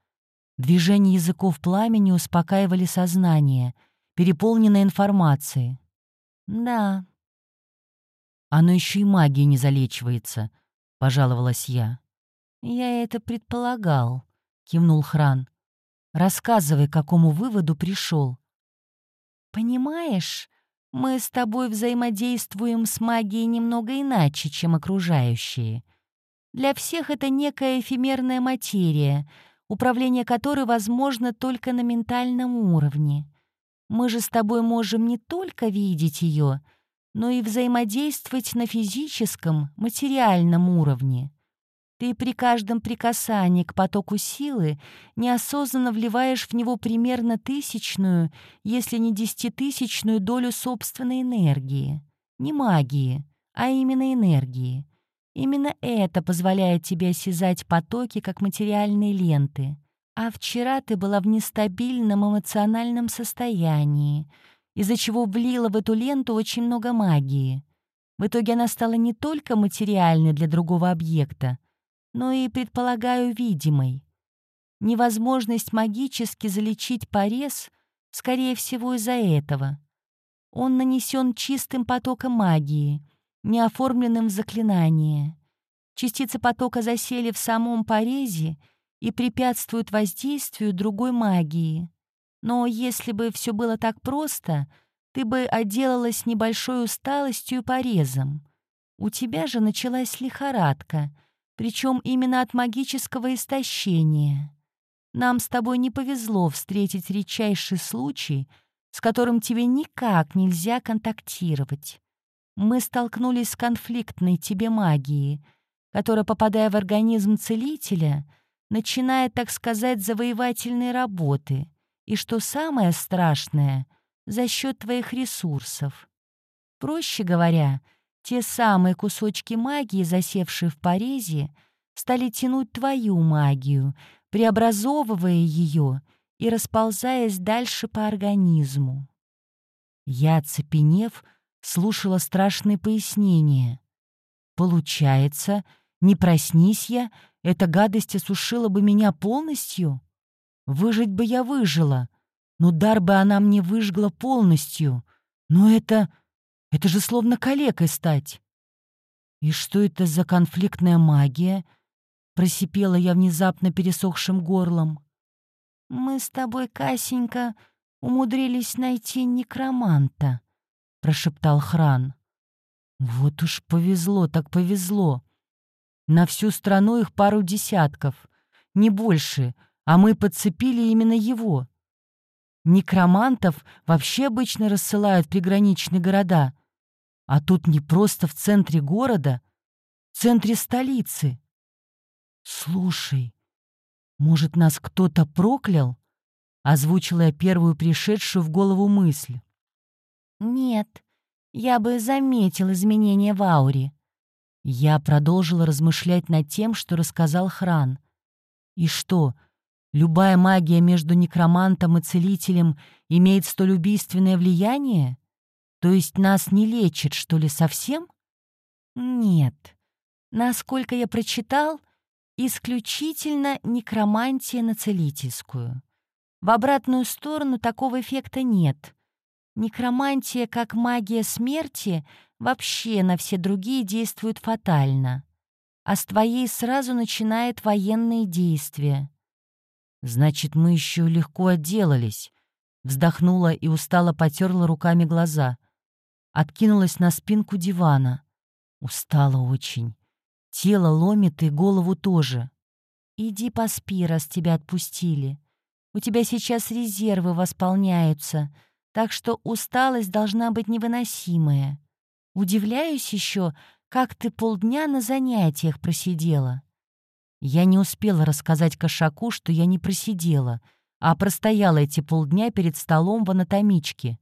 Движения языков пламени успокаивали сознание, переполненное информацией. «Да». «Оно еще и магией не залечивается», — пожаловалась я. «Я это предполагал», — кивнул Хран. «Рассказывай, к какому выводу пришел. «Понимаешь, мы с тобой взаимодействуем с магией немного иначе, чем окружающие. Для всех это некая эфемерная материя, управление которой возможно только на ментальном уровне. Мы же с тобой можем не только видеть ее, но и взаимодействовать на физическом, материальном уровне. Ты при каждом прикасании к потоку силы неосознанно вливаешь в него примерно тысячную, если не десятитысячную долю собственной энергии. Не магии, а именно энергии. Именно это позволяет тебе осязать потоки, как материальные ленты. А вчера ты была в нестабильном эмоциональном состоянии, из-за чего влила в эту ленту очень много магии. В итоге она стала не только материальной для другого объекта, но и, предполагаю, видимой. Невозможность магически залечить порез, скорее всего, из-за этого. Он нанесен чистым потоком магии, не оформленным в заклинание. Частицы потока засели в самом порезе и препятствуют воздействию другой магии. Но если бы все было так просто, ты бы отделалась небольшой усталостью и порезом. У тебя же началась лихорадка — причем именно от магического истощения. Нам с тобой не повезло встретить редчайший случай, с которым тебе никак нельзя контактировать. Мы столкнулись с конфликтной тебе магией, которая, попадая в организм целителя, начинает, так сказать, завоевательные работы, и, что самое страшное, за счет твоих ресурсов. Проще говоря, те самые кусочки магии, засевшие в порезе, стали тянуть твою магию, преобразовывая ее и расползаясь дальше по организму. Я, цепенев, слушала страшные пояснения. Получается, не проснись я, эта гадость осушила бы меня полностью? Выжить бы я выжила, но дар бы она мне выжгла полностью. Но это... Это же словно калекой стать. И что это за конфликтная магия? Просипела я внезапно пересохшим горлом. Мы с тобой, Касенька, умудрились найти некроманта, прошептал Хран. Вот уж повезло, так повезло. На всю страну их пару десятков, не больше, а мы подцепили именно его. Некромантов вообще обычно рассылают приграничные города — а тут не просто в центре города, в центре столицы. «Слушай, может, нас кто-то проклял?» — озвучила я первую пришедшую в голову мысль. «Нет, я бы заметил изменения в ауре». Я продолжила размышлять над тем, что рассказал Хран. «И что, любая магия между некромантом и целителем имеет столь убийственное влияние?» То есть нас не лечат, что ли, совсем? Нет. Насколько я прочитал, исключительно некромантия на целительскую. В обратную сторону такого эффекта нет. Некромантия, как магия смерти, вообще на все другие действует фатально. А с твоей сразу начинает военные действия. Значит, мы еще легко отделались. Вздохнула и устало потерла руками глаза. Откинулась на спинку дивана. Устала очень. Тело ломит и голову тоже. «Иди поспи, раз тебя отпустили. У тебя сейчас резервы восполняются, так что усталость должна быть невыносимая. Удивляюсь еще, как ты полдня на занятиях просидела». Я не успела рассказать кошаку, что я не просидела, а простояла эти полдня перед столом в анатомичке.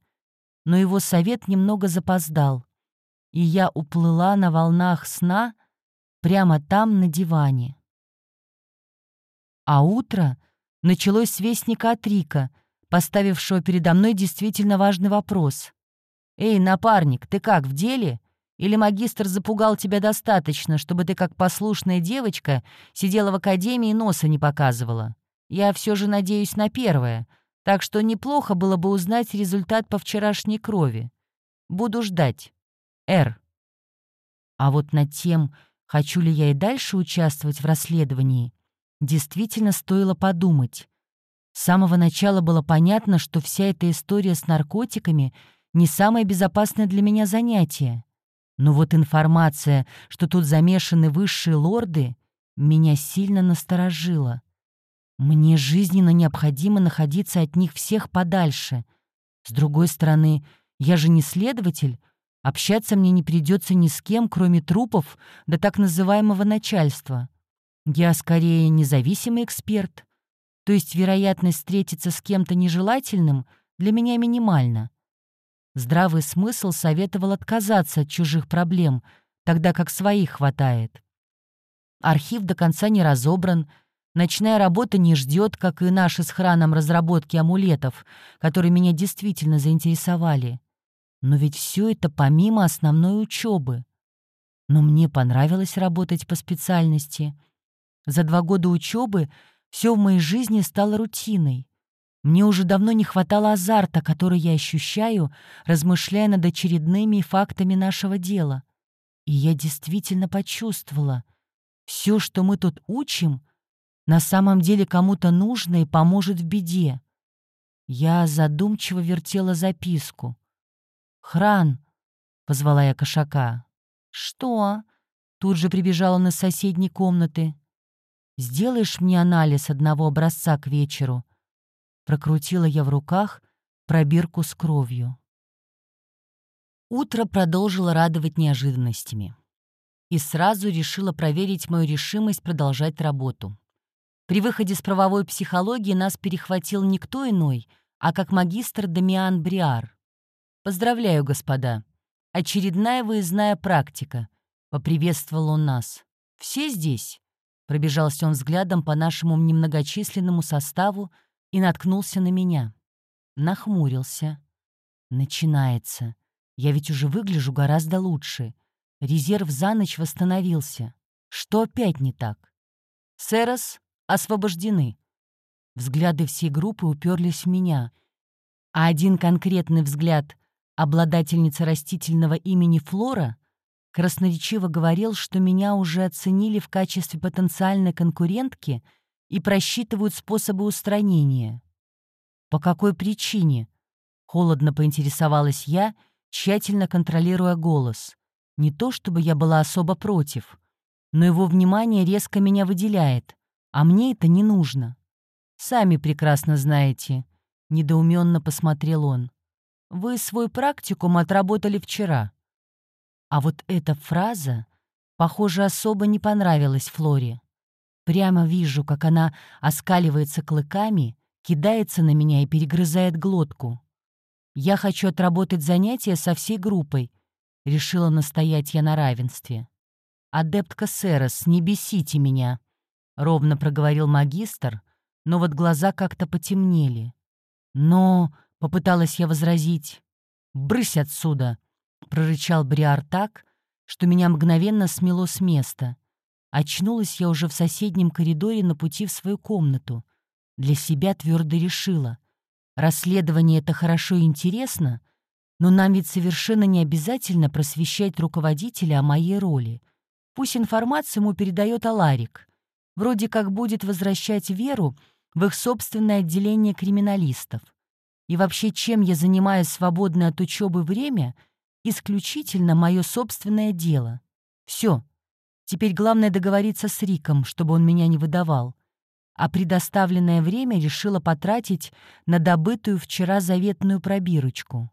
Но его совет немного запоздал, и я уплыла на волнах сна прямо там, на диване. А утро началось с вестника от Рика, поставившего передо мной действительно важный вопрос. «Эй, напарник, ты как, в деле? Или магистр запугал тебя достаточно, чтобы ты, как послушная девочка, сидела в академии и носа не показывала? Я все же надеюсь на первое, так что неплохо было бы узнать результат по вчерашней крови. Буду ждать. Р. А вот над тем, хочу ли я и дальше участвовать в расследовании, действительно стоило подумать. С самого начала было понятно, что вся эта история с наркотиками не самое безопасное для меня занятие. Но вот информация, что тут замешаны высшие лорды, меня сильно насторожила. Мне жизненно необходимо находиться от них всех подальше. С другой стороны, я же не следователь, общаться мне не придется ни с кем, кроме трупов до так называемого начальства. Я скорее независимый эксперт, то есть вероятность встретиться с кем-то нежелательным для меня минимальна. Здравый смысл советовал отказаться от чужих проблем, тогда как своих хватает. Архив до конца не разобран, ночная работа не ждет, как и наши с храном разработки амулетов, которые меня действительно заинтересовали. Но ведь все это помимо основной учебы. Но мне понравилось работать по специальности — за два года учебы все в моей жизни стало рутиной. Мне уже давно не хватало азарта, который я ощущаю, размышляя над очередными фактами нашего дела. И я действительно почувствовала, все, что мы тут учим, на самом деле кому-то нужно и поможет в беде. Я задумчиво вертела записку. «Хран!» — позвала я кошака. «Что?» — тут же прибежала на соседней комнаты. Сделаешь мне анализ одного образца к вечеру?» Прокрутила я в руках пробирку с кровью. Утро продолжило радовать неожиданностями. И сразу решила проверить мою решимость продолжать работу. При выходе с правовой психологии нас перехватил никто иной, а как магистр Дамиан Бриар. «Поздравляю, господа. Очередная выездная практика», — поприветствовал он нас. «Все здесь?» Пробежался он взглядом по нашему немногочисленному составу и наткнулся на меня. Нахмурился. Начинается. Я ведь уже выгляжу гораздо лучше. Резерв за ночь восстановился. Что опять не так? Серос освобождены. Взгляды всей группы уперлись в меня. А один конкретный взгляд обладательницы растительного имени Флора красноречиво говорил, что меня уже оценили в качестве потенциальной конкурентки и просчитывают способы устранения. По какой причине? Холодно поинтересовалась я, тщательно контролируя голос. Не то чтобы я была особо против, но его внимание резко меня выделяет, а мне это не нужно. Сами прекрасно знаете, недоуменно посмотрел он. Вы свой практикум отработали вчера. А вот эта фраза, похоже, особо не понравилась Флоре. Прямо вижу, как она оскаливается клыками, кидается на меня и перегрызает глотку. «Я хочу отработать занятия со всей группой», — решила настоять я на равенстве. «Адептка Серос, не бесите меня», — ровно проговорил магистр, но вот глаза как-то потемнели. «Но», — попыталась я возразить, — «брысь отсюда», — прорычал Бриар так, что меня мгновенно смело с места. Очнулась я уже в соседнем коридоре на пути в свою комнату. Для себя твердо решила. Расследование — это хорошо и интересно, но нам ведь совершенно не обязательно просвещать руководителя о моей роли. Пусть информацию ему передает Аларик. Вроде как будет возвращать веру в их собственное отделение криминалистов. И вообще, чем я занимаюсь свободное от учебы время, исключительно мое собственное дело. Все. Теперь главное договориться с Риком, чтобы он меня не выдавал. А предоставленное время решила потратить на добытую вчера заветную пробирочку.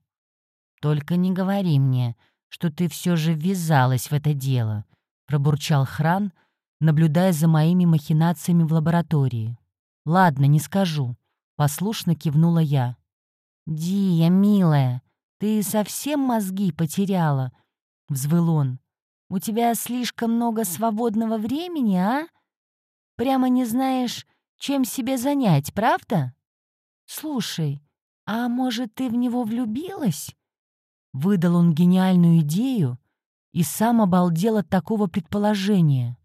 «Только не говори мне, что ты все же ввязалась в это дело», — пробурчал Хран, наблюдая за моими махинациями в лаборатории. «Ладно, не скажу», — послушно кивнула я. «Дия, милая, ты совсем мозги потеряла?» — взвыл он. «У тебя слишком много свободного времени, а? Прямо не знаешь, чем себе занять, правда? Слушай, а может, ты в него влюбилась?» Выдал он гениальную идею и сам обалдел от такого предположения.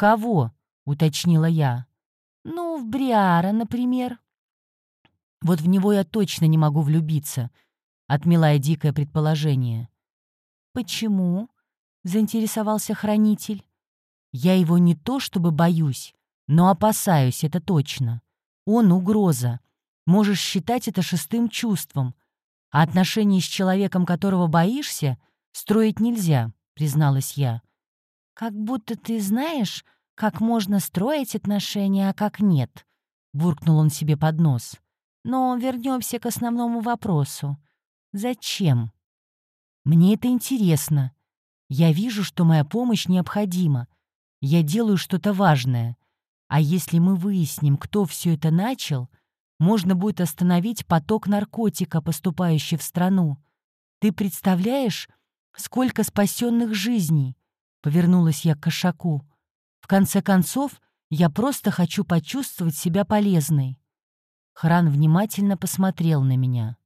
«В кого?» — уточнила я. «Ну, в Бриара, например». Вот в него я точно не могу влюбиться, отмела я дикое предположение. Почему? заинтересовался хранитель. Я его не то чтобы боюсь, но опасаюсь, это точно. Он угроза. Можешь считать это шестым чувством. А отношения с человеком, которого боишься, строить нельзя, призналась я. Как будто ты знаешь, как можно строить отношения, а как нет, буркнул он себе под нос. Но вернемся к основному вопросу. Зачем? Мне это интересно. Я вижу, что моя помощь необходима. Я делаю что-то важное. А если мы выясним, кто все это начал, можно будет остановить поток наркотика, поступающий в страну. Ты представляешь, сколько спасенных жизней? Повернулась я к кошаку. В конце концов, я просто хочу почувствовать себя полезной. Хран внимательно посмотрел на меня.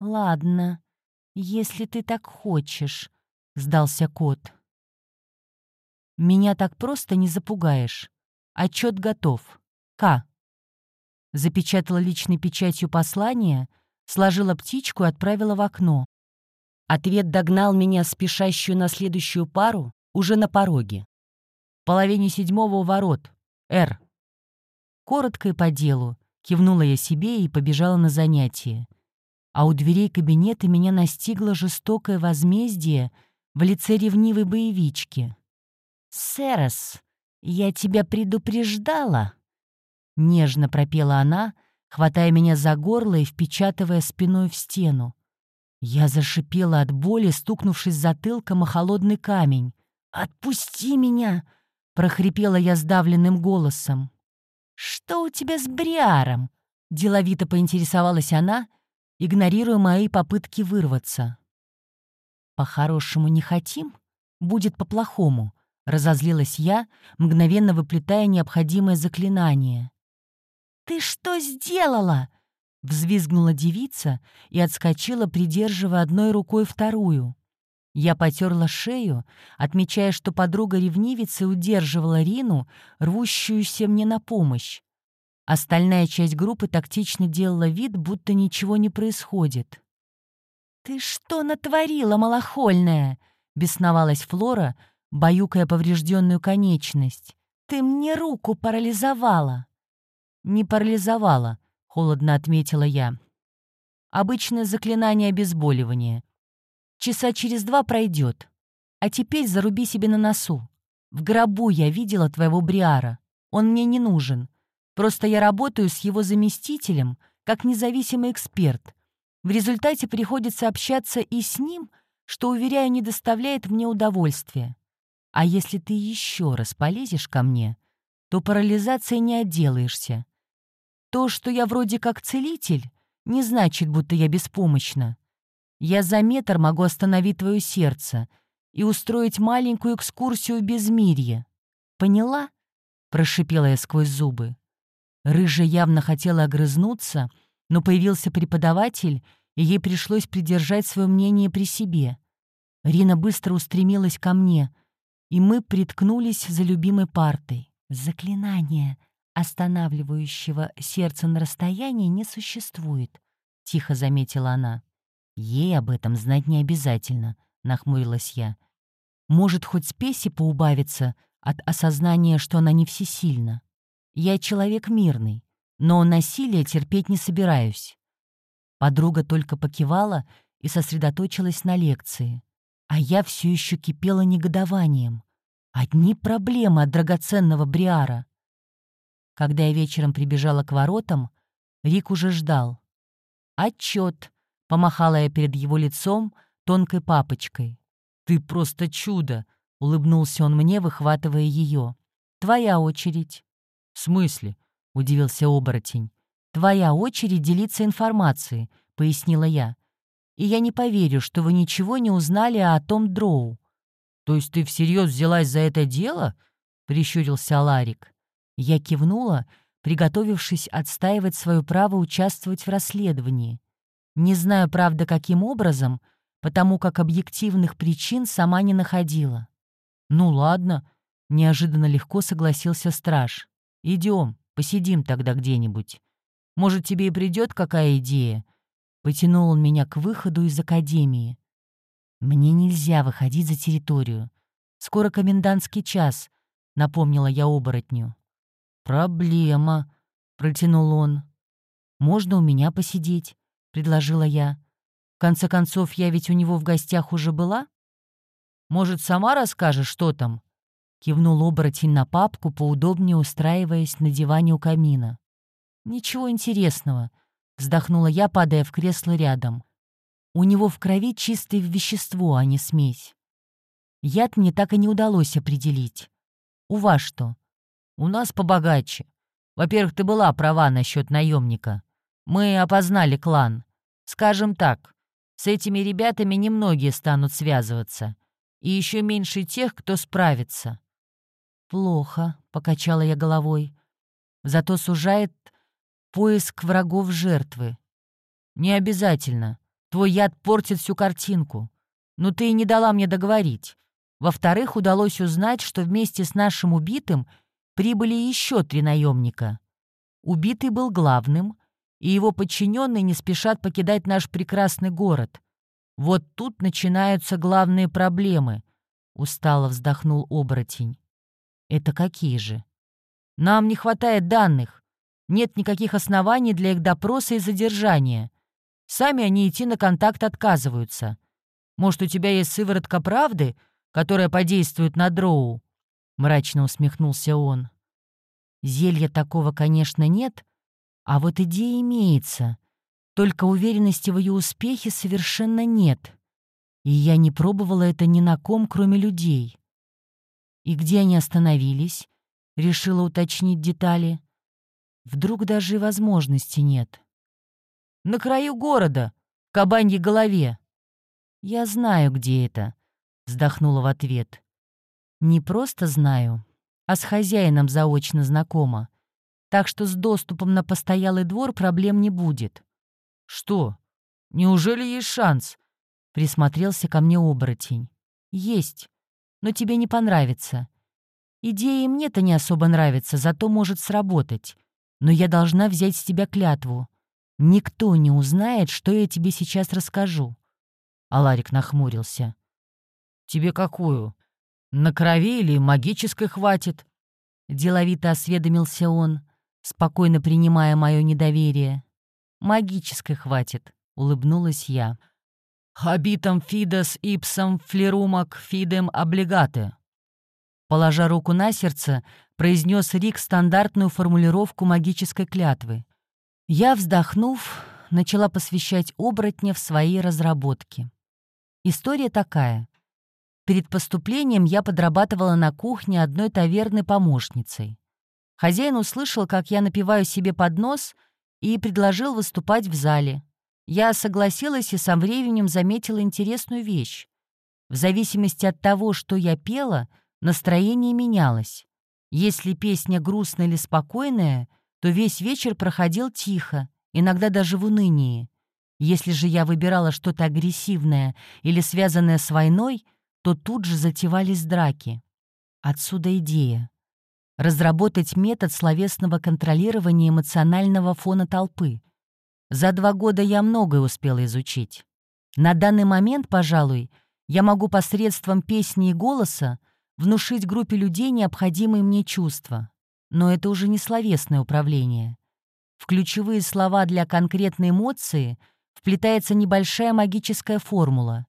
«Ладно, если ты так хочешь», — сдался кот. «Меня так просто не запугаешь. Отчет готов. К». Запечатала личной печатью послание, сложила птичку и отправила в окно. Ответ догнал меня, спешащую на следующую пару, уже на пороге. Половине седьмого у ворот. «Р». Коротко и по делу, Кивнула я себе и побежала на занятие. А у дверей кабинета меня настигло жестокое возмездие в лице ревнивой боевички. «Серос, я тебя предупреждала!» Нежно пропела она, хватая меня за горло и впечатывая спиной в стену. Я зашипела от боли, стукнувшись затылком о холодный камень. «Отпусти меня!» — прохрипела я сдавленным голосом. «Что у тебя с Бриаром?» — деловито поинтересовалась она, игнорируя мои попытки вырваться. «По-хорошему не хотим? Будет по-плохому», — разозлилась я, мгновенно выплетая необходимое заклинание. «Ты что сделала?» — взвизгнула девица и отскочила, придерживая одной рукой вторую. Я потерла шею, отмечая, что подруга ревнивицы удерживала Рину, рвущуюся мне на помощь. Остальная часть группы тактично делала вид, будто ничего не происходит. «Ты что натворила, малохольная?» — бесновалась Флора, баюкая поврежденную конечность. «Ты мне руку парализовала!» «Не парализовала», — холодно отметила я. «Обычное заклинание обезболивания. Часа через два пройдет. А теперь заруби себе на носу. В гробу я видела твоего Бриара. Он мне не нужен. Просто я работаю с его заместителем, как независимый эксперт. В результате приходится общаться и с ним, что, уверяю, не доставляет мне удовольствия. А если ты еще раз полезешь ко мне, то парализацией не отделаешься. То, что я вроде как целитель, не значит, будто я беспомощна. Я за метр могу остановить твое сердце и устроить маленькую экскурсию без мирья. Поняла?» — прошипела я сквозь зубы. Рыжа явно хотела огрызнуться, но появился преподаватель, и ей пришлось придержать свое мнение при себе. Рина быстро устремилась ко мне, и мы приткнулись за любимой партой. «Заклинание! «Останавливающего сердце на расстоянии не существует», — тихо заметила она. «Ей об этом знать не обязательно», — нахмурилась я. «Может, хоть спеси поубавиться от осознания, что она не всесильна. Я человек мирный, но насилие терпеть не собираюсь». Подруга только покивала и сосредоточилась на лекции. А я все еще кипела негодованием. Одни проблемы от драгоценного Бриара. Когда я вечером прибежала к воротам, Рик уже ждал. «Отчет!» — помахала я перед его лицом тонкой папочкой. «Ты просто чудо!» — улыбнулся он мне, выхватывая ее. «Твоя очередь». «В смысле?» — удивился оборотень. «Твоя очередь делиться информацией», — пояснила я и я не поверю, что вы ничего не узнали о том Дроу». «То есть ты всерьез взялась за это дело?» — прищурился Аларик. Я кивнула, приготовившись отстаивать свое право участвовать в расследовании. Не знаю, правда, каким образом, потому как объективных причин сама не находила. «Ну ладно», — неожиданно легко согласился страж. Идем, посидим тогда где-нибудь. Может, тебе и придет какая идея, Потянул он меня к выходу из академии. «Мне нельзя выходить за территорию. Скоро комендантский час», — напомнила я оборотню. «Проблема», — протянул он. «Можно у меня посидеть?» — предложила я. «В конце концов, я ведь у него в гостях уже была?» «Может, сама расскажешь, что там?» — кивнул оборотень на папку, поудобнее устраиваясь на диване у камина. «Ничего интересного», Вздохнула я, падая в кресло рядом. У него в крови чистое вещество, а не смесь. Яд мне так и не удалось определить. У вас что? У нас побогаче. Во-первых, ты была права насчет наемника. Мы опознали клан. Скажем так, с этими ребятами немногие станут связываться. И еще меньше тех, кто справится. «Плохо», — покачала я головой. «Зато сужает поиск врагов жертвы. Не обязательно. Твой яд портит всю картинку. Но ты и не дала мне договорить. Во-вторых, удалось узнать, что вместе с нашим убитым прибыли еще три наемника. Убитый был главным, и его подчиненные не спешат покидать наш прекрасный город. Вот тут начинаются главные проблемы, — устало вздохнул оборотень. Это какие же? Нам не хватает данных. Нет никаких оснований для их допроса и задержания. Сами они идти на контакт отказываются. Может, у тебя есть сыворотка правды, которая подействует на дроу?» Мрачно усмехнулся он. «Зелья такого, конечно, нет, а вот идея имеется. Только уверенности в ее успехе совершенно нет. И я не пробовала это ни на ком, кроме людей. И где они остановились?» — решила уточнить детали. Вдруг даже и возможности нет. «На краю города, в кабаньей голове». «Я знаю, где это», — вздохнула в ответ. «Не просто знаю, а с хозяином заочно знакома. Так что с доступом на постоялый двор проблем не будет». «Что? Неужели есть шанс?» — присмотрелся ко мне оборотень. «Есть, но тебе не понравится. Идея мне-то не особо нравится, зато может сработать. Но я должна взять с тебя клятву. Никто не узнает, что я тебе сейчас расскажу». Аларик нахмурился. «Тебе какую? На крови или магической хватит?» Деловито осведомился он, спокойно принимая мое недоверие. «Магической хватит», — улыбнулась я. «Хабитам фидас ипсам флерумак фидем облигате». Положа руку на сердце, произнес Рик стандартную формулировку магической клятвы. Я, вздохнув, начала посвящать оборотня в свои разработки. История такая. Перед поступлением я подрабатывала на кухне одной таверны помощницей. Хозяин услышал, как я напиваю себе под нос, и предложил выступать в зале. Я согласилась и со временем заметила интересную вещь. В зависимости от того, что я пела, настроение менялось. Если песня грустная или спокойная, то весь вечер проходил тихо, иногда даже в унынии. Если же я выбирала что-то агрессивное или связанное с войной, то тут же затевались драки. Отсюда идея. Разработать метод словесного контролирования эмоционального фона толпы. За два года я многое успела изучить. На данный момент, пожалуй, я могу посредством песни и голоса внушить группе людей необходимые мне чувства. Но это уже не словесное управление. В ключевые слова для конкретной эмоции вплетается небольшая магическая формула.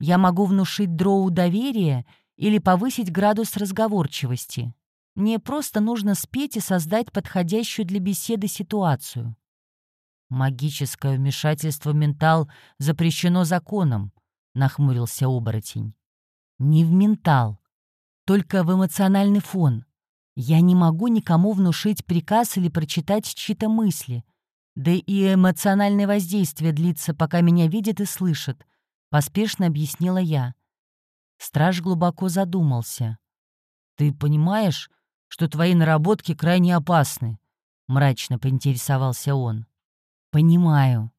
Я могу внушить дроу доверие или повысить градус разговорчивости. Мне просто нужно спеть и создать подходящую для беседы ситуацию. «Магическое вмешательство в ментал запрещено законом», — нахмурился оборотень. «Не в ментал, только в эмоциональный фон. Я не могу никому внушить приказ или прочитать чьи-то мысли. Да и эмоциональное воздействие длится, пока меня видят и слышат», — поспешно объяснила я. Страж глубоко задумался. «Ты понимаешь, что твои наработки крайне опасны?» — мрачно поинтересовался он. «Понимаю.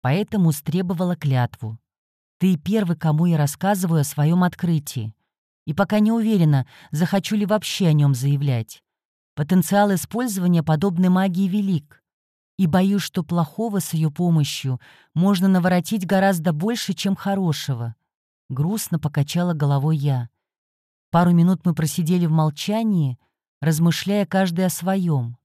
Поэтому стребовала клятву. Ты первый, кому я рассказываю о своем открытии. И пока не уверена, захочу ли вообще о нем заявлять. Потенциал использования подобной магии велик. И боюсь, что плохого с ее помощью можно наворотить гораздо больше, чем хорошего. Грустно покачала головой я. Пару минут мы просидели в молчании, размышляя каждый о своем.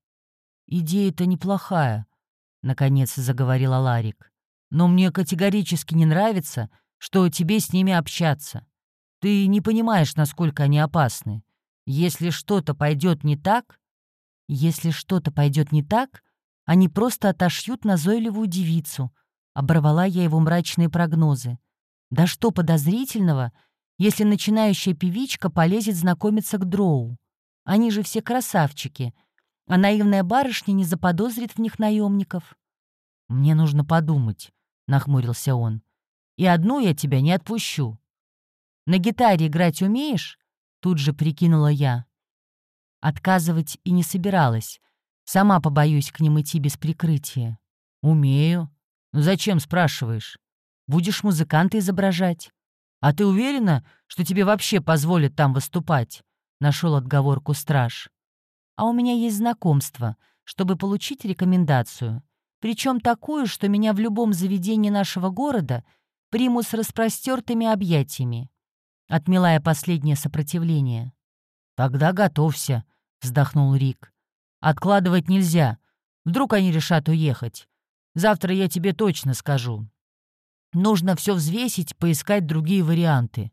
«Идея-то неплохая», — наконец заговорила Ларик. «Но мне категорически не нравится, что тебе с ними общаться. Ты не понимаешь, насколько они опасны. Если что-то пойдет не так... Если что-то пойдет не так, они просто отошьют назойливую девицу. Оборвала я его мрачные прогнозы. Да что подозрительного, если начинающая певичка полезет знакомиться к дроу? Они же все красавчики — а наивная барышня не заподозрит в них наемников. «Мне нужно подумать», — нахмурился он. «И одну я тебя не отпущу». «На гитаре играть умеешь?» — тут же прикинула я. Отказывать и не собиралась. Сама побоюсь к ним идти без прикрытия. «Умею. Ну зачем, спрашиваешь? Будешь музыканта изображать. А ты уверена, что тебе вообще позволят там выступать?» — нашел отговорку страж а у меня есть знакомство, чтобы получить рекомендацию, причем такую, что меня в любом заведении нашего города примут с распростертыми объятиями. Отмела я последнее сопротивление. «Тогда готовься», — вздохнул Рик. «Откладывать нельзя. Вдруг они решат уехать. Завтра я тебе точно скажу. Нужно все взвесить, поискать другие варианты».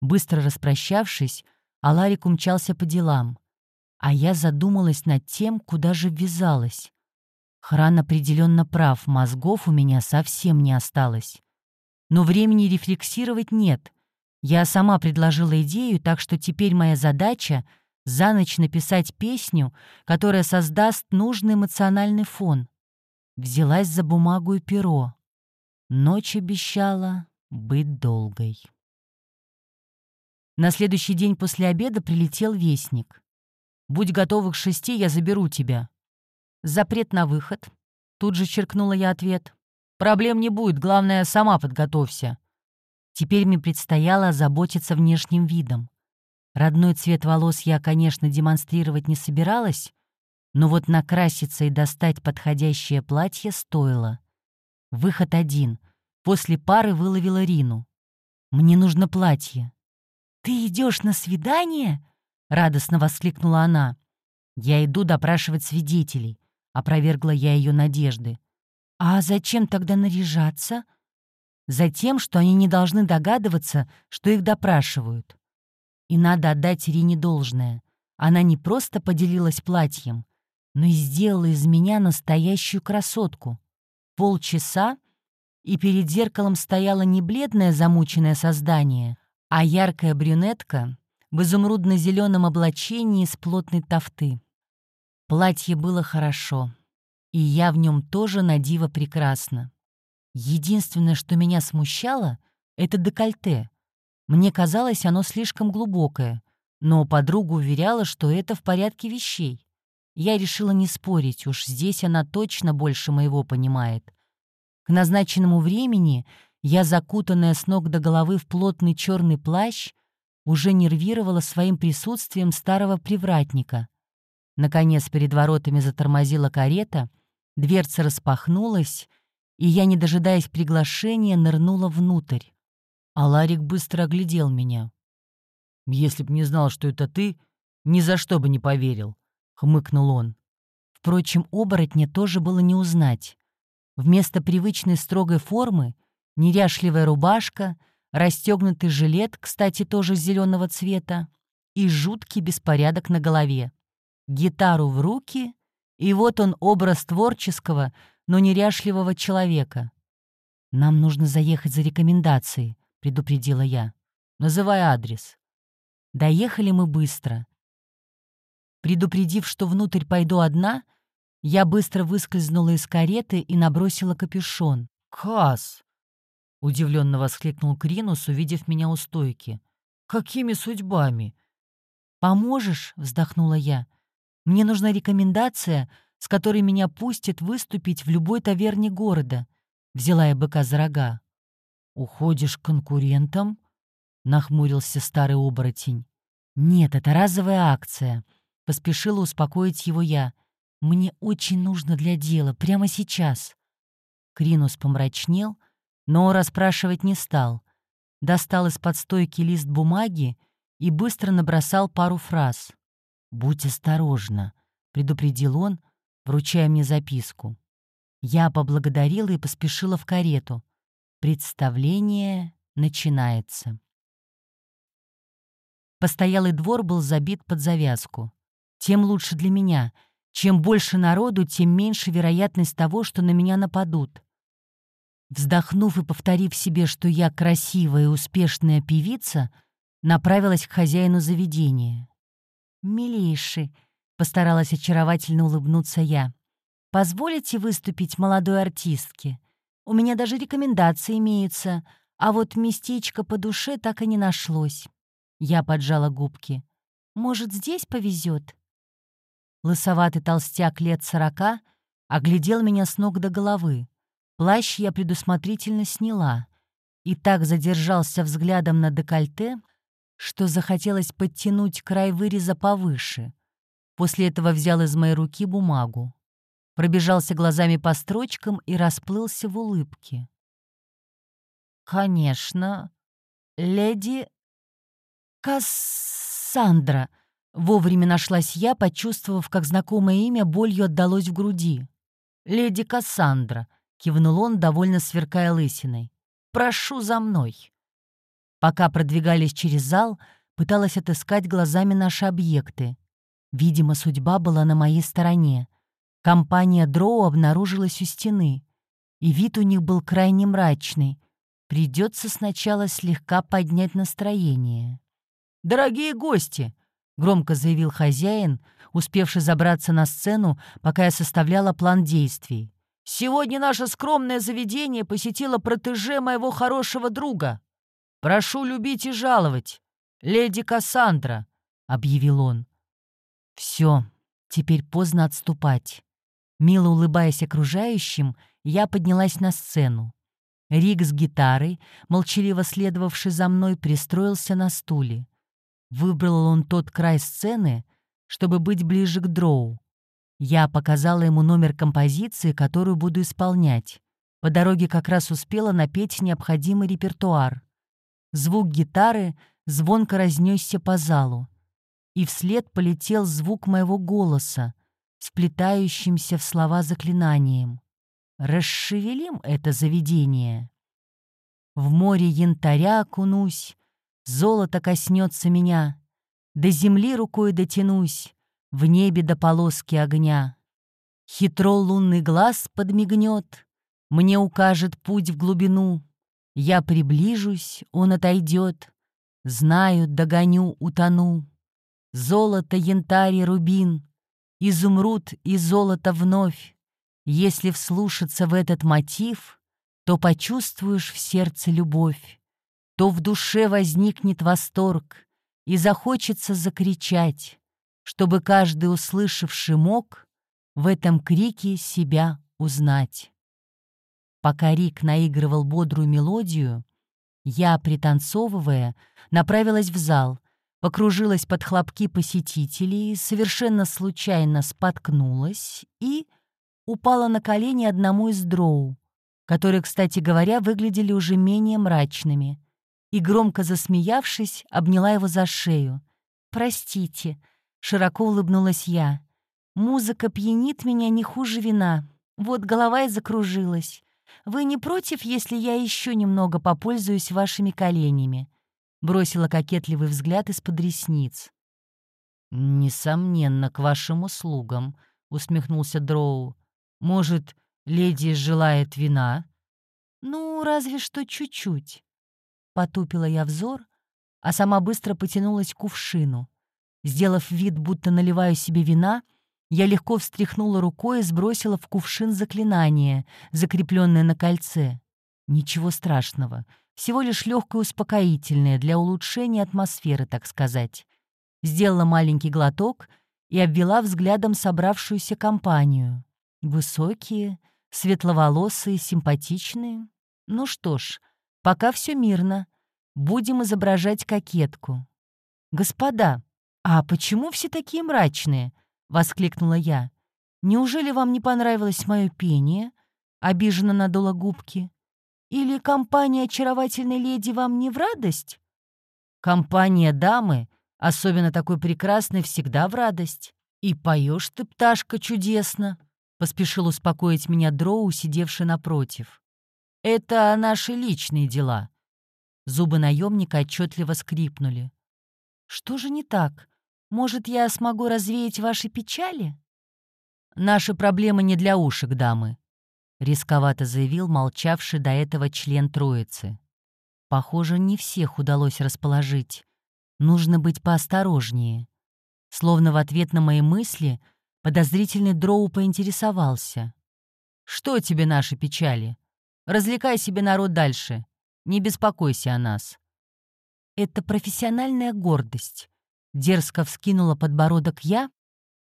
Быстро распрощавшись, Аларик умчался по делам. А я задумалась над тем, куда же ввязалась. Хран определенно прав, мозгов у меня совсем не осталось. Но времени рефлексировать нет. Я сама предложила идею, так что теперь моя задача — за ночь написать песню, которая создаст нужный эмоциональный фон. Взялась за бумагу и перо. Ночь обещала быть долгой. На следующий день после обеда прилетел вестник. Будь готова к шести, я заберу тебя». «Запрет на выход», — тут же черкнула я ответ. «Проблем не будет, главное, сама подготовься». Теперь мне предстояло озаботиться внешним видом. Родной цвет волос я, конечно, демонстрировать не собиралась, но вот накраситься и достать подходящее платье стоило. Выход один. После пары выловила Рину. «Мне нужно платье». «Ты идешь на свидание?» радостно воскликнула она. «Я иду допрашивать свидетелей», — опровергла я ее надежды. «А зачем тогда наряжаться?» «Затем, что они не должны догадываться, что их допрашивают. И надо отдать Ирине должное. Она не просто поделилась платьем, но и сделала из меня настоящую красотку. Полчаса, и перед зеркалом стояло не бледное замученное создание, а яркая брюнетка в изумрудно-зеленом облачении из плотной тафты. Платье было хорошо, и я в нем тоже на диво прекрасно. Единственное, что меня смущало, — это декольте. Мне казалось, оно слишком глубокое, но подруга уверяла, что это в порядке вещей. Я решила не спорить, уж здесь она точно больше моего понимает. К назначенному времени я, закутанная с ног до головы в плотный черный плащ, уже нервировала своим присутствием старого привратника. Наконец перед воротами затормозила карета, дверца распахнулась, и я, не дожидаясь приглашения, нырнула внутрь. А Ларик быстро оглядел меня. «Если б не знал, что это ты, ни за что бы не поверил», — хмыкнул он. Впрочем, оборотня тоже было не узнать. Вместо привычной строгой формы — неряшливая рубашка, расстегнутый жилет, кстати, тоже зеленого цвета, и жуткий беспорядок на голове. Гитару в руки, и вот он образ творческого, но неряшливого человека. «Нам нужно заехать за рекомендацией», — предупредила я. «Называй адрес». Доехали мы быстро. Предупредив, что внутрь пойду одна, я быстро выскользнула из кареты и набросила капюшон. «Кас!» — удивленно воскликнул Кринус, увидев меня у стойки. «Какими судьбами?» «Поможешь?» — вздохнула я. «Мне нужна рекомендация, с которой меня пустят выступить в любой таверне города», — взяла я быка за рога. «Уходишь к конкурентам?» — нахмурился старый оборотень. «Нет, это разовая акция», — поспешила успокоить его я. «Мне очень нужно для дела, прямо сейчас». Кринус помрачнел, но расспрашивать не стал. Достал из-под стойки лист бумаги и быстро набросал пару фраз. «Будь осторожна», — предупредил он, вручая мне записку. Я поблагодарила и поспешила в карету. Представление начинается. Постоялый двор был забит под завязку. Тем лучше для меня. Чем больше народу, тем меньше вероятность того, что на меня нападут. Вздохнув и повторив себе, что я красивая и успешная певица, направилась к хозяину заведения. «Милейший», — постаралась очаровательно улыбнуться я, — «позволите выступить молодой артистке? У меня даже рекомендации имеются, а вот местечко по душе так и не нашлось». Я поджала губки. «Может, здесь повезет? Лысоватый толстяк лет сорока оглядел меня с ног до головы. Плащ я предусмотрительно сняла и так задержался взглядом на декольте, что захотелось подтянуть край выреза повыше. После этого взял из моей руки бумагу. Пробежался глазами по строчкам и расплылся в улыбке. «Конечно, леди Кассандра!» Вовремя нашлась я, почувствовав, как знакомое имя болью отдалось в груди. «Леди Кассандра», — кивнул он, довольно сверкая лысиной. «Прошу за мной». Пока продвигались через зал, пыталась отыскать глазами наши объекты. Видимо, судьба была на моей стороне. Компания Дроу обнаружилась у стены, и вид у них был крайне мрачный. Придется сначала слегка поднять настроение. «Дорогие гости!» — громко заявил хозяин, успевший забраться на сцену, пока я составляла план действий. «Сегодня наше скромное заведение посетило протеже моего хорошего друга. «Прошу любить и жаловать, леди Кассандра», — объявил он. «Все, теперь поздно отступать». Мило улыбаясь окружающим, я поднялась на сцену. Рик с гитарой, молчаливо следовавший за мной, пристроился на стуле. Выбрал он тот край сцены, чтобы быть ближе к дроу. Я показала ему номер композиции, которую буду исполнять. По дороге как раз успела напеть необходимый репертуар. Звук гитары звонко разнесся по залу. И вслед полетел звук моего голоса, сплетающимся в слова заклинанием. «Расшевелим это заведение!» В море янтаря окунусь, Золото коснется меня, До земли рукой дотянусь, В небе до полоски огня. Хитро лунный глаз подмигнет, Мне укажет путь в глубину, я приближусь, он отойдет. Знаю, догоню, утону. Золото, янтарь и рубин, Изумруд и золото вновь. Если вслушаться в этот мотив, То почувствуешь в сердце любовь, То в душе возникнет восторг, И захочется закричать, Чтобы каждый услышавший мог В этом крике себя узнать. Пока Рик наигрывал бодрую мелодию, я, пританцовывая, направилась в зал, покружилась под хлопки посетителей, совершенно случайно споткнулась и упала на колени одному из дроу, которые, кстати говоря, выглядели уже менее мрачными, и, громко засмеявшись, обняла его за шею. «Простите», — широко улыбнулась я, — «музыка пьянит меня не хуже вина. Вот голова и закружилась. Вы не против, если я еще немного попользуюсь вашими коленями?» Бросила кокетливый взгляд из-под ресниц. «Несомненно, к вашим услугам», — усмехнулся Дроу. «Может, леди желает вина?» «Ну, разве что чуть-чуть». Потупила я взор, а сама быстро потянулась к кувшину. Сделав вид, будто наливаю себе вина, я легко встряхнула рукой и сбросила в кувшин заклинание, закрепленное на кольце. Ничего страшного, всего лишь легкое успокоительное для улучшения атмосферы, так сказать. Сделала маленький глоток и обвела взглядом собравшуюся компанию. Высокие, светловолосые, симпатичные. Ну что ж, Пока все мирно. Будем изображать кокетку. «Господа, а почему все такие мрачные?» — воскликнула я. «Неужели вам не понравилось мое пение?» — обиженно надула губки. «Или компания очаровательной леди вам не в радость?» «Компания дамы, особенно такой прекрасной, всегда в радость. И поешь ты, пташка, чудесно!» — поспешил успокоить меня Дроу, сидевший напротив. Это наши личные дела». Зубы наемника отчетливо скрипнули. «Что же не так? Может, я смогу развеять ваши печали?» «Наши проблемы не для ушек, дамы», — рисковато заявил молчавший до этого член троицы. «Похоже, не всех удалось расположить. Нужно быть поосторожнее». Словно в ответ на мои мысли подозрительный Дроу поинтересовался. «Что тебе наши печали? Развлекай себе народ дальше. Не беспокойся о нас». «Это профессиональная гордость», — дерзко вскинула подбородок я,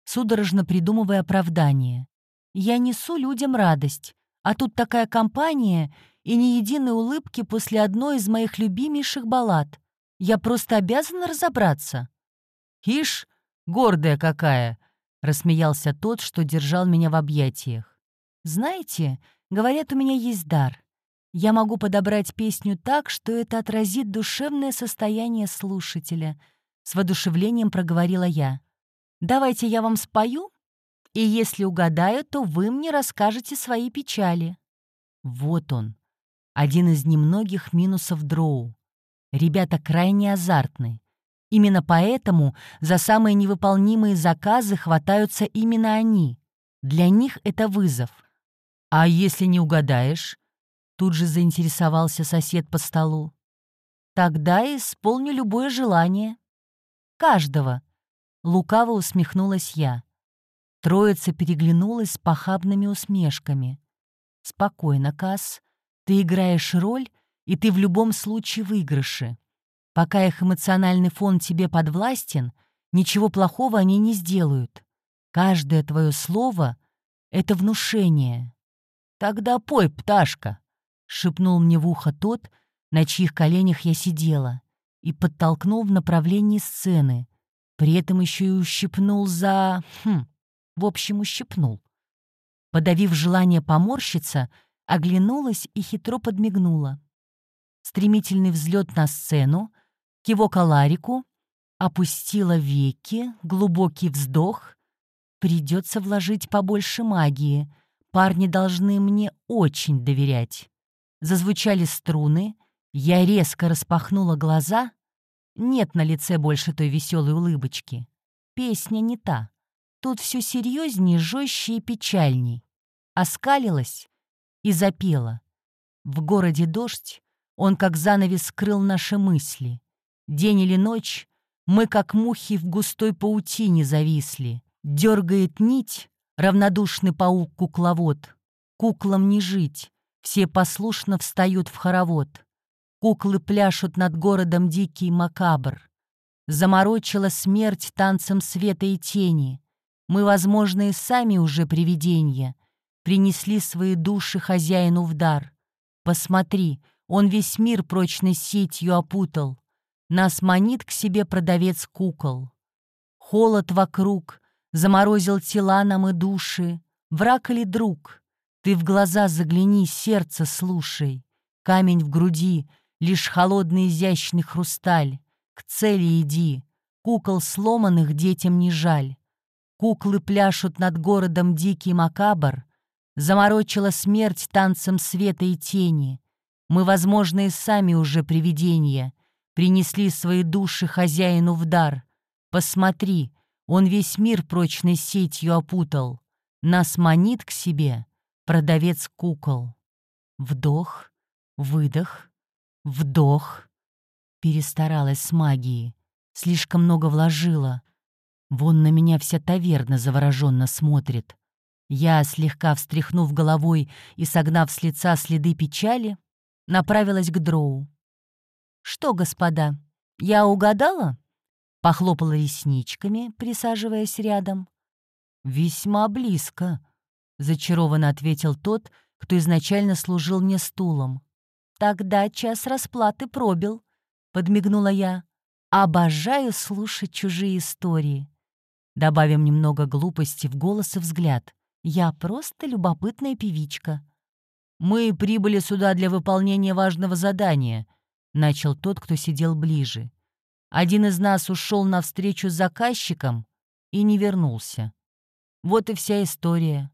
судорожно придумывая оправдание. «Я несу людям радость, а тут такая компания и ни единой улыбки после одной из моих любимейших баллад. Я просто обязана разобраться». «Ишь, гордая какая!» — рассмеялся тот, что держал меня в объятиях. «Знаете, Говорят, у меня есть дар. Я могу подобрать песню так, что это отразит душевное состояние слушателя. С воодушевлением проговорила я. Давайте я вам спою, и если угадаю, то вы мне расскажете свои печали. Вот он, один из немногих минусов дроу. Ребята крайне азартны. Именно поэтому за самые невыполнимые заказы хватаются именно они. Для них это вызов — «А если не угадаешь?» Тут же заинтересовался сосед по столу. «Тогда исполню любое желание. Каждого!» Лукаво усмехнулась я. Троица переглянулась с похабными усмешками. «Спокойно, Касс. Ты играешь роль, и ты в любом случае выигрыше. Пока их эмоциональный фон тебе подвластен, ничего плохого они не сделают. Каждое твое слово — это внушение, «Тогда пой, пташка!» — шепнул мне в ухо тот, на чьих коленях я сидела, и подтолкнул в направлении сцены. При этом еще и ущипнул за... Хм, в общем, ущипнул. Подавив желание поморщиться, оглянулась и хитро подмигнула. Стремительный взлет на сцену, кивок Аларику, опустила веки, глубокий вздох. Придется вложить побольше магии — Парни должны мне очень доверять. Зазвучали струны, я резко распахнула глаза. Нет на лице больше той веселой улыбочки. Песня не та. Тут все серьезнее, жестче и печальней. Оскалилась и запела. В городе дождь, он как занавес скрыл наши мысли. День или ночь мы, как мухи, в густой паутине зависли. Дергает нить, Равнодушный паук-кукловод. Куклам не жить. Все послушно встают в хоровод. Куклы пляшут над городом дикий макабр. Заморочила смерть танцем света и тени. Мы, возможно, и сами уже привидения. Принесли свои души хозяину в дар. Посмотри, он весь мир прочной сетью опутал. Нас манит к себе продавец кукол. Холод вокруг, заморозил тела нам и души. Враг или друг? Ты в глаза загляни, сердце слушай. Камень в груди, лишь холодный изящный хрусталь. К цели иди, кукол сломанных детям не жаль. Куклы пляшут над городом дикий макабр. Заморочила смерть танцем света и тени. Мы, возможно, и сами уже привидения. Принесли свои души хозяину в дар. Посмотри, он весь мир прочной сетью опутал. Нас манит к себе продавец кукол. Вдох, выдох, вдох. Перестаралась с магией. Слишком много вложила. Вон на меня вся таверна завороженно смотрит. Я, слегка встряхнув головой и согнав с лица следы печали, направилась к дроу. «Что, господа, я угадала?» Похлопала ресничками, присаживаясь рядом. «Весьма близко», — зачарованно ответил тот, кто изначально служил мне стулом. «Тогда час расплаты пробил», — подмигнула я. «Обожаю слушать чужие истории». Добавим немного глупости в голос и взгляд. Я просто любопытная певичка. «Мы прибыли сюда для выполнения важного задания», — начал тот, кто сидел ближе. Один из нас ушел навстречу с заказчиком и не вернулся. Вот и вся история.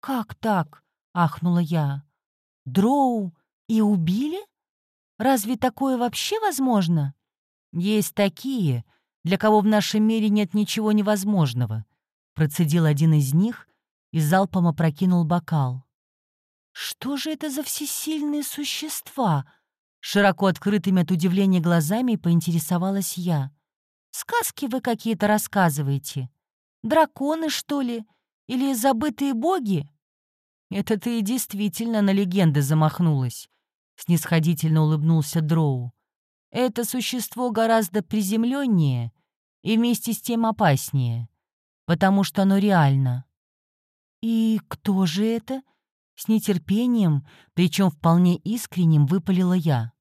«Как так?» — ахнула я. «Дроу и убили? Разве такое вообще возможно?» «Есть такие, для кого в нашем мире нет ничего невозможного», — процедил один из них и залпом опрокинул бокал. «Что же это за всесильные существа?» Широко открытыми от удивления глазами поинтересовалась я. «Сказки вы какие-то рассказываете? Драконы, что ли? Или забытые боги?» «Это ты действительно на легенды замахнулась», — снисходительно улыбнулся Дроу. «Это существо гораздо приземленнее и вместе с тем опаснее, потому что оно реально». «И кто же это?» С нетерпением, причем вполне искренним, выпалила я.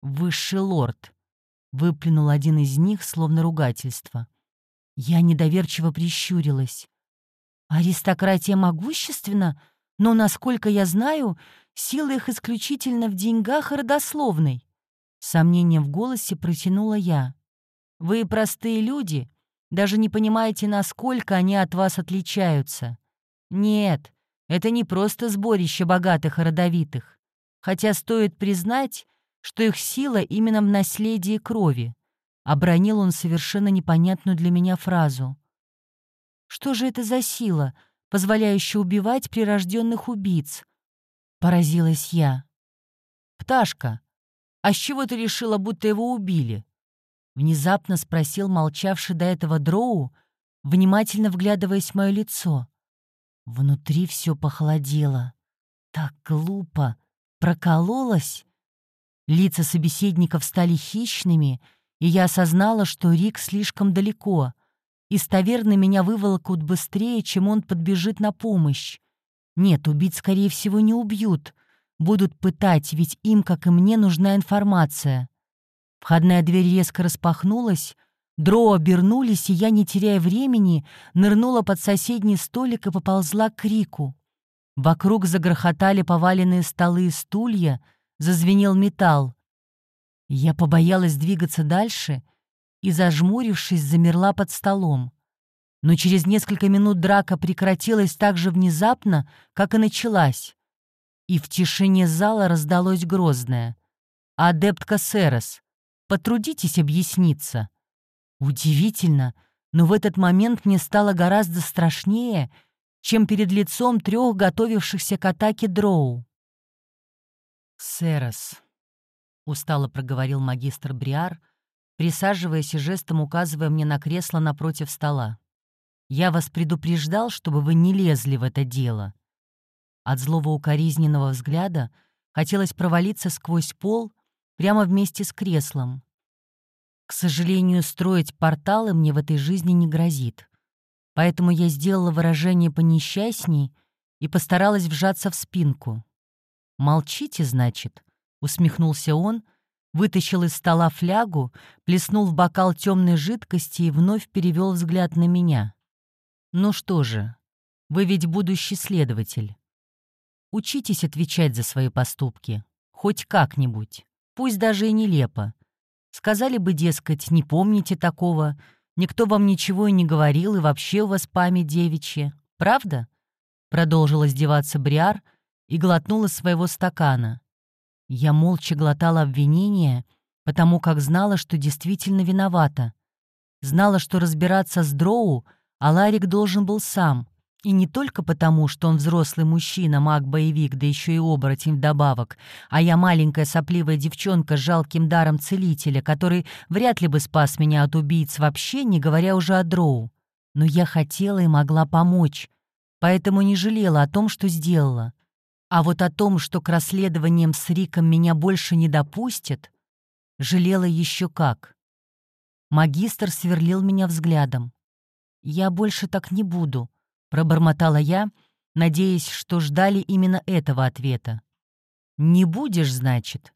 «Высший лорд», — выплюнул один из них, словно ругательство. Я недоверчиво прищурилась. «Аристократия могущественна, но, насколько я знаю, сила их исключительно в деньгах и родословной». Сомнением в голосе протянула я. «Вы простые люди, даже не понимаете, насколько они от вас отличаются. Нет, это не просто сборище богатых и родовитых. Хотя стоит признать, что их сила именно в наследии крови. Обронил он совершенно непонятную для меня фразу. «Что же это за сила, позволяющая убивать прирожденных убийц?» Поразилась я. «Пташка, а с чего ты решила, будто его убили?» Внезапно спросил молчавший до этого дроу, внимательно вглядываясь в мое лицо. Внутри все похолодело. Так глупо. Прокололась. Лица собеседников стали хищными, и я осознала, что Рик слишком далеко. Из таверны меня выволокут быстрее, чем он подбежит на помощь. Нет, убить, скорее всего, не убьют. Будут пытать, ведь им, как и мне, нужна информация. Входная дверь резко распахнулась, Дро обернулись, и я, не теряя времени, нырнула под соседний столик и поползла к Рику. Вокруг загрохотали поваленные столы и стулья, зазвенел металл. Я побоялась двигаться дальше и, зажмурившись, замерла под столом. Но через несколько минут драка прекратилась так же внезапно, как и началась. И в тишине зала раздалось грозное. «Адептка Серос, потрудитесь объясниться». Удивительно, но в этот момент мне стало гораздо страшнее, чем перед лицом трех готовившихся к атаке дроу. «Серос», — устало проговорил магистр Бриар, присаживаясь и жестом указывая мне на кресло напротив стола. «Я вас предупреждал, чтобы вы не лезли в это дело». От злого укоризненного взгляда хотелось провалиться сквозь пол прямо вместе с креслом. К сожалению, строить порталы мне в этой жизни не грозит. Поэтому я сделала выражение понесчастней и постаралась вжаться в спинку. «Молчите, значит?» — усмехнулся он, Вытащил из стола флягу, плеснул в бокал темной жидкости и вновь перевел взгляд на меня. «Ну что же, вы ведь будущий следователь. Учитесь отвечать за свои поступки. Хоть как-нибудь. Пусть даже и нелепо. Сказали бы, дескать, не помните такого, никто вам ничего и не говорил, и вообще у вас память девичья. Правда?» Продолжил издеваться Бриар и глотнула своего стакана. Я молча глотала обвинения, потому как знала, что действительно виновата. Знала, что разбираться с Дроу Аларик должен был сам. И не только потому, что он взрослый мужчина, маг-боевик, да еще и оборотень вдобавок, а я маленькая сопливая девчонка с жалким даром целителя, который вряд ли бы спас меня от убийц вообще, не говоря уже о Дроу. Но я хотела и могла помочь, поэтому не жалела о том, что сделала. А вот о том, что к расследованиям с Риком меня больше не допустят, жалела еще как. Магистр сверлил меня взглядом. «Я больше так не буду», — пробормотала я, надеясь, что ждали именно этого ответа. «Не будешь, значит?»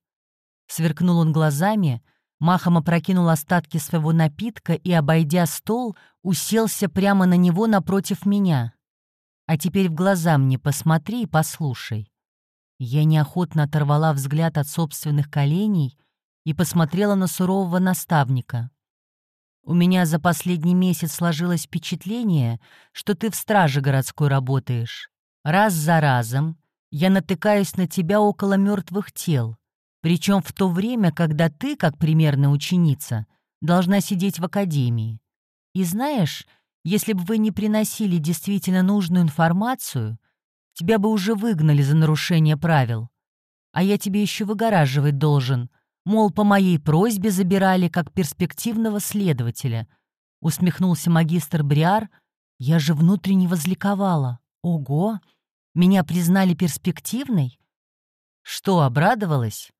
Сверкнул он глазами, махом опрокинул остатки своего напитка и, обойдя стол, уселся прямо на него напротив меня. А теперь в глаза мне посмотри и послушай. Я неохотно оторвала взгляд от собственных коленей и посмотрела на сурового наставника. У меня за последний месяц сложилось впечатление, что ты в страже городской работаешь. Раз за разом я натыкаюсь на тебя около мертвых тел, причем в то время, когда ты, как примерная ученица, должна сидеть в академии. И знаешь, если бы вы не приносили действительно нужную информацию, тебя бы уже выгнали за нарушение правил. А я тебе еще выгораживать должен. Мол, по моей просьбе забирали как перспективного следователя. Усмехнулся магистр Бриар. Я же внутренне возликовала. Ого! Меня признали перспективной? Что, обрадовалась?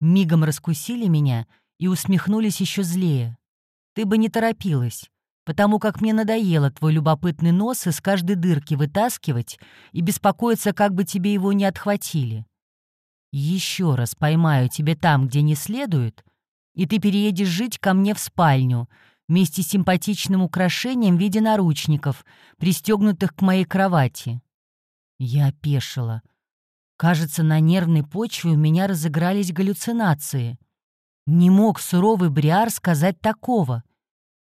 Мигом раскусили меня и усмехнулись еще злее. Ты бы не торопилась потому как мне надоело твой любопытный нос из каждой дырки вытаскивать и беспокоиться, как бы тебе его не отхватили. Еще раз поймаю тебя там, где не следует, и ты переедешь жить ко мне в спальню вместе с симпатичным украшением в виде наручников, пристегнутых к моей кровати. Я опешила. Кажется, на нервной почве у меня разыгрались галлюцинации. Не мог суровый Бриар сказать такого —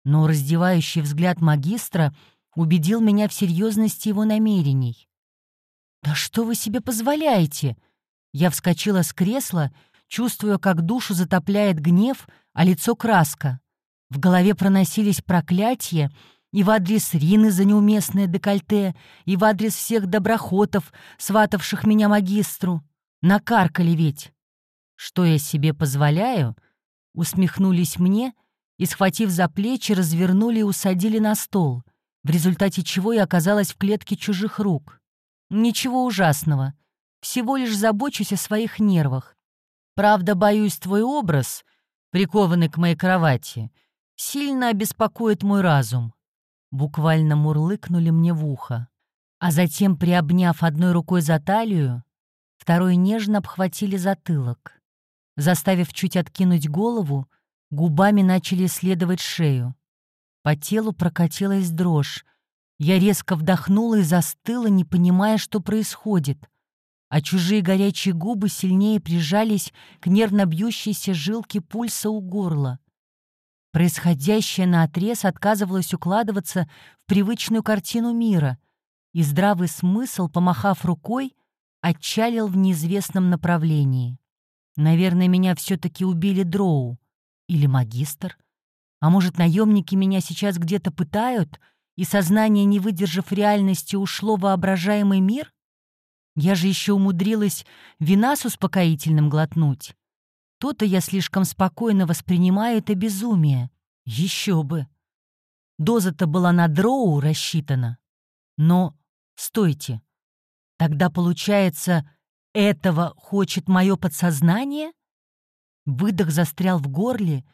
но раздевающий взгляд магистра убедил меня в серьезности его намерений. «Да что вы себе позволяете?» Я вскочила с кресла, чувствуя, как душу затопляет гнев, а лицо краска. В голове проносились проклятия и в адрес Рины за неуместное декольте, и в адрес всех доброхотов, сватавших меня магистру. Накаркали ведь. Что я себе позволяю? Усмехнулись мне — и, схватив за плечи, развернули и усадили на стол, в результате чего я оказалась в клетке чужих рук. Ничего ужасного. Всего лишь забочусь о своих нервах. Правда, боюсь, твой образ, прикованный к моей кровати, сильно обеспокоит мой разум. Буквально мурлыкнули мне в ухо. А затем, приобняв одной рукой за талию, второй нежно обхватили затылок. Заставив чуть откинуть голову, Губами начали исследовать шею. По телу прокатилась дрожь. Я резко вдохнула и застыла, не понимая, что происходит. А чужие горячие губы сильнее прижались к нервно бьющейся жилке пульса у горла. Происходящее наотрез отказывалось укладываться в привычную картину мира, и здравый смысл, помахав рукой, отчалил в неизвестном направлении. Наверное, меня все-таки убили дроу. Или магистр? А может, наемники меня сейчас где-то пытают, и сознание, не выдержав реальности, ушло в воображаемый мир? Я же еще умудрилась вина с успокоительным глотнуть. То-то я слишком спокойно воспринимаю это безумие. Еще бы. Доза-то была на дроу рассчитана. Но, стойте, тогда, получается, этого хочет мое подсознание? Выдох застрял в горле,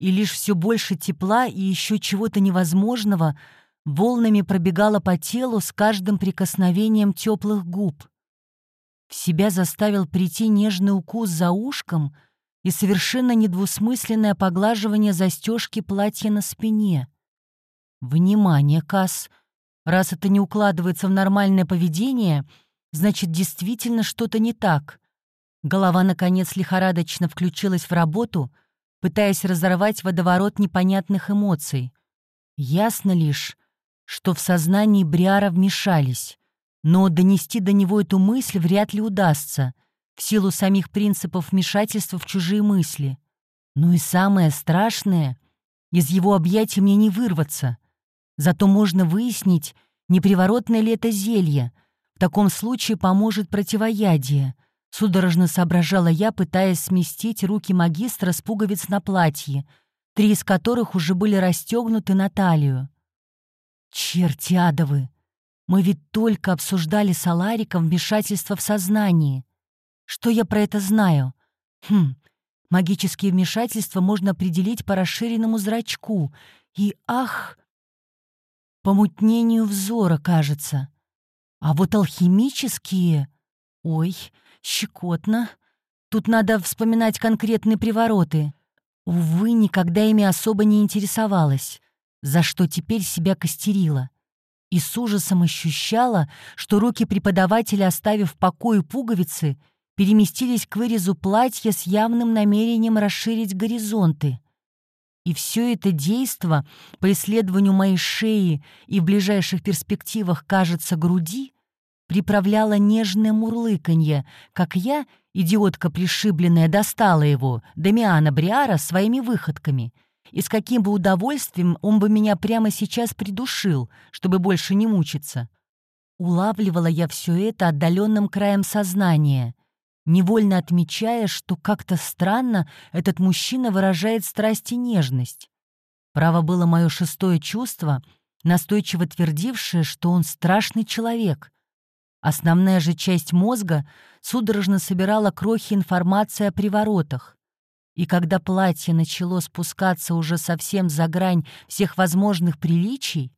и лишь все больше тепла и еще чего-то невозможного волнами пробегало по телу с каждым прикосновением теплых губ. В себя заставил прийти нежный укус за ушком, и совершенно недвусмысленное поглаживание застежки платья на спине. «Внимание, Касс! Раз это не укладывается в нормальное поведение, значит, действительно что-то не так». Голова, наконец, лихорадочно включилась в работу, пытаясь разорвать водоворот непонятных эмоций. Ясно лишь, что в сознании Бриара вмешались, но донести до него эту мысль вряд ли удастся, в силу самих принципов вмешательства в чужие мысли. Ну и самое страшное — из его объятий мне не вырваться. Зато можно выяснить, не приворотное ли это зелье. В таком случае поможет противоядие. Судорожно соображала я, пытаясь сместить руки магистра с пуговиц на платье, три из которых уже были расстегнуты на талию. Черти адовы! Мы ведь только обсуждали с Алариком вмешательство в сознании. Что я про это знаю? Хм, магические вмешательства можно определить по расширенному зрачку. И, ах, помутнению взора, кажется. А вот алхимические... Ой, щекотно. Тут надо вспоминать конкретные привороты. Увы, никогда ими особо не интересовалась, за что теперь себя костерила и с ужасом ощущала, что руки преподавателя, оставив в покое пуговицы, переместились к вырезу платья с явным намерением расширить горизонты. И все это действо исследованию моей шеи и в ближайших перспективах, кажется, груди, приправляло нежное мурлыканье, как я, идиотка пришибленная, достала его, Дамиана Бриара, своими выходками — и с каким бы удовольствием он бы меня прямо сейчас придушил, чтобы больше не мучиться. Улавливала я все это отдаленным краем сознания, невольно отмечая, что как-то странно этот мужчина выражает страсть и нежность. Право было мое шестое чувство, настойчиво твердившее, что он страшный человек. Основная же часть мозга судорожно собирала крохи информации о приворотах. И когда платье начало спускаться уже совсем за грань всех возможных приличий,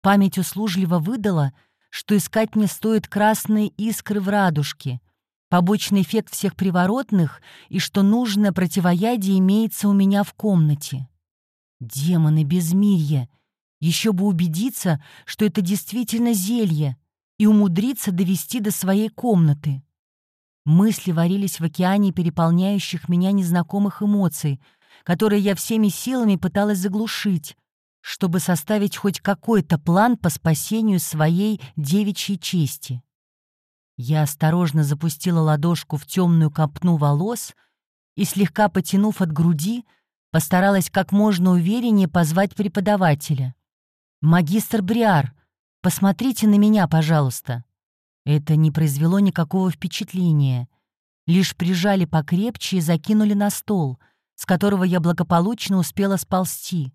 память услужливо выдала, что искать не стоит красные искры в радужке, побочный эффект всех приворотных и что нужное противоядие имеется у меня в комнате. Демоны безмирья! Еще бы убедиться, что это действительно зелье, и умудриться довести до своей комнаты. Мысли варились в океане переполняющих меня незнакомых эмоций, которые я всеми силами пыталась заглушить, чтобы составить хоть какой-то план по спасению своей девичьей чести. Я осторожно запустила ладошку в темную копну волос и, слегка потянув от груди, постаралась как можно увереннее позвать преподавателя. «Магистр Бриар, посмотрите на меня, пожалуйста». Это не произвело никакого впечатления. Лишь прижали покрепче и закинули на стол, с которого я благополучно успела сползти.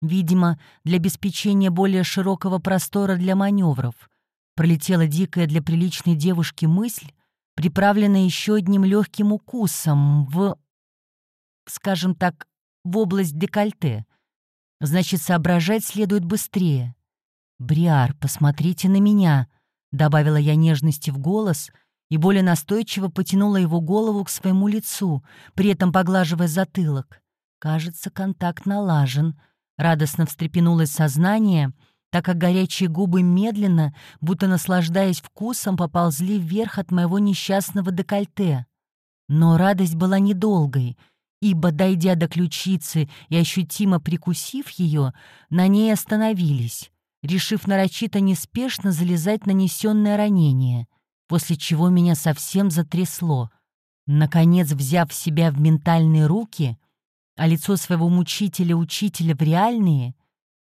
Видимо, для обеспечения более широкого простора для маневров. Пролетела дикая для приличной девушки мысль, приправленная еще одним легким укусом в, скажем так, в область декольте. Значит, соображать следует быстрее. «Бриар, посмотрите на меня!» Добавила я нежности в голос и более настойчиво потянула его голову к своему лицу, при этом поглаживая затылок. Кажется, контакт налажен. Радостно встрепенулось сознание, так как горячие губы медленно, будто наслаждаясь вкусом, поползли вверх от моего несчастного декольте. Но радость была недолгой — ибо, дойдя до ключицы и ощутимо прикусив ее, на ней остановились решив нарочито неспешно залезать нанесенное ранение, после чего меня совсем затрясло. Наконец, взяв себя в ментальные руки, а лицо своего мучителя-учителя в реальные,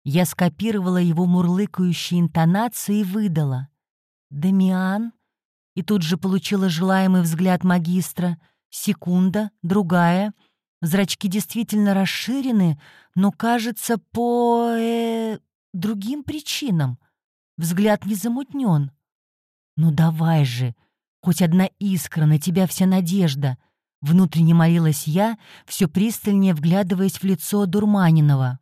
я скопировала его мурлыкающие интонации и выдала. «Дамиан?» И тут же получила желаемый взгляд магистра. Секунда, другая. Зрачки действительно расширены, но, кажется, по... Э, другим причинам. Взгляд не замутнен. «Ну давай же, хоть одна искра, на тебя вся надежда!» Внутренне молилась я, все пристальнее вглядываясь в лицо Дурманинова.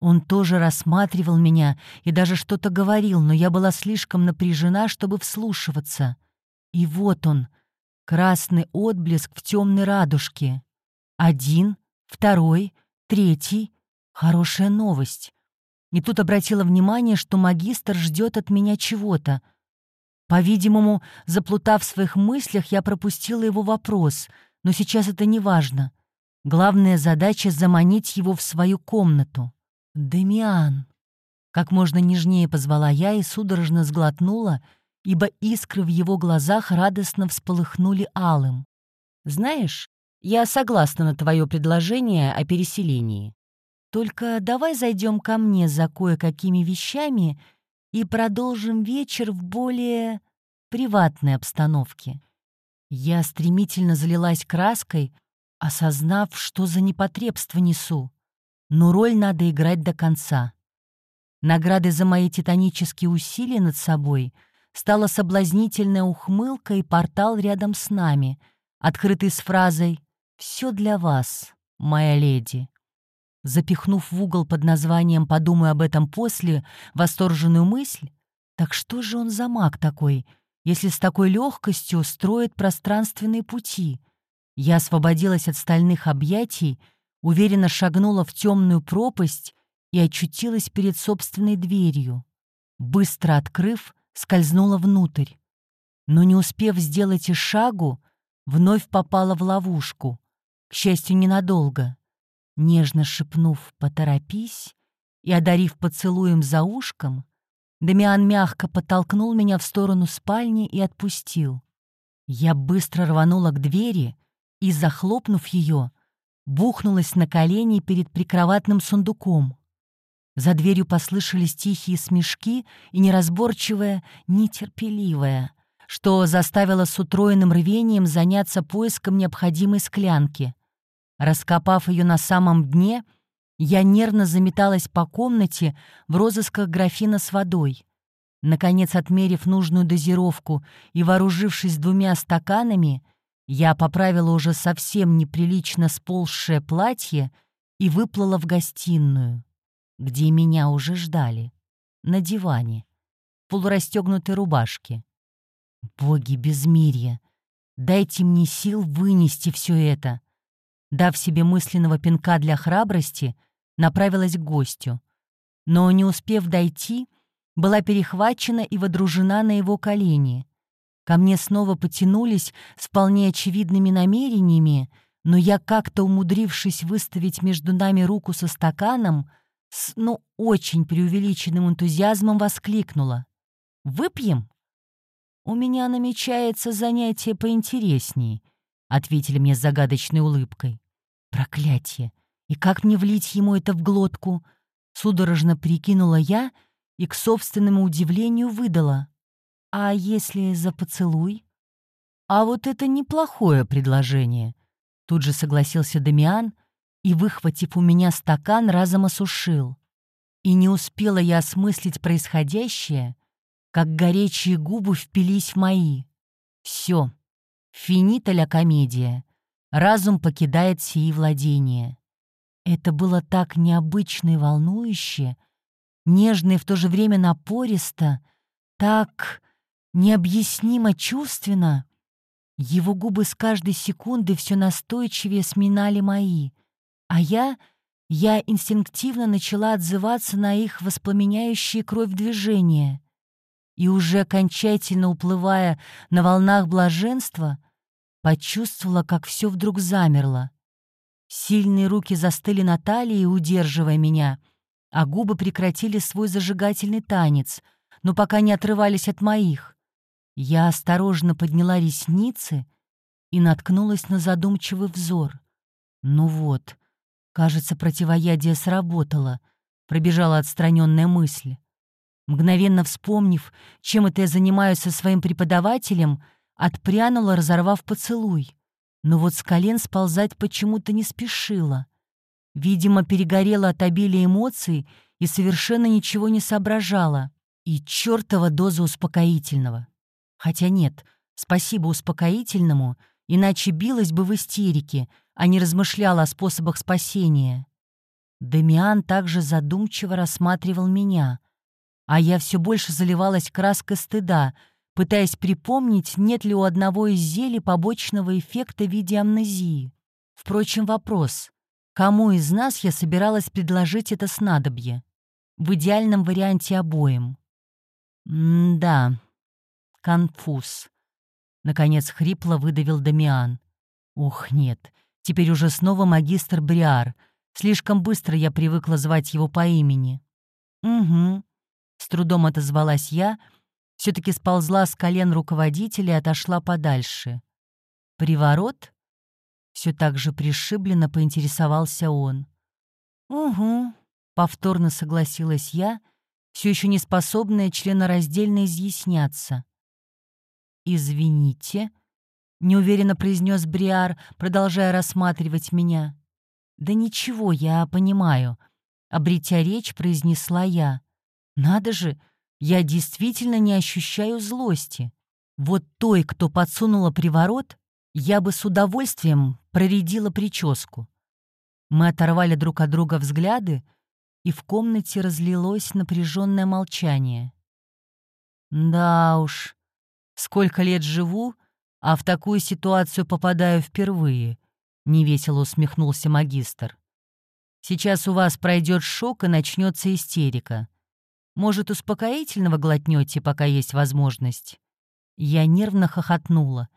Он тоже рассматривал меня и даже что-то говорил, но я была слишком напряжена, чтобы вслушиваться. И вот он, красный отблеск в темной радужке. Один, второй, третий. Хорошая новость. И тут обратила внимание, что магистр ждет от меня чего-то. По-видимому, заплутав в своих мыслях, я пропустила его вопрос, но сейчас это не важно. Главная задача — заманить его в свою комнату. «Демиан!» Как можно нежнее позвала я и судорожно сглотнула, ибо искры в его глазах радостно всполыхнули алым. «Знаешь, я согласна на твое предложение о переселении. Только давай зайдем ко мне за кое-какими вещами и продолжим вечер в более приватной обстановке». Я стремительно залилась краской, осознав, что за непотребство несу. Но роль надо играть до конца. Наградой за мои титанические усилия над собой стала соблазнительная ухмылка и портал рядом с нами, открытый с фразой «Все для вас, моя леди». Запихнув в угол под названием «Подумай об этом после» восторженную мысль, так что же он за маг такой, если с такой легкостью строит пространственные пути? Я освободилась от стальных объятий, уверенно шагнула в темную пропасть и очутилась перед собственной дверью. Быстро открыв, скользнула внутрь. Но не успев сделать и шагу, вновь попала в ловушку. К счастью, ненадолго. Нежно шепнув «поторопись» и одарив поцелуем за ушком, Дамиан мягко подтолкнул меня в сторону спальни и отпустил. Я быстро рванула к двери и, захлопнув ее, бухнулась на колени перед прикроватным сундуком. За дверью послышались тихие смешки и неразборчивое, нетерпеливое, что заставило с утроенным рвением заняться поиском необходимой склянки. Раскопав ее на самом дне, я нервно заметалась по комнате в розысках графина с водой. Наконец, отмерив нужную дозировку и вооружившись двумя стаканами, я поправила уже совсем неприлично сползшее платье и выплыла в гостиную где меня уже ждали, на диване, в полурастегнутой рубашке. Боги безмирья, дайте мне сил вынести все это. Дав себе мысленного пинка для храбрости, направилась к гостю. Но, не успев дойти, была перехвачена и водружена на его колени. Ко мне снова потянулись с вполне очевидными намерениями, но я, как-то умудрившись выставить между нами руку со стаканом, с, ну, очень преувеличенным энтузиазмом воскликнула. «Выпьем?» «У меня намечается занятие поинтереснее», — ответили мне с загадочной улыбкой. «Проклятие! И как мне влить ему это в глотку?» Судорожно прикинула я и, к собственному удивлению, выдала. «А если за поцелуй?» «А вот это неплохое предложение», — тут же согласился Дамиан, — и, выхватив у меня стакан, разом осушил. И не успела я осмыслить происходящее, как горячие губы впились в мои. Все, финита комедия. Разум покидает сии владения. Это было так необычно и волнующе, нежно и в то же время напористо, так необъяснимо чувственно. Его губы с каждой секунды все настойчивее сминали мои — а я... Я инстинктивно начала отзываться на их воспламеняющие кровь движения. И уже окончательно уплывая на волнах блаженства, почувствовала, как все вдруг замерло. Сильные руки застыли на талии, удерживая меня, а губы прекратили свой зажигательный танец, но пока не отрывались от моих. Я осторожно подняла ресницы и наткнулась на задумчивый взор. Ну вот, Кажется, противоядие сработало, пробежала отстраненная мысль. Мгновенно вспомнив, чем это я занимаюсь со своим преподавателем, отпрянула, разорвав поцелуй. Но вот с колен сползать почему-то не спешила. Видимо, перегорела от обилия эмоций и совершенно ничего не соображала. И чертова доза успокоительного. Хотя нет, спасибо успокоительному, иначе билась бы в истерике, а не размышляла о способах спасения. Дамиан также задумчиво рассматривал меня, а я все больше заливалась краской стыда, пытаясь припомнить, нет ли у одного из зелий побочного эффекта в виде амнезии. Впрочем, вопрос, кому из нас я собиралась предложить это снадобье? В идеальном варианте обоим. М-да, конфуз. Наконец хрипло выдавил Дамиан. Ух, нет, теперь уже снова магистр Бриар. Слишком быстро я привыкла звать его по имени. Угу. С трудом отозвалась я, все таки сползла с колен руководителя и отошла подальше. «Приворот?» Все так же пришибленно поинтересовался он. «Угу», — повторно согласилась я, все еще не способная членораздельно изъясняться. «Извините», — неуверенно произнес Бриар, продолжая рассматривать меня. «Да ничего, я понимаю», — обретя речь, произнесла я. «Надо же, я действительно не ощущаю злости. Вот той, кто подсунула приворот, я бы с удовольствием проредила прическу. Мы оторвали друг от друга взгляды, и в комнате разлилось напряженное молчание. Да уж, сколько лет живу, а в такую ситуацию попадаю впервые, невесело усмехнулся магистр. Сейчас у вас пройдет шок и начнется истерика. Может, успокоительного глотнете, пока есть возможность? Я нервно хохотнула.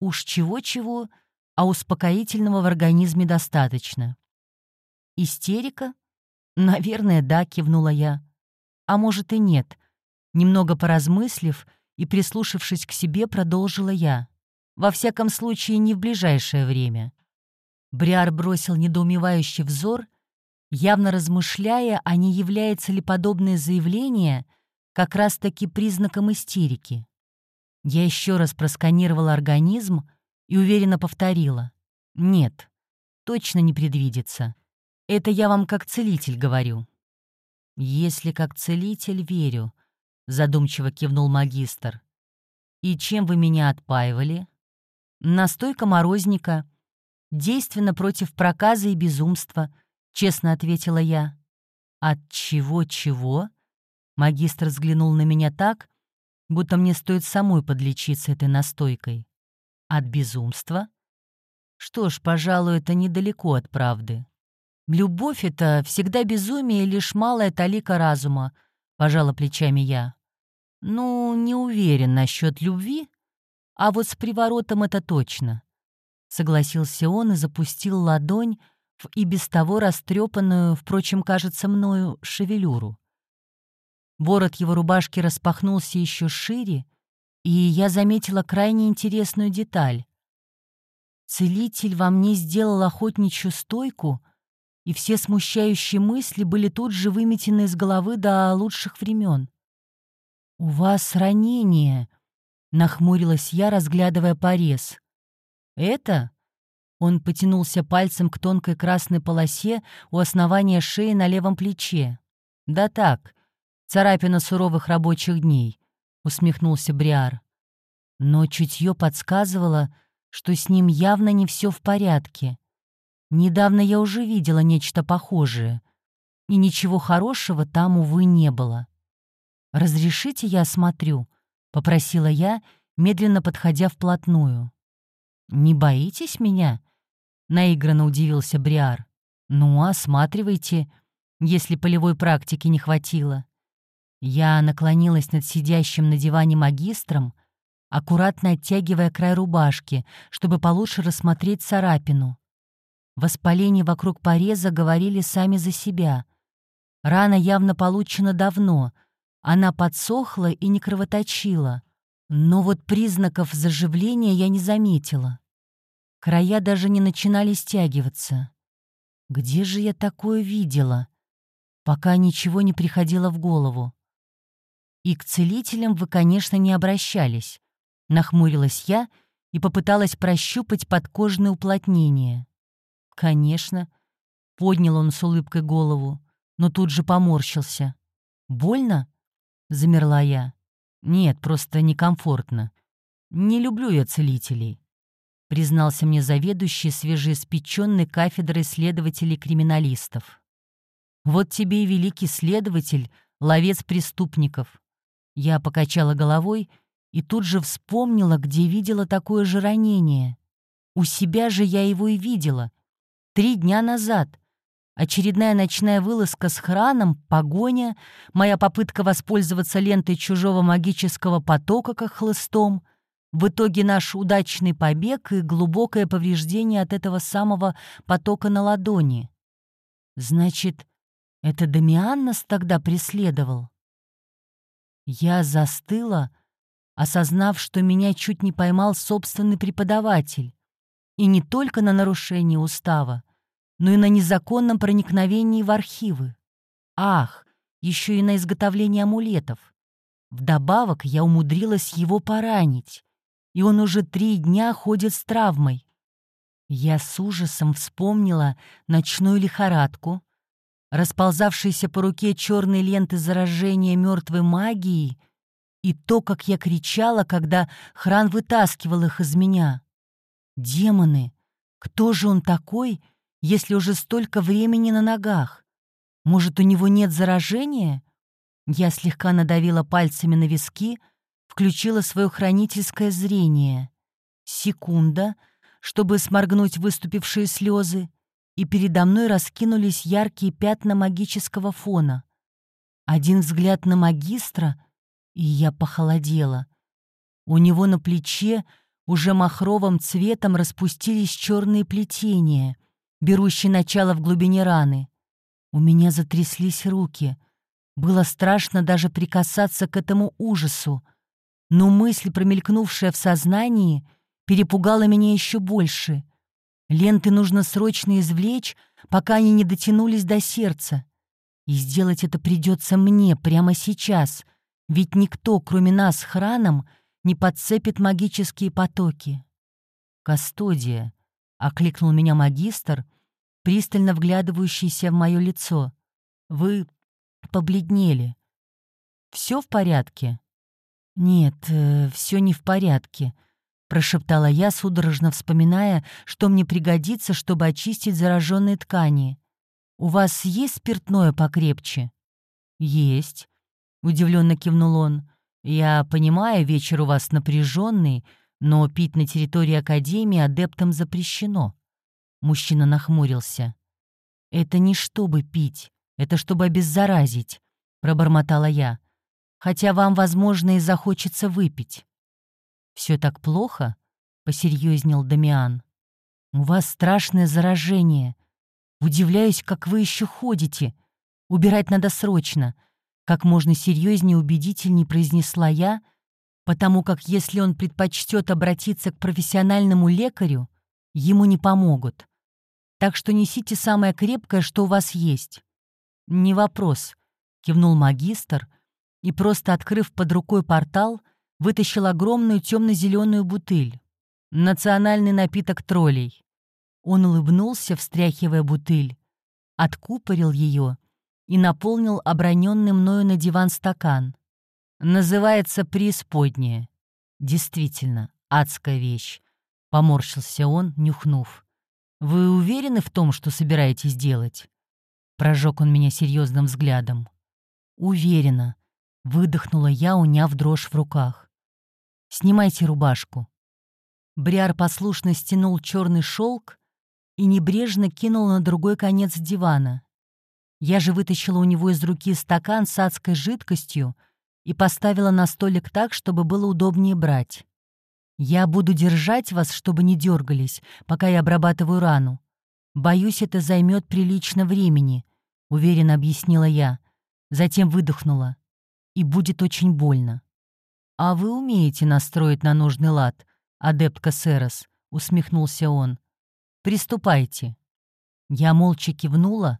Уж чего-чего, а успокоительного в организме достаточно. Истерика? Наверное, да, кивнула я. А может и нет. Немного поразмыслив и прислушавшись к себе, продолжила я. Во всяком случае, не в ближайшее время. Бриар бросил недоумевающий взор, явно размышляя, а не является ли подобное заявление как раз-таки признаком истерики. Я еще раз просканировала организм и уверенно повторила. «Нет, точно не предвидится. Это я вам как целитель говорю». «Если как целитель, верю», — задумчиво кивнул магистр. «И чем вы меня отпаивали?» «Настойка морозника. Действенно против проказа и безумства», — честно ответила я. «От чего-чего?» Магистр взглянул на меня так, будто мне стоит самой подлечиться этой настойкой. От безумства? Что ж, пожалуй, это недалеко от правды. Любовь — это всегда безумие и лишь малая талика разума, — пожала плечами я. Ну, не уверен насчет любви, а вот с приворотом это точно. Согласился он и запустил ладонь в и без того растрепанную, впрочем, кажется мною, шевелюру. Ворот его рубашки распахнулся еще шире, и я заметила крайне интересную деталь. Целитель во мне сделал охотничью стойку, и все смущающие мысли были тут же выметены из головы до лучших времен. «У вас ранение», — нахмурилась я, разглядывая порез. «Это?» Он потянулся пальцем к тонкой красной полосе у основания шеи на левом плече. «Да так, Царапина суровых рабочих дней», — усмехнулся Бриар. Но чутье подсказывало, что с ним явно не все в порядке. Недавно я уже видела нечто похожее, и ничего хорошего там, увы, не было. «Разрешите я осмотрю?» — попросила я, медленно подходя вплотную. «Не боитесь меня?» — наигранно удивился Бриар. «Ну, осматривайте, если полевой практики не хватило». Я наклонилась над сидящим на диване магистром, аккуратно оттягивая край рубашки, чтобы получше рассмотреть царапину. Воспаления вокруг пореза говорили сами за себя. Рана явно получена давно, она подсохла и не кровоточила. Но вот признаков заживления я не заметила. Края даже не начинали стягиваться. Где же я такое видела? Пока ничего не приходило в голову. И к целителям вы, конечно, не обращались. Нахмурилась я и попыталась прощупать подкожное уплотнение. Конечно. Поднял он с улыбкой голову, но тут же поморщился. «Больно?» — замерла я. «Нет, просто некомфортно. Не люблю я целителей», — признался мне заведующий свежеиспеченной кафедрой следователей-криминалистов. «Вот тебе и великий следователь, ловец преступников. Я покачала головой и тут же вспомнила, где видела такое же ранение. У себя же я его и видела, Три дня назад. Очередная ночная вылазка с храном, погоня, моя попытка воспользоваться лентой чужого магического потока как хлыстом, в итоге наш удачный побег и глубокое повреждение от этого самого потока на ладони. Значит, это Дамиан нас тогда преследовал? Я застыла, осознав, что меня чуть не поймал собственный преподаватель. И не только на нарушение устава, но и на незаконном проникновении в архивы. Ах, еще и на изготовление амулетов. Вдобавок я умудрилась его поранить, и он уже три дня ходит с травмой. Я с ужасом вспомнила ночную лихорадку, расползавшиеся по руке черные ленты заражения мертвой магией и то, как я кричала, когда Хран вытаскивал их из меня. Демоны! Кто же он такой, если уже столько времени на ногах? Может, у него нет заражения? Я слегка надавила пальцами на виски, включила свое хранительское зрение. Секунда, чтобы сморгнуть выступившие слезы, и передо мной раскинулись яркие пятна магического фона. Один взгляд на магистра, и я похолодела. У него на плече уже махровым цветом распустились черные плетения, берущие начало в глубине раны. У меня затряслись руки. Было страшно даже прикасаться к этому ужасу. Но мысль, промелькнувшая в сознании, перепугала меня еще больше. Ленты нужно срочно извлечь, пока они не дотянулись до сердца. И сделать это придется мне прямо сейчас — ведь никто, кроме нас, храном, не подцепит магические потоки. «Кастодия», — окликнул меня магистр, пристально вглядывающийся в мое лицо. «Вы побледнели. Все в порядке?» «Нет, э, все не в порядке», — прошептала я, судорожно вспоминая, что мне пригодится, чтобы очистить зараженные ткани. «У вас есть спиртное покрепче?» «Есть», Удивленно кивнул он. «Я понимаю, вечер у вас напряженный, но пить на территории Академии адептам запрещено». Мужчина нахмурился. «Это не чтобы пить, это чтобы обеззаразить», — пробормотала я. «Хотя вам, возможно, и захочется выпить». «Все так плохо?» — посерьезнел Дамиан. «У вас страшное заражение. Удивляюсь, как вы еще ходите. Убирать надо срочно. Как можно серьезнее и убедительнее произнесла я, потому как если он предпочтет обратиться к профессиональному лекарю, ему не помогут. Так что несите самое крепкое, что у вас есть. «Не вопрос», — кивнул магистр и, просто открыв под рукой портал, вытащил огромную темно-зеленую бутыль. Национальный напиток троллей. Он улыбнулся, встряхивая бутыль, откупорил ее и наполнил оброненный мною на диван стакан. Называется «Преисподняя». Действительно, адская вещь. Поморщился он, нюхнув. «Вы уверены в том, что собираетесь делать?» Прожег он меня серьезным взглядом. «Уверена», — выдохнула я, уняв дрожь в руках. «Снимайте рубашку». Бриар послушно стянул черный шелк и небрежно кинул на другой конец дивана. Я же вытащила у него из руки стакан с адской жидкостью и поставила на столик так, чтобы было удобнее брать. «Я буду держать вас, чтобы не дергались, пока я обрабатываю рану. Боюсь, это займет прилично времени», — уверенно объяснила я. Затем выдохнула. «И будет очень больно». «А вы умеете настроить на нужный лад, адептка Серос», — усмехнулся он. «Приступайте». Я молча кивнула,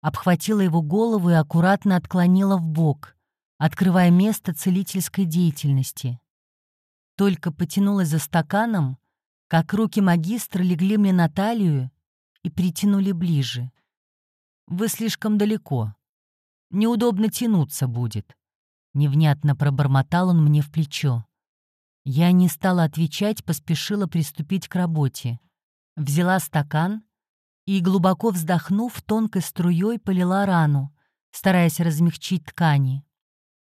обхватила его голову и аккуратно отклонила в бок, открывая место целительской деятельности. Только потянулась за стаканом, как руки магистра легли мне на талию и притянули ближе. «Вы слишком далеко. Неудобно тянуться будет», — невнятно пробормотал он мне в плечо. Я не стала отвечать, поспешила приступить к работе. Взяла стакан — и, глубоко вздохнув, тонкой струей полила рану, стараясь размягчить ткани.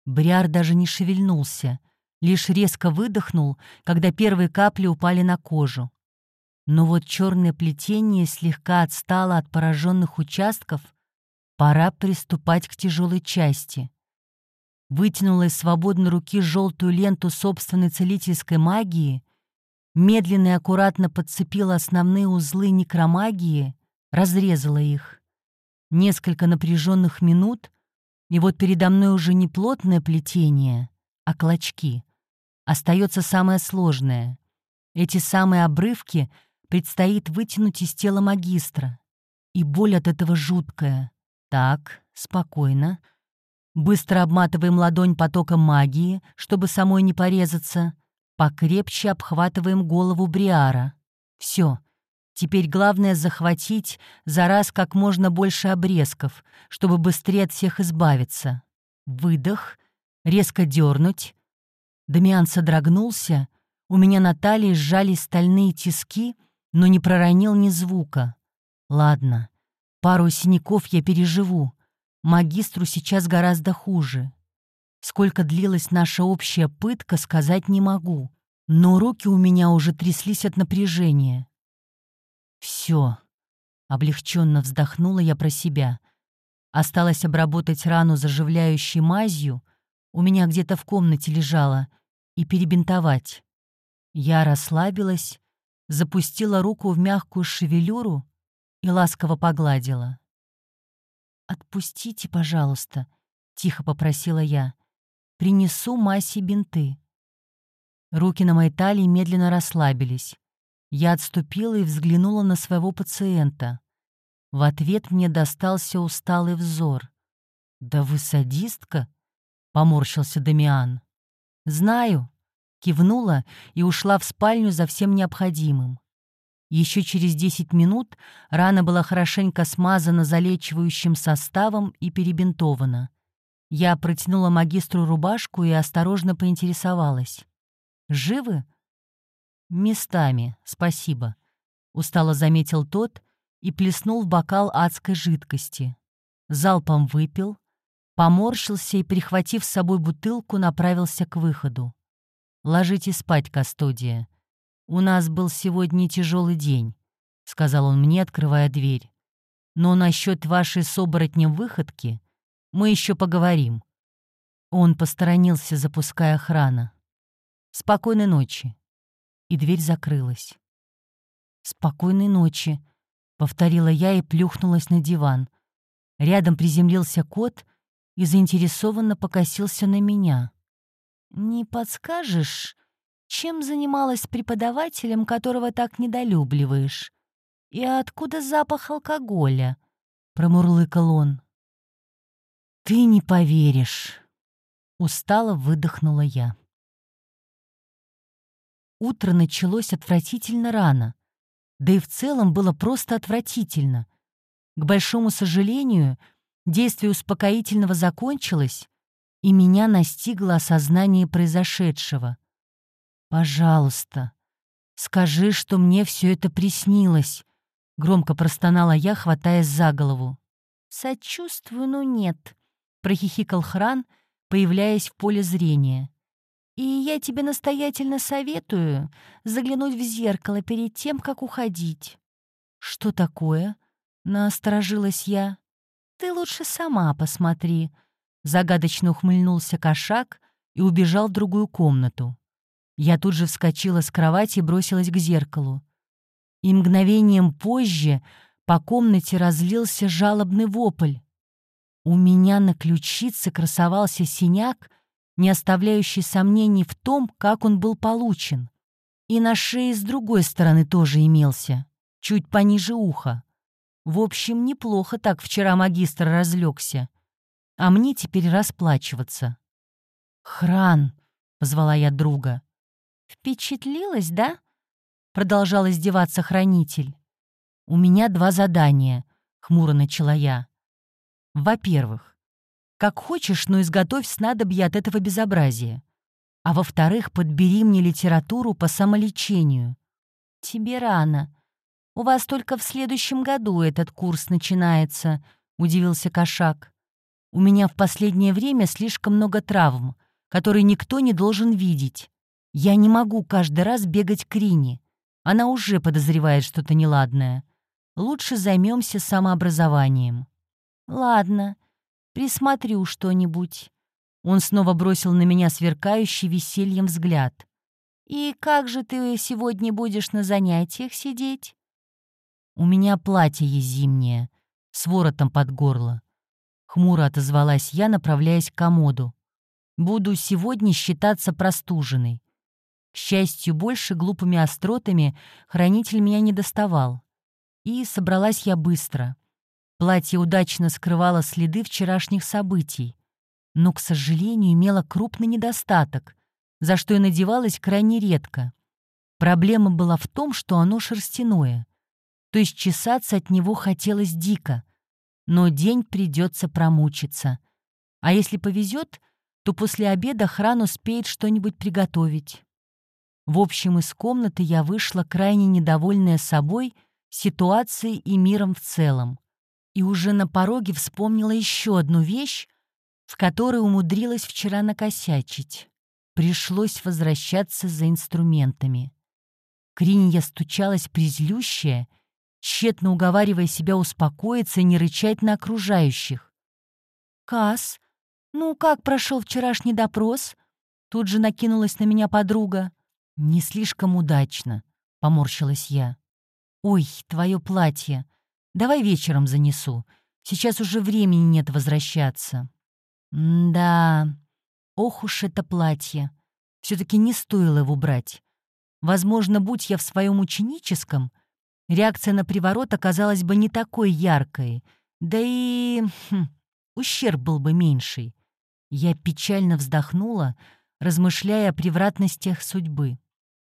Бриар даже не шевельнулся, лишь резко выдохнул, когда первые капли упали на кожу. Но вот черное плетение слегка отстало от пораженных участков, пора приступать к тяжелой части. Вытянула из свободной руки желтую ленту собственной целительской магии, медленно и аккуратно подцепила основные узлы некромагии, разрезала их. Несколько напряженных минут, и вот передо мной уже не плотное плетение, а клочки. Остается самое сложное. Эти самые обрывки предстоит вытянуть из тела магистра. И боль от этого жуткая. Так, спокойно. Быстро обматываем ладонь потоком магии, чтобы самой не порезаться. Покрепче обхватываем голову Бриара. Все. Теперь главное захватить за раз как можно больше обрезков, чтобы быстрее от всех избавиться. Выдох, резко дернуть. Дамиан содрогнулся, у меня на талии сжались стальные тиски, но не проронил ни звука. Ладно, пару синяков я переживу. Магистру сейчас гораздо хуже. Сколько длилась наша общая пытка, сказать не могу. Но руки у меня уже тряслись от напряжения. Все. Облегченно вздохнула я про себя. Осталось обработать рану заживляющей мазью, у меня где-то в комнате лежала, и перебинтовать. Я расслабилась, запустила руку в мягкую шевелюру и ласково погладила. «Отпустите, пожалуйста», — тихо попросила я. «Принесу Масе бинты». Руки на моей талии медленно расслабились. Я отступила и взглянула на своего пациента. В ответ мне достался усталый взор. «Да вы садистка?» — поморщился Дамиан. «Знаю», — кивнула и ушла в спальню за всем необходимым. Еще через десять минут рана была хорошенько смазана залечивающим составом и перебинтована. Я протянула магистру рубашку и осторожно поинтересовалась. «Живы?» «Местами, спасибо», — устало заметил тот и плеснул в бокал адской жидкости. Залпом выпил, поморщился и, прихватив с собой бутылку, направился к выходу. «Ложитесь спать, Кастодия. У нас был сегодня тяжелый день», — сказал он мне, открывая дверь. «Но насчет вашей с оборотнем выходки мы еще поговорим». Он посторонился, запуская охрана. «Спокойной ночи» и дверь закрылась. «Спокойной ночи», — повторила я и плюхнулась на диван. Рядом приземлился кот и заинтересованно покосился на меня. «Не подскажешь, чем занималась преподавателем, которого так недолюбливаешь? И откуда запах алкоголя?» — промурлыкал он. «Ты не поверишь!» — устало выдохнула я. Утро началось отвратительно рано. Да и в целом было просто отвратительно. К большому сожалению, действие успокоительного закончилось, и меня настигло осознание произошедшего. «Пожалуйста, скажи, что мне все это приснилось», — громко простонала я, хватаясь за голову. «Сочувствую, но нет», — прохихикал Хран, появляясь в поле зрения. И я тебе настоятельно советую заглянуть в зеркало перед тем, как уходить». «Что такое?» — наосторожилась я. «Ты лучше сама посмотри», — загадочно ухмыльнулся кошак и убежал в другую комнату. Я тут же вскочила с кровати и бросилась к зеркалу. И мгновением позже по комнате разлился жалобный вопль. У меня на ключице красовался синяк, не оставляющий сомнений в том, как он был получен. И на шее с другой стороны тоже имелся, чуть пониже уха. В общем, неплохо так вчера магистр разлегся. А мне теперь расплачиваться. «Хран!» — позвала я друга. «Впечатлилась, да?» — продолжал издеваться хранитель. «У меня два задания», — хмуро начала я. «Во-первых, как хочешь, но изготовь снадобье от этого безобразия. А во-вторых, подбери мне литературу по самолечению. Тебе рано. У вас только в следующем году этот курс начинается, удивился кошак. У меня в последнее время слишком много травм, которые никто не должен видеть. Я не могу каждый раз бегать к Рине. Она уже подозревает что-то неладное. Лучше займемся самообразованием. Ладно, присмотрю что-нибудь. Он снова бросил на меня сверкающий весельем взгляд. «И как же ты сегодня будешь на занятиях сидеть?» «У меня платье есть зимнее, с воротом под горло». Хмуро отозвалась я, направляясь к комоду. «Буду сегодня считаться простуженной». К счастью, больше глупыми остротами хранитель меня не доставал. И собралась я быстро. Платье удачно скрывало следы вчерашних событий, но, к сожалению, имело крупный недостаток за что и надевалась крайне редко. Проблема была в том, что оно шерстяное, то есть чесаться от него хотелось дико, но день придется промучиться. А если повезет, то после обеда хран успеет что-нибудь приготовить. В общем, из комнаты я вышла крайне недовольная собой, ситуацией и миром в целом. И уже на пороге вспомнила еще одну вещь, в которой умудрилась вчера накосячить. Пришлось возвращаться за инструментами. Кринья стучалась призлющая, тщетно уговаривая себя успокоиться и не рычать на окружающих. «Касс, ну как прошел вчерашний допрос?» Тут же накинулась на меня подруга. «Не слишком удачно», — поморщилась я. «Ой, твое платье. Давай вечером занесу. Сейчас уже времени нет возвращаться». «Да, Ох уж это платье! Все-таки не стоило его брать. Возможно, будь я в своем ученическом, реакция на приворот оказалась бы не такой яркой, да и хм, ущерб был бы меньший. Я печально вздохнула, размышляя о превратностях судьбы.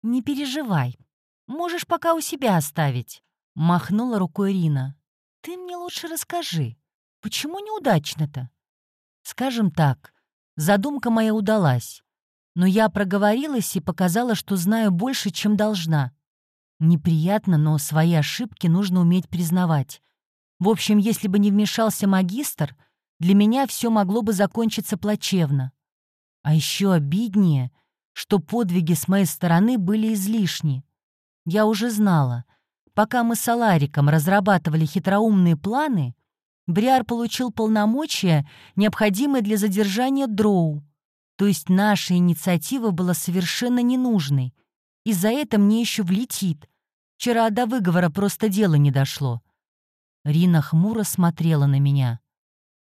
«Не переживай, можешь пока у себя оставить», — махнула рукой Рина. «Ты мне лучше расскажи, почему неудачно-то?» «Скажем так, Задумка моя удалась. Но я проговорилась и показала, что знаю больше, чем должна. Неприятно, но свои ошибки нужно уметь признавать. В общем, если бы не вмешался магистр, для меня все могло бы закончиться плачевно. А еще обиднее, что подвиги с моей стороны были излишни. Я уже знала, пока мы с Алариком разрабатывали хитроумные планы, Бриар получил полномочия, необходимые для задержания Дроу. То есть наша инициатива была совершенно ненужной. И за это мне еще влетит. Вчера до выговора просто дело не дошло. Рина хмуро смотрела на меня.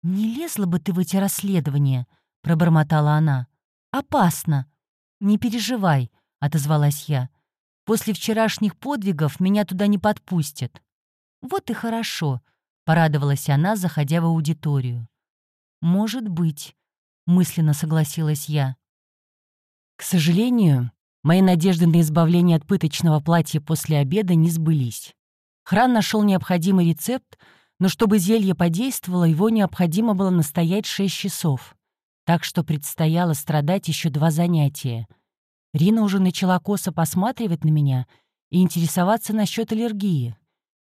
«Не лезла бы ты в эти расследования», — пробормотала она. «Опасно». «Не переживай», — отозвалась я. «После вчерашних подвигов меня туда не подпустят». «Вот и хорошо», Порадовалась она, заходя в аудиторию. «Может быть», — мысленно согласилась я. К сожалению, мои надежды на избавление от пыточного платья после обеда не сбылись. Хран нашел необходимый рецепт, но чтобы зелье подействовало, его необходимо было настоять 6 часов. Так что предстояло страдать еще два занятия. Рина уже начала косо посматривать на меня и интересоваться насчет аллергии.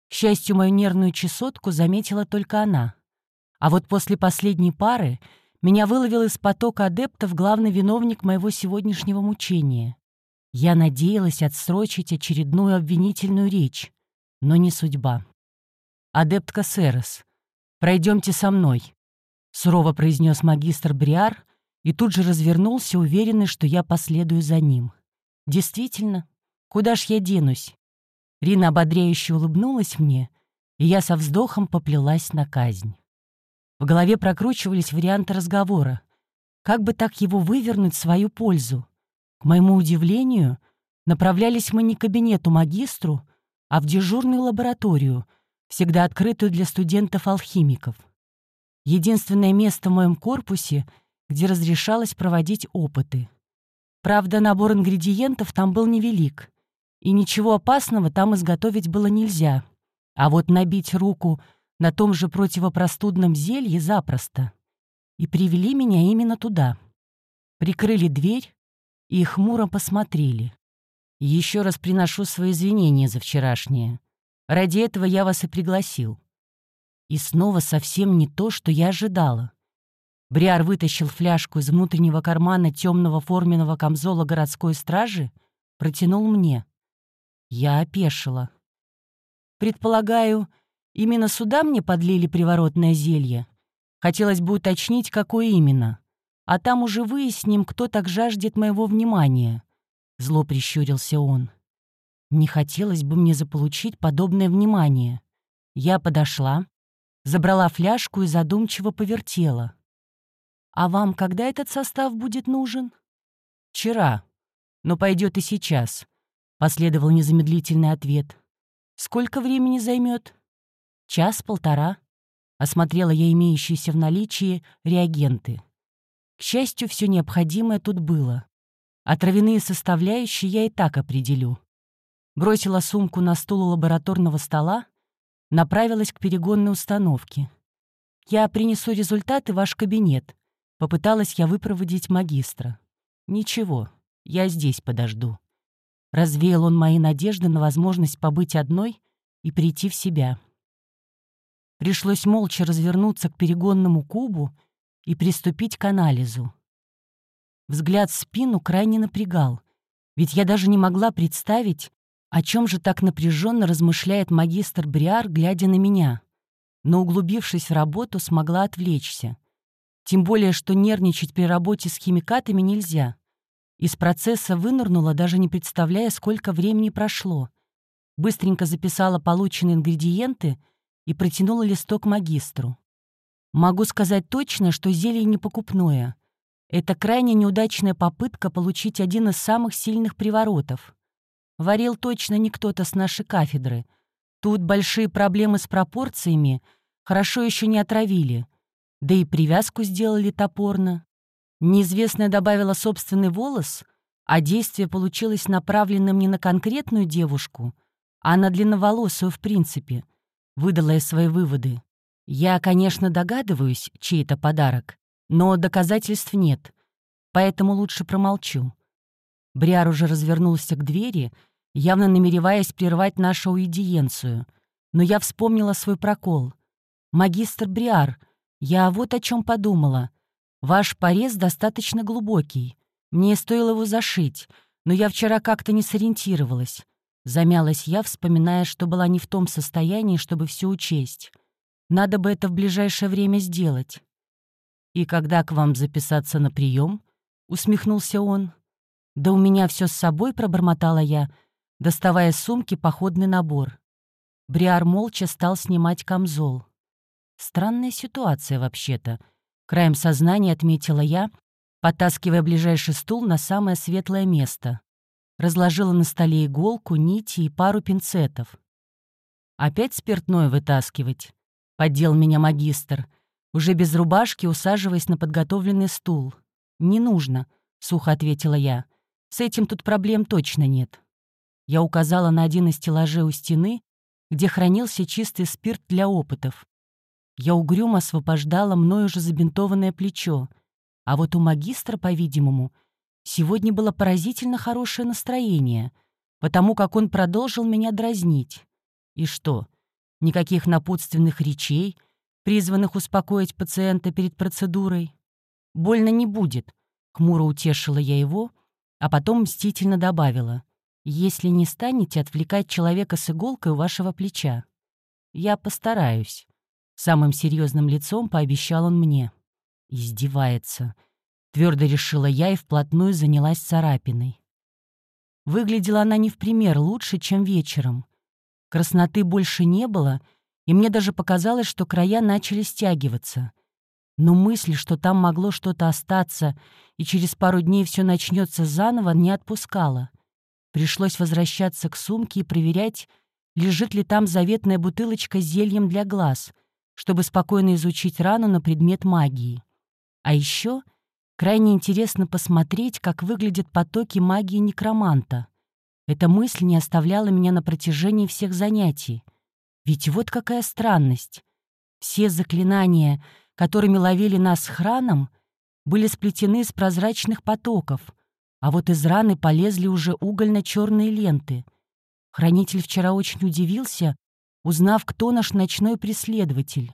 К счастью, мою нервную чесотку заметила только она. А вот после последней пары меня выловил из потока адептов главный виновник моего сегодняшнего мучения. Я надеялась отсрочить очередную обвинительную речь, но не судьба. «Адепт Кассерос, пройдемте со мной», — сурово произнес магистр Бриар и тут же развернулся, уверенный, что я последую за ним. «Действительно, куда ж я денусь? Рина ободряюще улыбнулась мне, и я со вздохом поплелась на казнь. В голове прокручивались варианты разговора. Как бы так его вывернуть в свою пользу? К моему удивлению, направлялись мы не к кабинету-магистру, а в дежурную лабораторию, всегда открытую для студентов-алхимиков. Единственное место в моем корпусе, где разрешалось проводить опыты. Правда, набор ингредиентов там был невелик и ничего опасного там изготовить было нельзя. А вот набить руку на том же противопростудном зелье запросто. И привели меня именно туда. Прикрыли дверь и хмуро посмотрели. Еще раз приношу свои извинения за вчерашнее. Ради этого я вас и пригласил. И снова совсем не то, что я ожидала. Бриар вытащил фляжку из внутреннего кармана темного форменного камзола городской стражи, протянул мне. Я опешила. Предполагаю, именно сюда мне подлили приворотное зелье. Хотелось бы уточнить, какое именно. А там уже выясним, кто так жаждет моего внимания. Зло прищурился он. Не хотелось бы мне заполучить подобное внимание. Я подошла, забрала фляжку и задумчиво повертела. «А вам когда этот состав будет нужен?» «Вчера, но пойдет и сейчас», — последовал незамедлительный ответ. «Сколько времени займет?» «Час-полтора», — осмотрела я имеющиеся в наличии реагенты. К счастью, все необходимое тут было. А травяные составляющие я и так определю. Бросила сумку на стул у лабораторного стола, направилась к перегонной установке. «Я принесу результаты в ваш кабинет», — попыталась я выпроводить магистра. «Ничего, я здесь подожду». Развеял он мои надежды на возможность побыть одной и прийти в себя. Пришлось молча развернуться к перегонному кубу и приступить к анализу. Взгляд в спину крайне напрягал, ведь я даже не могла представить, о чем же так напряженно размышляет магистр Бриар, глядя на меня. Но, углубившись в работу, смогла отвлечься. Тем более, что нервничать при работе с химикатами нельзя. Из процесса вынырнула, даже не представляя, сколько времени прошло. Быстренько записала полученные ингредиенты и протянула листок магистру. Могу сказать точно, что зелье не покупное. Это крайне неудачная попытка получить один из самых сильных приворотов. Варил точно не кто-то с нашей кафедры. Тут большие проблемы с пропорциями, хорошо еще не отравили. Да и привязку сделали топорно. Неизвестная добавила собственный волос, а действие получилось направленным не на конкретную девушку, а на длинноволосую в принципе. Выдала я свои выводы. Я, конечно, догадываюсь, чей это подарок, но доказательств нет, поэтому лучше промолчу. Бриар уже развернулся к двери, явно намереваясь прервать нашу уидиенцию, но я вспомнила свой прокол. «Магистр Бриар, я вот о чем подумала. Ваш порез достаточно глубокий. Мне стоило его зашить, но я вчера как-то не сориентировалась». Замялась я, вспоминая, что была не в том состоянии, чтобы все учесть. Надо бы это в ближайшее время сделать. «И когда к вам записаться на прием? усмехнулся он. «Да у меня все с собой», — пробормотала я, доставая из сумки походный набор. Бриар молча стал снимать камзол. Странная ситуация вообще-то. Краем сознания отметила я, потаскивая ближайший стул на самое светлое место. Разложила на столе иголку, нити и пару пинцетов. «Опять спиртное вытаскивать?» — поддел меня магистр, уже без рубашки усаживаясь на подготовленный стул. «Не нужно», — сухо ответила я. «С этим тут проблем точно нет». Я указала на один из стеллажей у стены, где хранился чистый спирт для опытов. Я угрюмо освобождала мною уже забинтованное плечо, а вот у магистра, по-видимому, сегодня было поразительно хорошее настроение, потому как он продолжил меня дразнить. И что, Никаких напутственных речей, призванных успокоить пациента перед процедурой. «Больно не будет», — хмуро утешила я его, а потом мстительно добавила, «если не станете отвлекать человека с иголкой у вашего плеча. Я постараюсь», — самым серьезным лицом пообещал он мне. Издевается. Твердо решила я и вплотную занялась царапиной. Выглядела она не в пример лучше, чем вечером — Красноты больше не было, и мне даже показалось, что края начали стягиваться. Но мысль, что там могло что-то остаться, и через пару дней все начнется заново, не отпускала. Пришлось возвращаться к сумке и проверять, лежит ли там заветная бутылочка с зельем для глаз, чтобы спокойно изучить рану на предмет магии. А еще крайне интересно посмотреть, как выглядят потоки магии некроманта. Эта мысль не оставляла меня на протяжении всех занятий. Ведь вот какая странность. Все заклинания, которыми ловили нас с храном, были сплетены из прозрачных потоков, а вот из раны полезли уже угольно-черные ленты. Хранитель вчера очень удивился, узнав, кто наш ночной преследователь.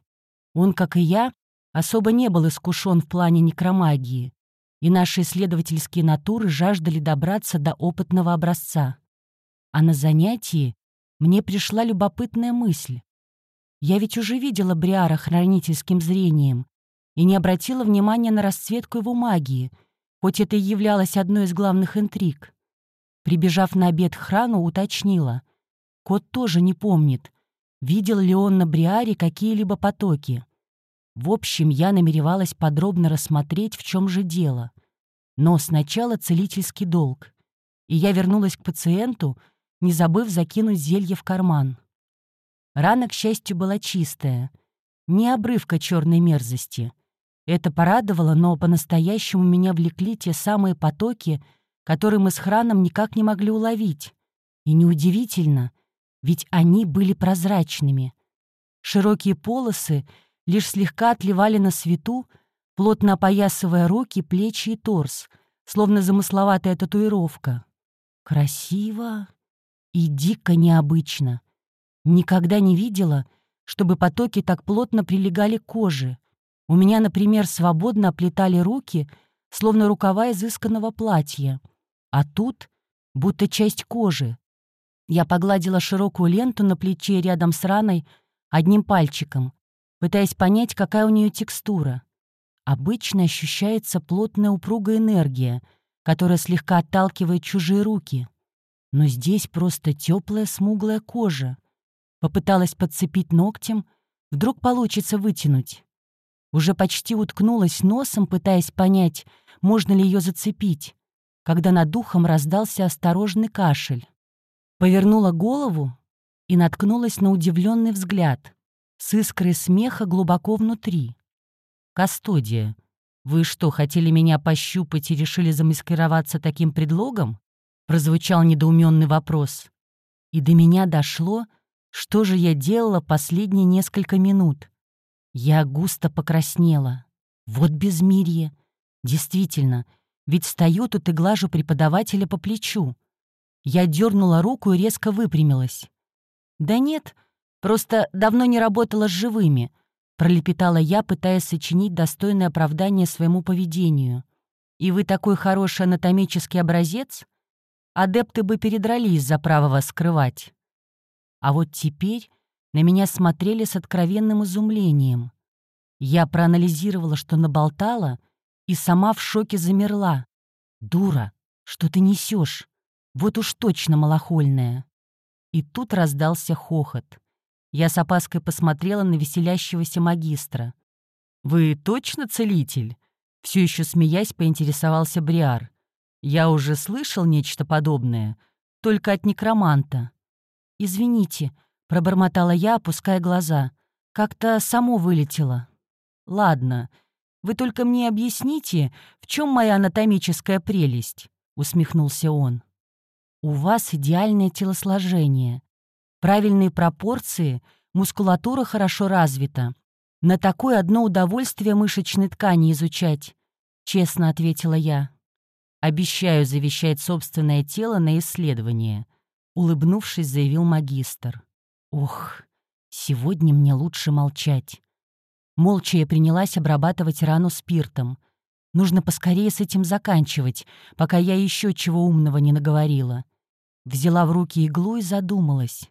Он, как и я, особо не был искушен в плане некромагии, и наши исследовательские натуры жаждали добраться до опытного образца. А на занятии мне пришла любопытная мысль. Я ведь уже видела Бриара хранительским зрением и не обратила внимания на расцветку его магии, хоть это и являлось одной из главных интриг. Прибежав на обед храну, уточнила. Кот тоже не помнит, видел ли он на Бриаре какие-либо потоки. В общем, я намеревалась подробно рассмотреть, в чем же дело. Но сначала целительский долг. И я вернулась к пациенту, не забыв закинуть зелье в карман. Рана, к счастью, была чистая. Не обрывка черной мерзости. Это порадовало, но по-настоящему меня влекли те самые потоки, которые мы с храном никак не могли уловить. И неудивительно, ведь они были прозрачными. Широкие полосы лишь слегка отливали на свету, плотно опоясывая руки, плечи и торс, словно замысловатая татуировка. Красиво и дико необычно. Никогда не видела, чтобы потоки так плотно прилегали к коже. У меня, например, свободно оплетали руки, словно рукава изысканного платья. А тут будто часть кожи. Я погладила широкую ленту на плече рядом с раной одним пальчиком, пытаясь понять, какая у нее текстура. Обычно ощущается плотная упругая энергия, которая слегка отталкивает чужие руки. Но здесь просто теплая смуглая кожа. Попыталась подцепить ногтем, вдруг получится вытянуть. Уже почти уткнулась носом, пытаясь понять, можно ли ее зацепить, когда над духом раздался осторожный кашель. Повернула голову и наткнулась на удивленный взгляд с искрой смеха глубоко внутри. «Кастодия, вы что, хотели меня пощупать и решили замаскироваться таким предлогом?» прозвучал недоуменный вопрос. И до меня дошло, что же я делала последние несколько минут. Я густо покраснела. Вот безмирье. Действительно, ведь стою тут и глажу преподавателя по плечу. Я дернула руку и резко выпрямилась. «Да нет, просто давно не работала с живыми», — пролепетала я, пытаясь сочинить достойное оправдание своему поведению. «И вы такой хороший анатомический образец?» адепты бы передрались за право вас скрывать. А вот теперь на меня смотрели с откровенным изумлением. Я проанализировала, что наболтала, и сама в шоке замерла. «Дура, что ты несешь? Вот уж точно малохольная!» И тут раздался хохот. Я с опаской посмотрела на веселящегося магистра. «Вы точно целитель?» Все еще смеясь, поинтересовался Бриар. Я уже слышал нечто подобное, только от некроманта. «Извините», — пробормотала я, опуская глаза. «Как-то само вылетело». «Ладно, вы только мне объясните, в чем моя анатомическая прелесть?» — усмехнулся он. «У вас идеальное телосложение, правильные пропорции, мускулатура хорошо развита. На такое одно удовольствие мышечной ткани изучать», — честно ответила я. Обещаю завещать собственное тело на исследование», — улыбнувшись, заявил магистр. «Ох, сегодня мне лучше молчать». Молча я принялась обрабатывать рану спиртом. Нужно поскорее с этим заканчивать, пока я еще чего умного не наговорила. Взяла в руки иглу и задумалась.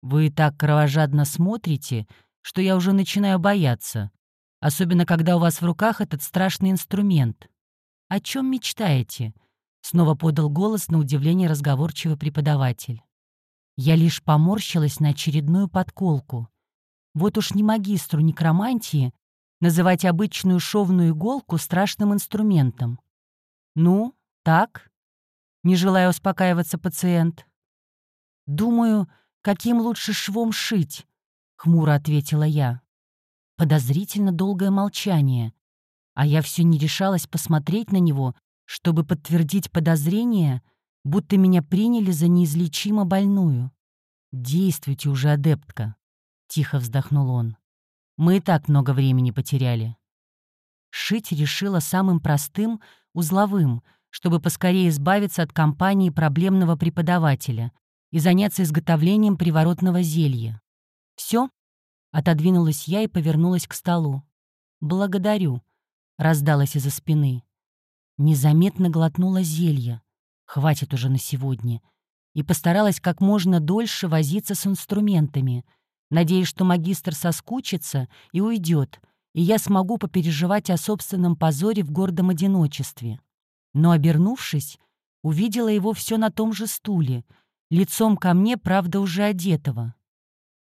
«Вы так кровожадно смотрите, что я уже начинаю бояться, особенно когда у вас в руках этот страшный инструмент». «О чем мечтаете?» — снова подал голос на удивление разговорчивый преподаватель. Я лишь поморщилась на очередную подколку. Вот уж не магистру некромантии называть обычную шовную иголку страшным инструментом. «Ну, так?» — не желая успокаиваться пациент. «Думаю, каким лучше швом шить?» — хмуро ответила я. Подозрительно долгое молчание. А я все не решалась посмотреть на него, чтобы подтвердить подозрение, будто меня приняли за неизлечимо больную. «Действуйте уже, адептка», — тихо вздохнул он. «Мы и так много времени потеряли». Шить решила самым простым, узловым, чтобы поскорее избавиться от компании проблемного преподавателя и заняться изготовлением приворотного зелья. «Все?» — отодвинулась я и повернулась к столу. «Благодарю», раздалось из-за спины. Незаметно глотнула зелье. Хватит уже на сегодня. и постаралась как можно дольше возиться с инструментами, надеясь, что магистр соскучится и уйдет, и я смогу попереживать о собственном позоре в гордом одиночестве. Но, обернувшись, увидела его все на том же стуле, лицом ко мне, правда, уже одетого.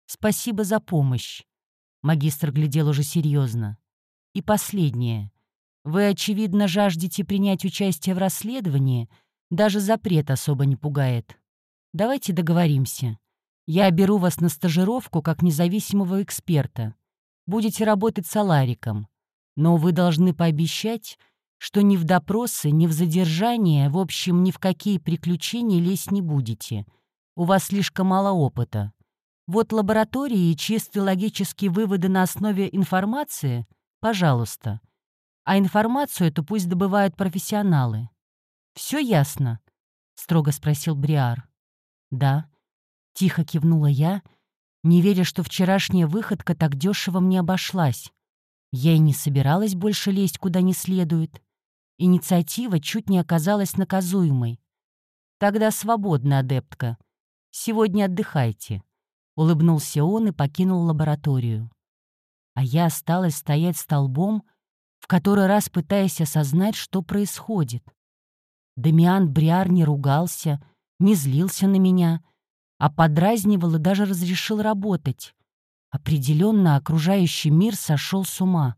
«Спасибо за помощь», — магистр глядел уже серьезно. «И последнее. Вы, очевидно, жаждете принять участие в расследовании, даже запрет особо не пугает. Давайте договоримся. Я беру вас на стажировку как независимого эксперта. Будете работать с Алариком. Но вы должны пообещать, что ни в допросы, ни в задержание, в общем, ни в какие приключения лезть не будете. У вас слишком мало опыта. Вот лаборатории и чистые логические выводы на основе информации — пожалуйста а информацию эту пусть добывают профессионалы. Все ясно?» — строго спросил Бриар. «Да», — тихо кивнула я, не веря, что вчерашняя выходка так дешево мне обошлась. Я и не собиралась больше лезть куда не следует. Инициатива чуть не оказалась наказуемой. «Тогда свободна, адептка. Сегодня отдыхайте», — улыбнулся он и покинул лабораторию. А я осталась стоять столбом, в который раз пытаясь осознать, что происходит. Дамиан Бриар не ругался, не злился на меня, а подразнивал и даже разрешил работать. Определенно окружающий мир сошел с ума.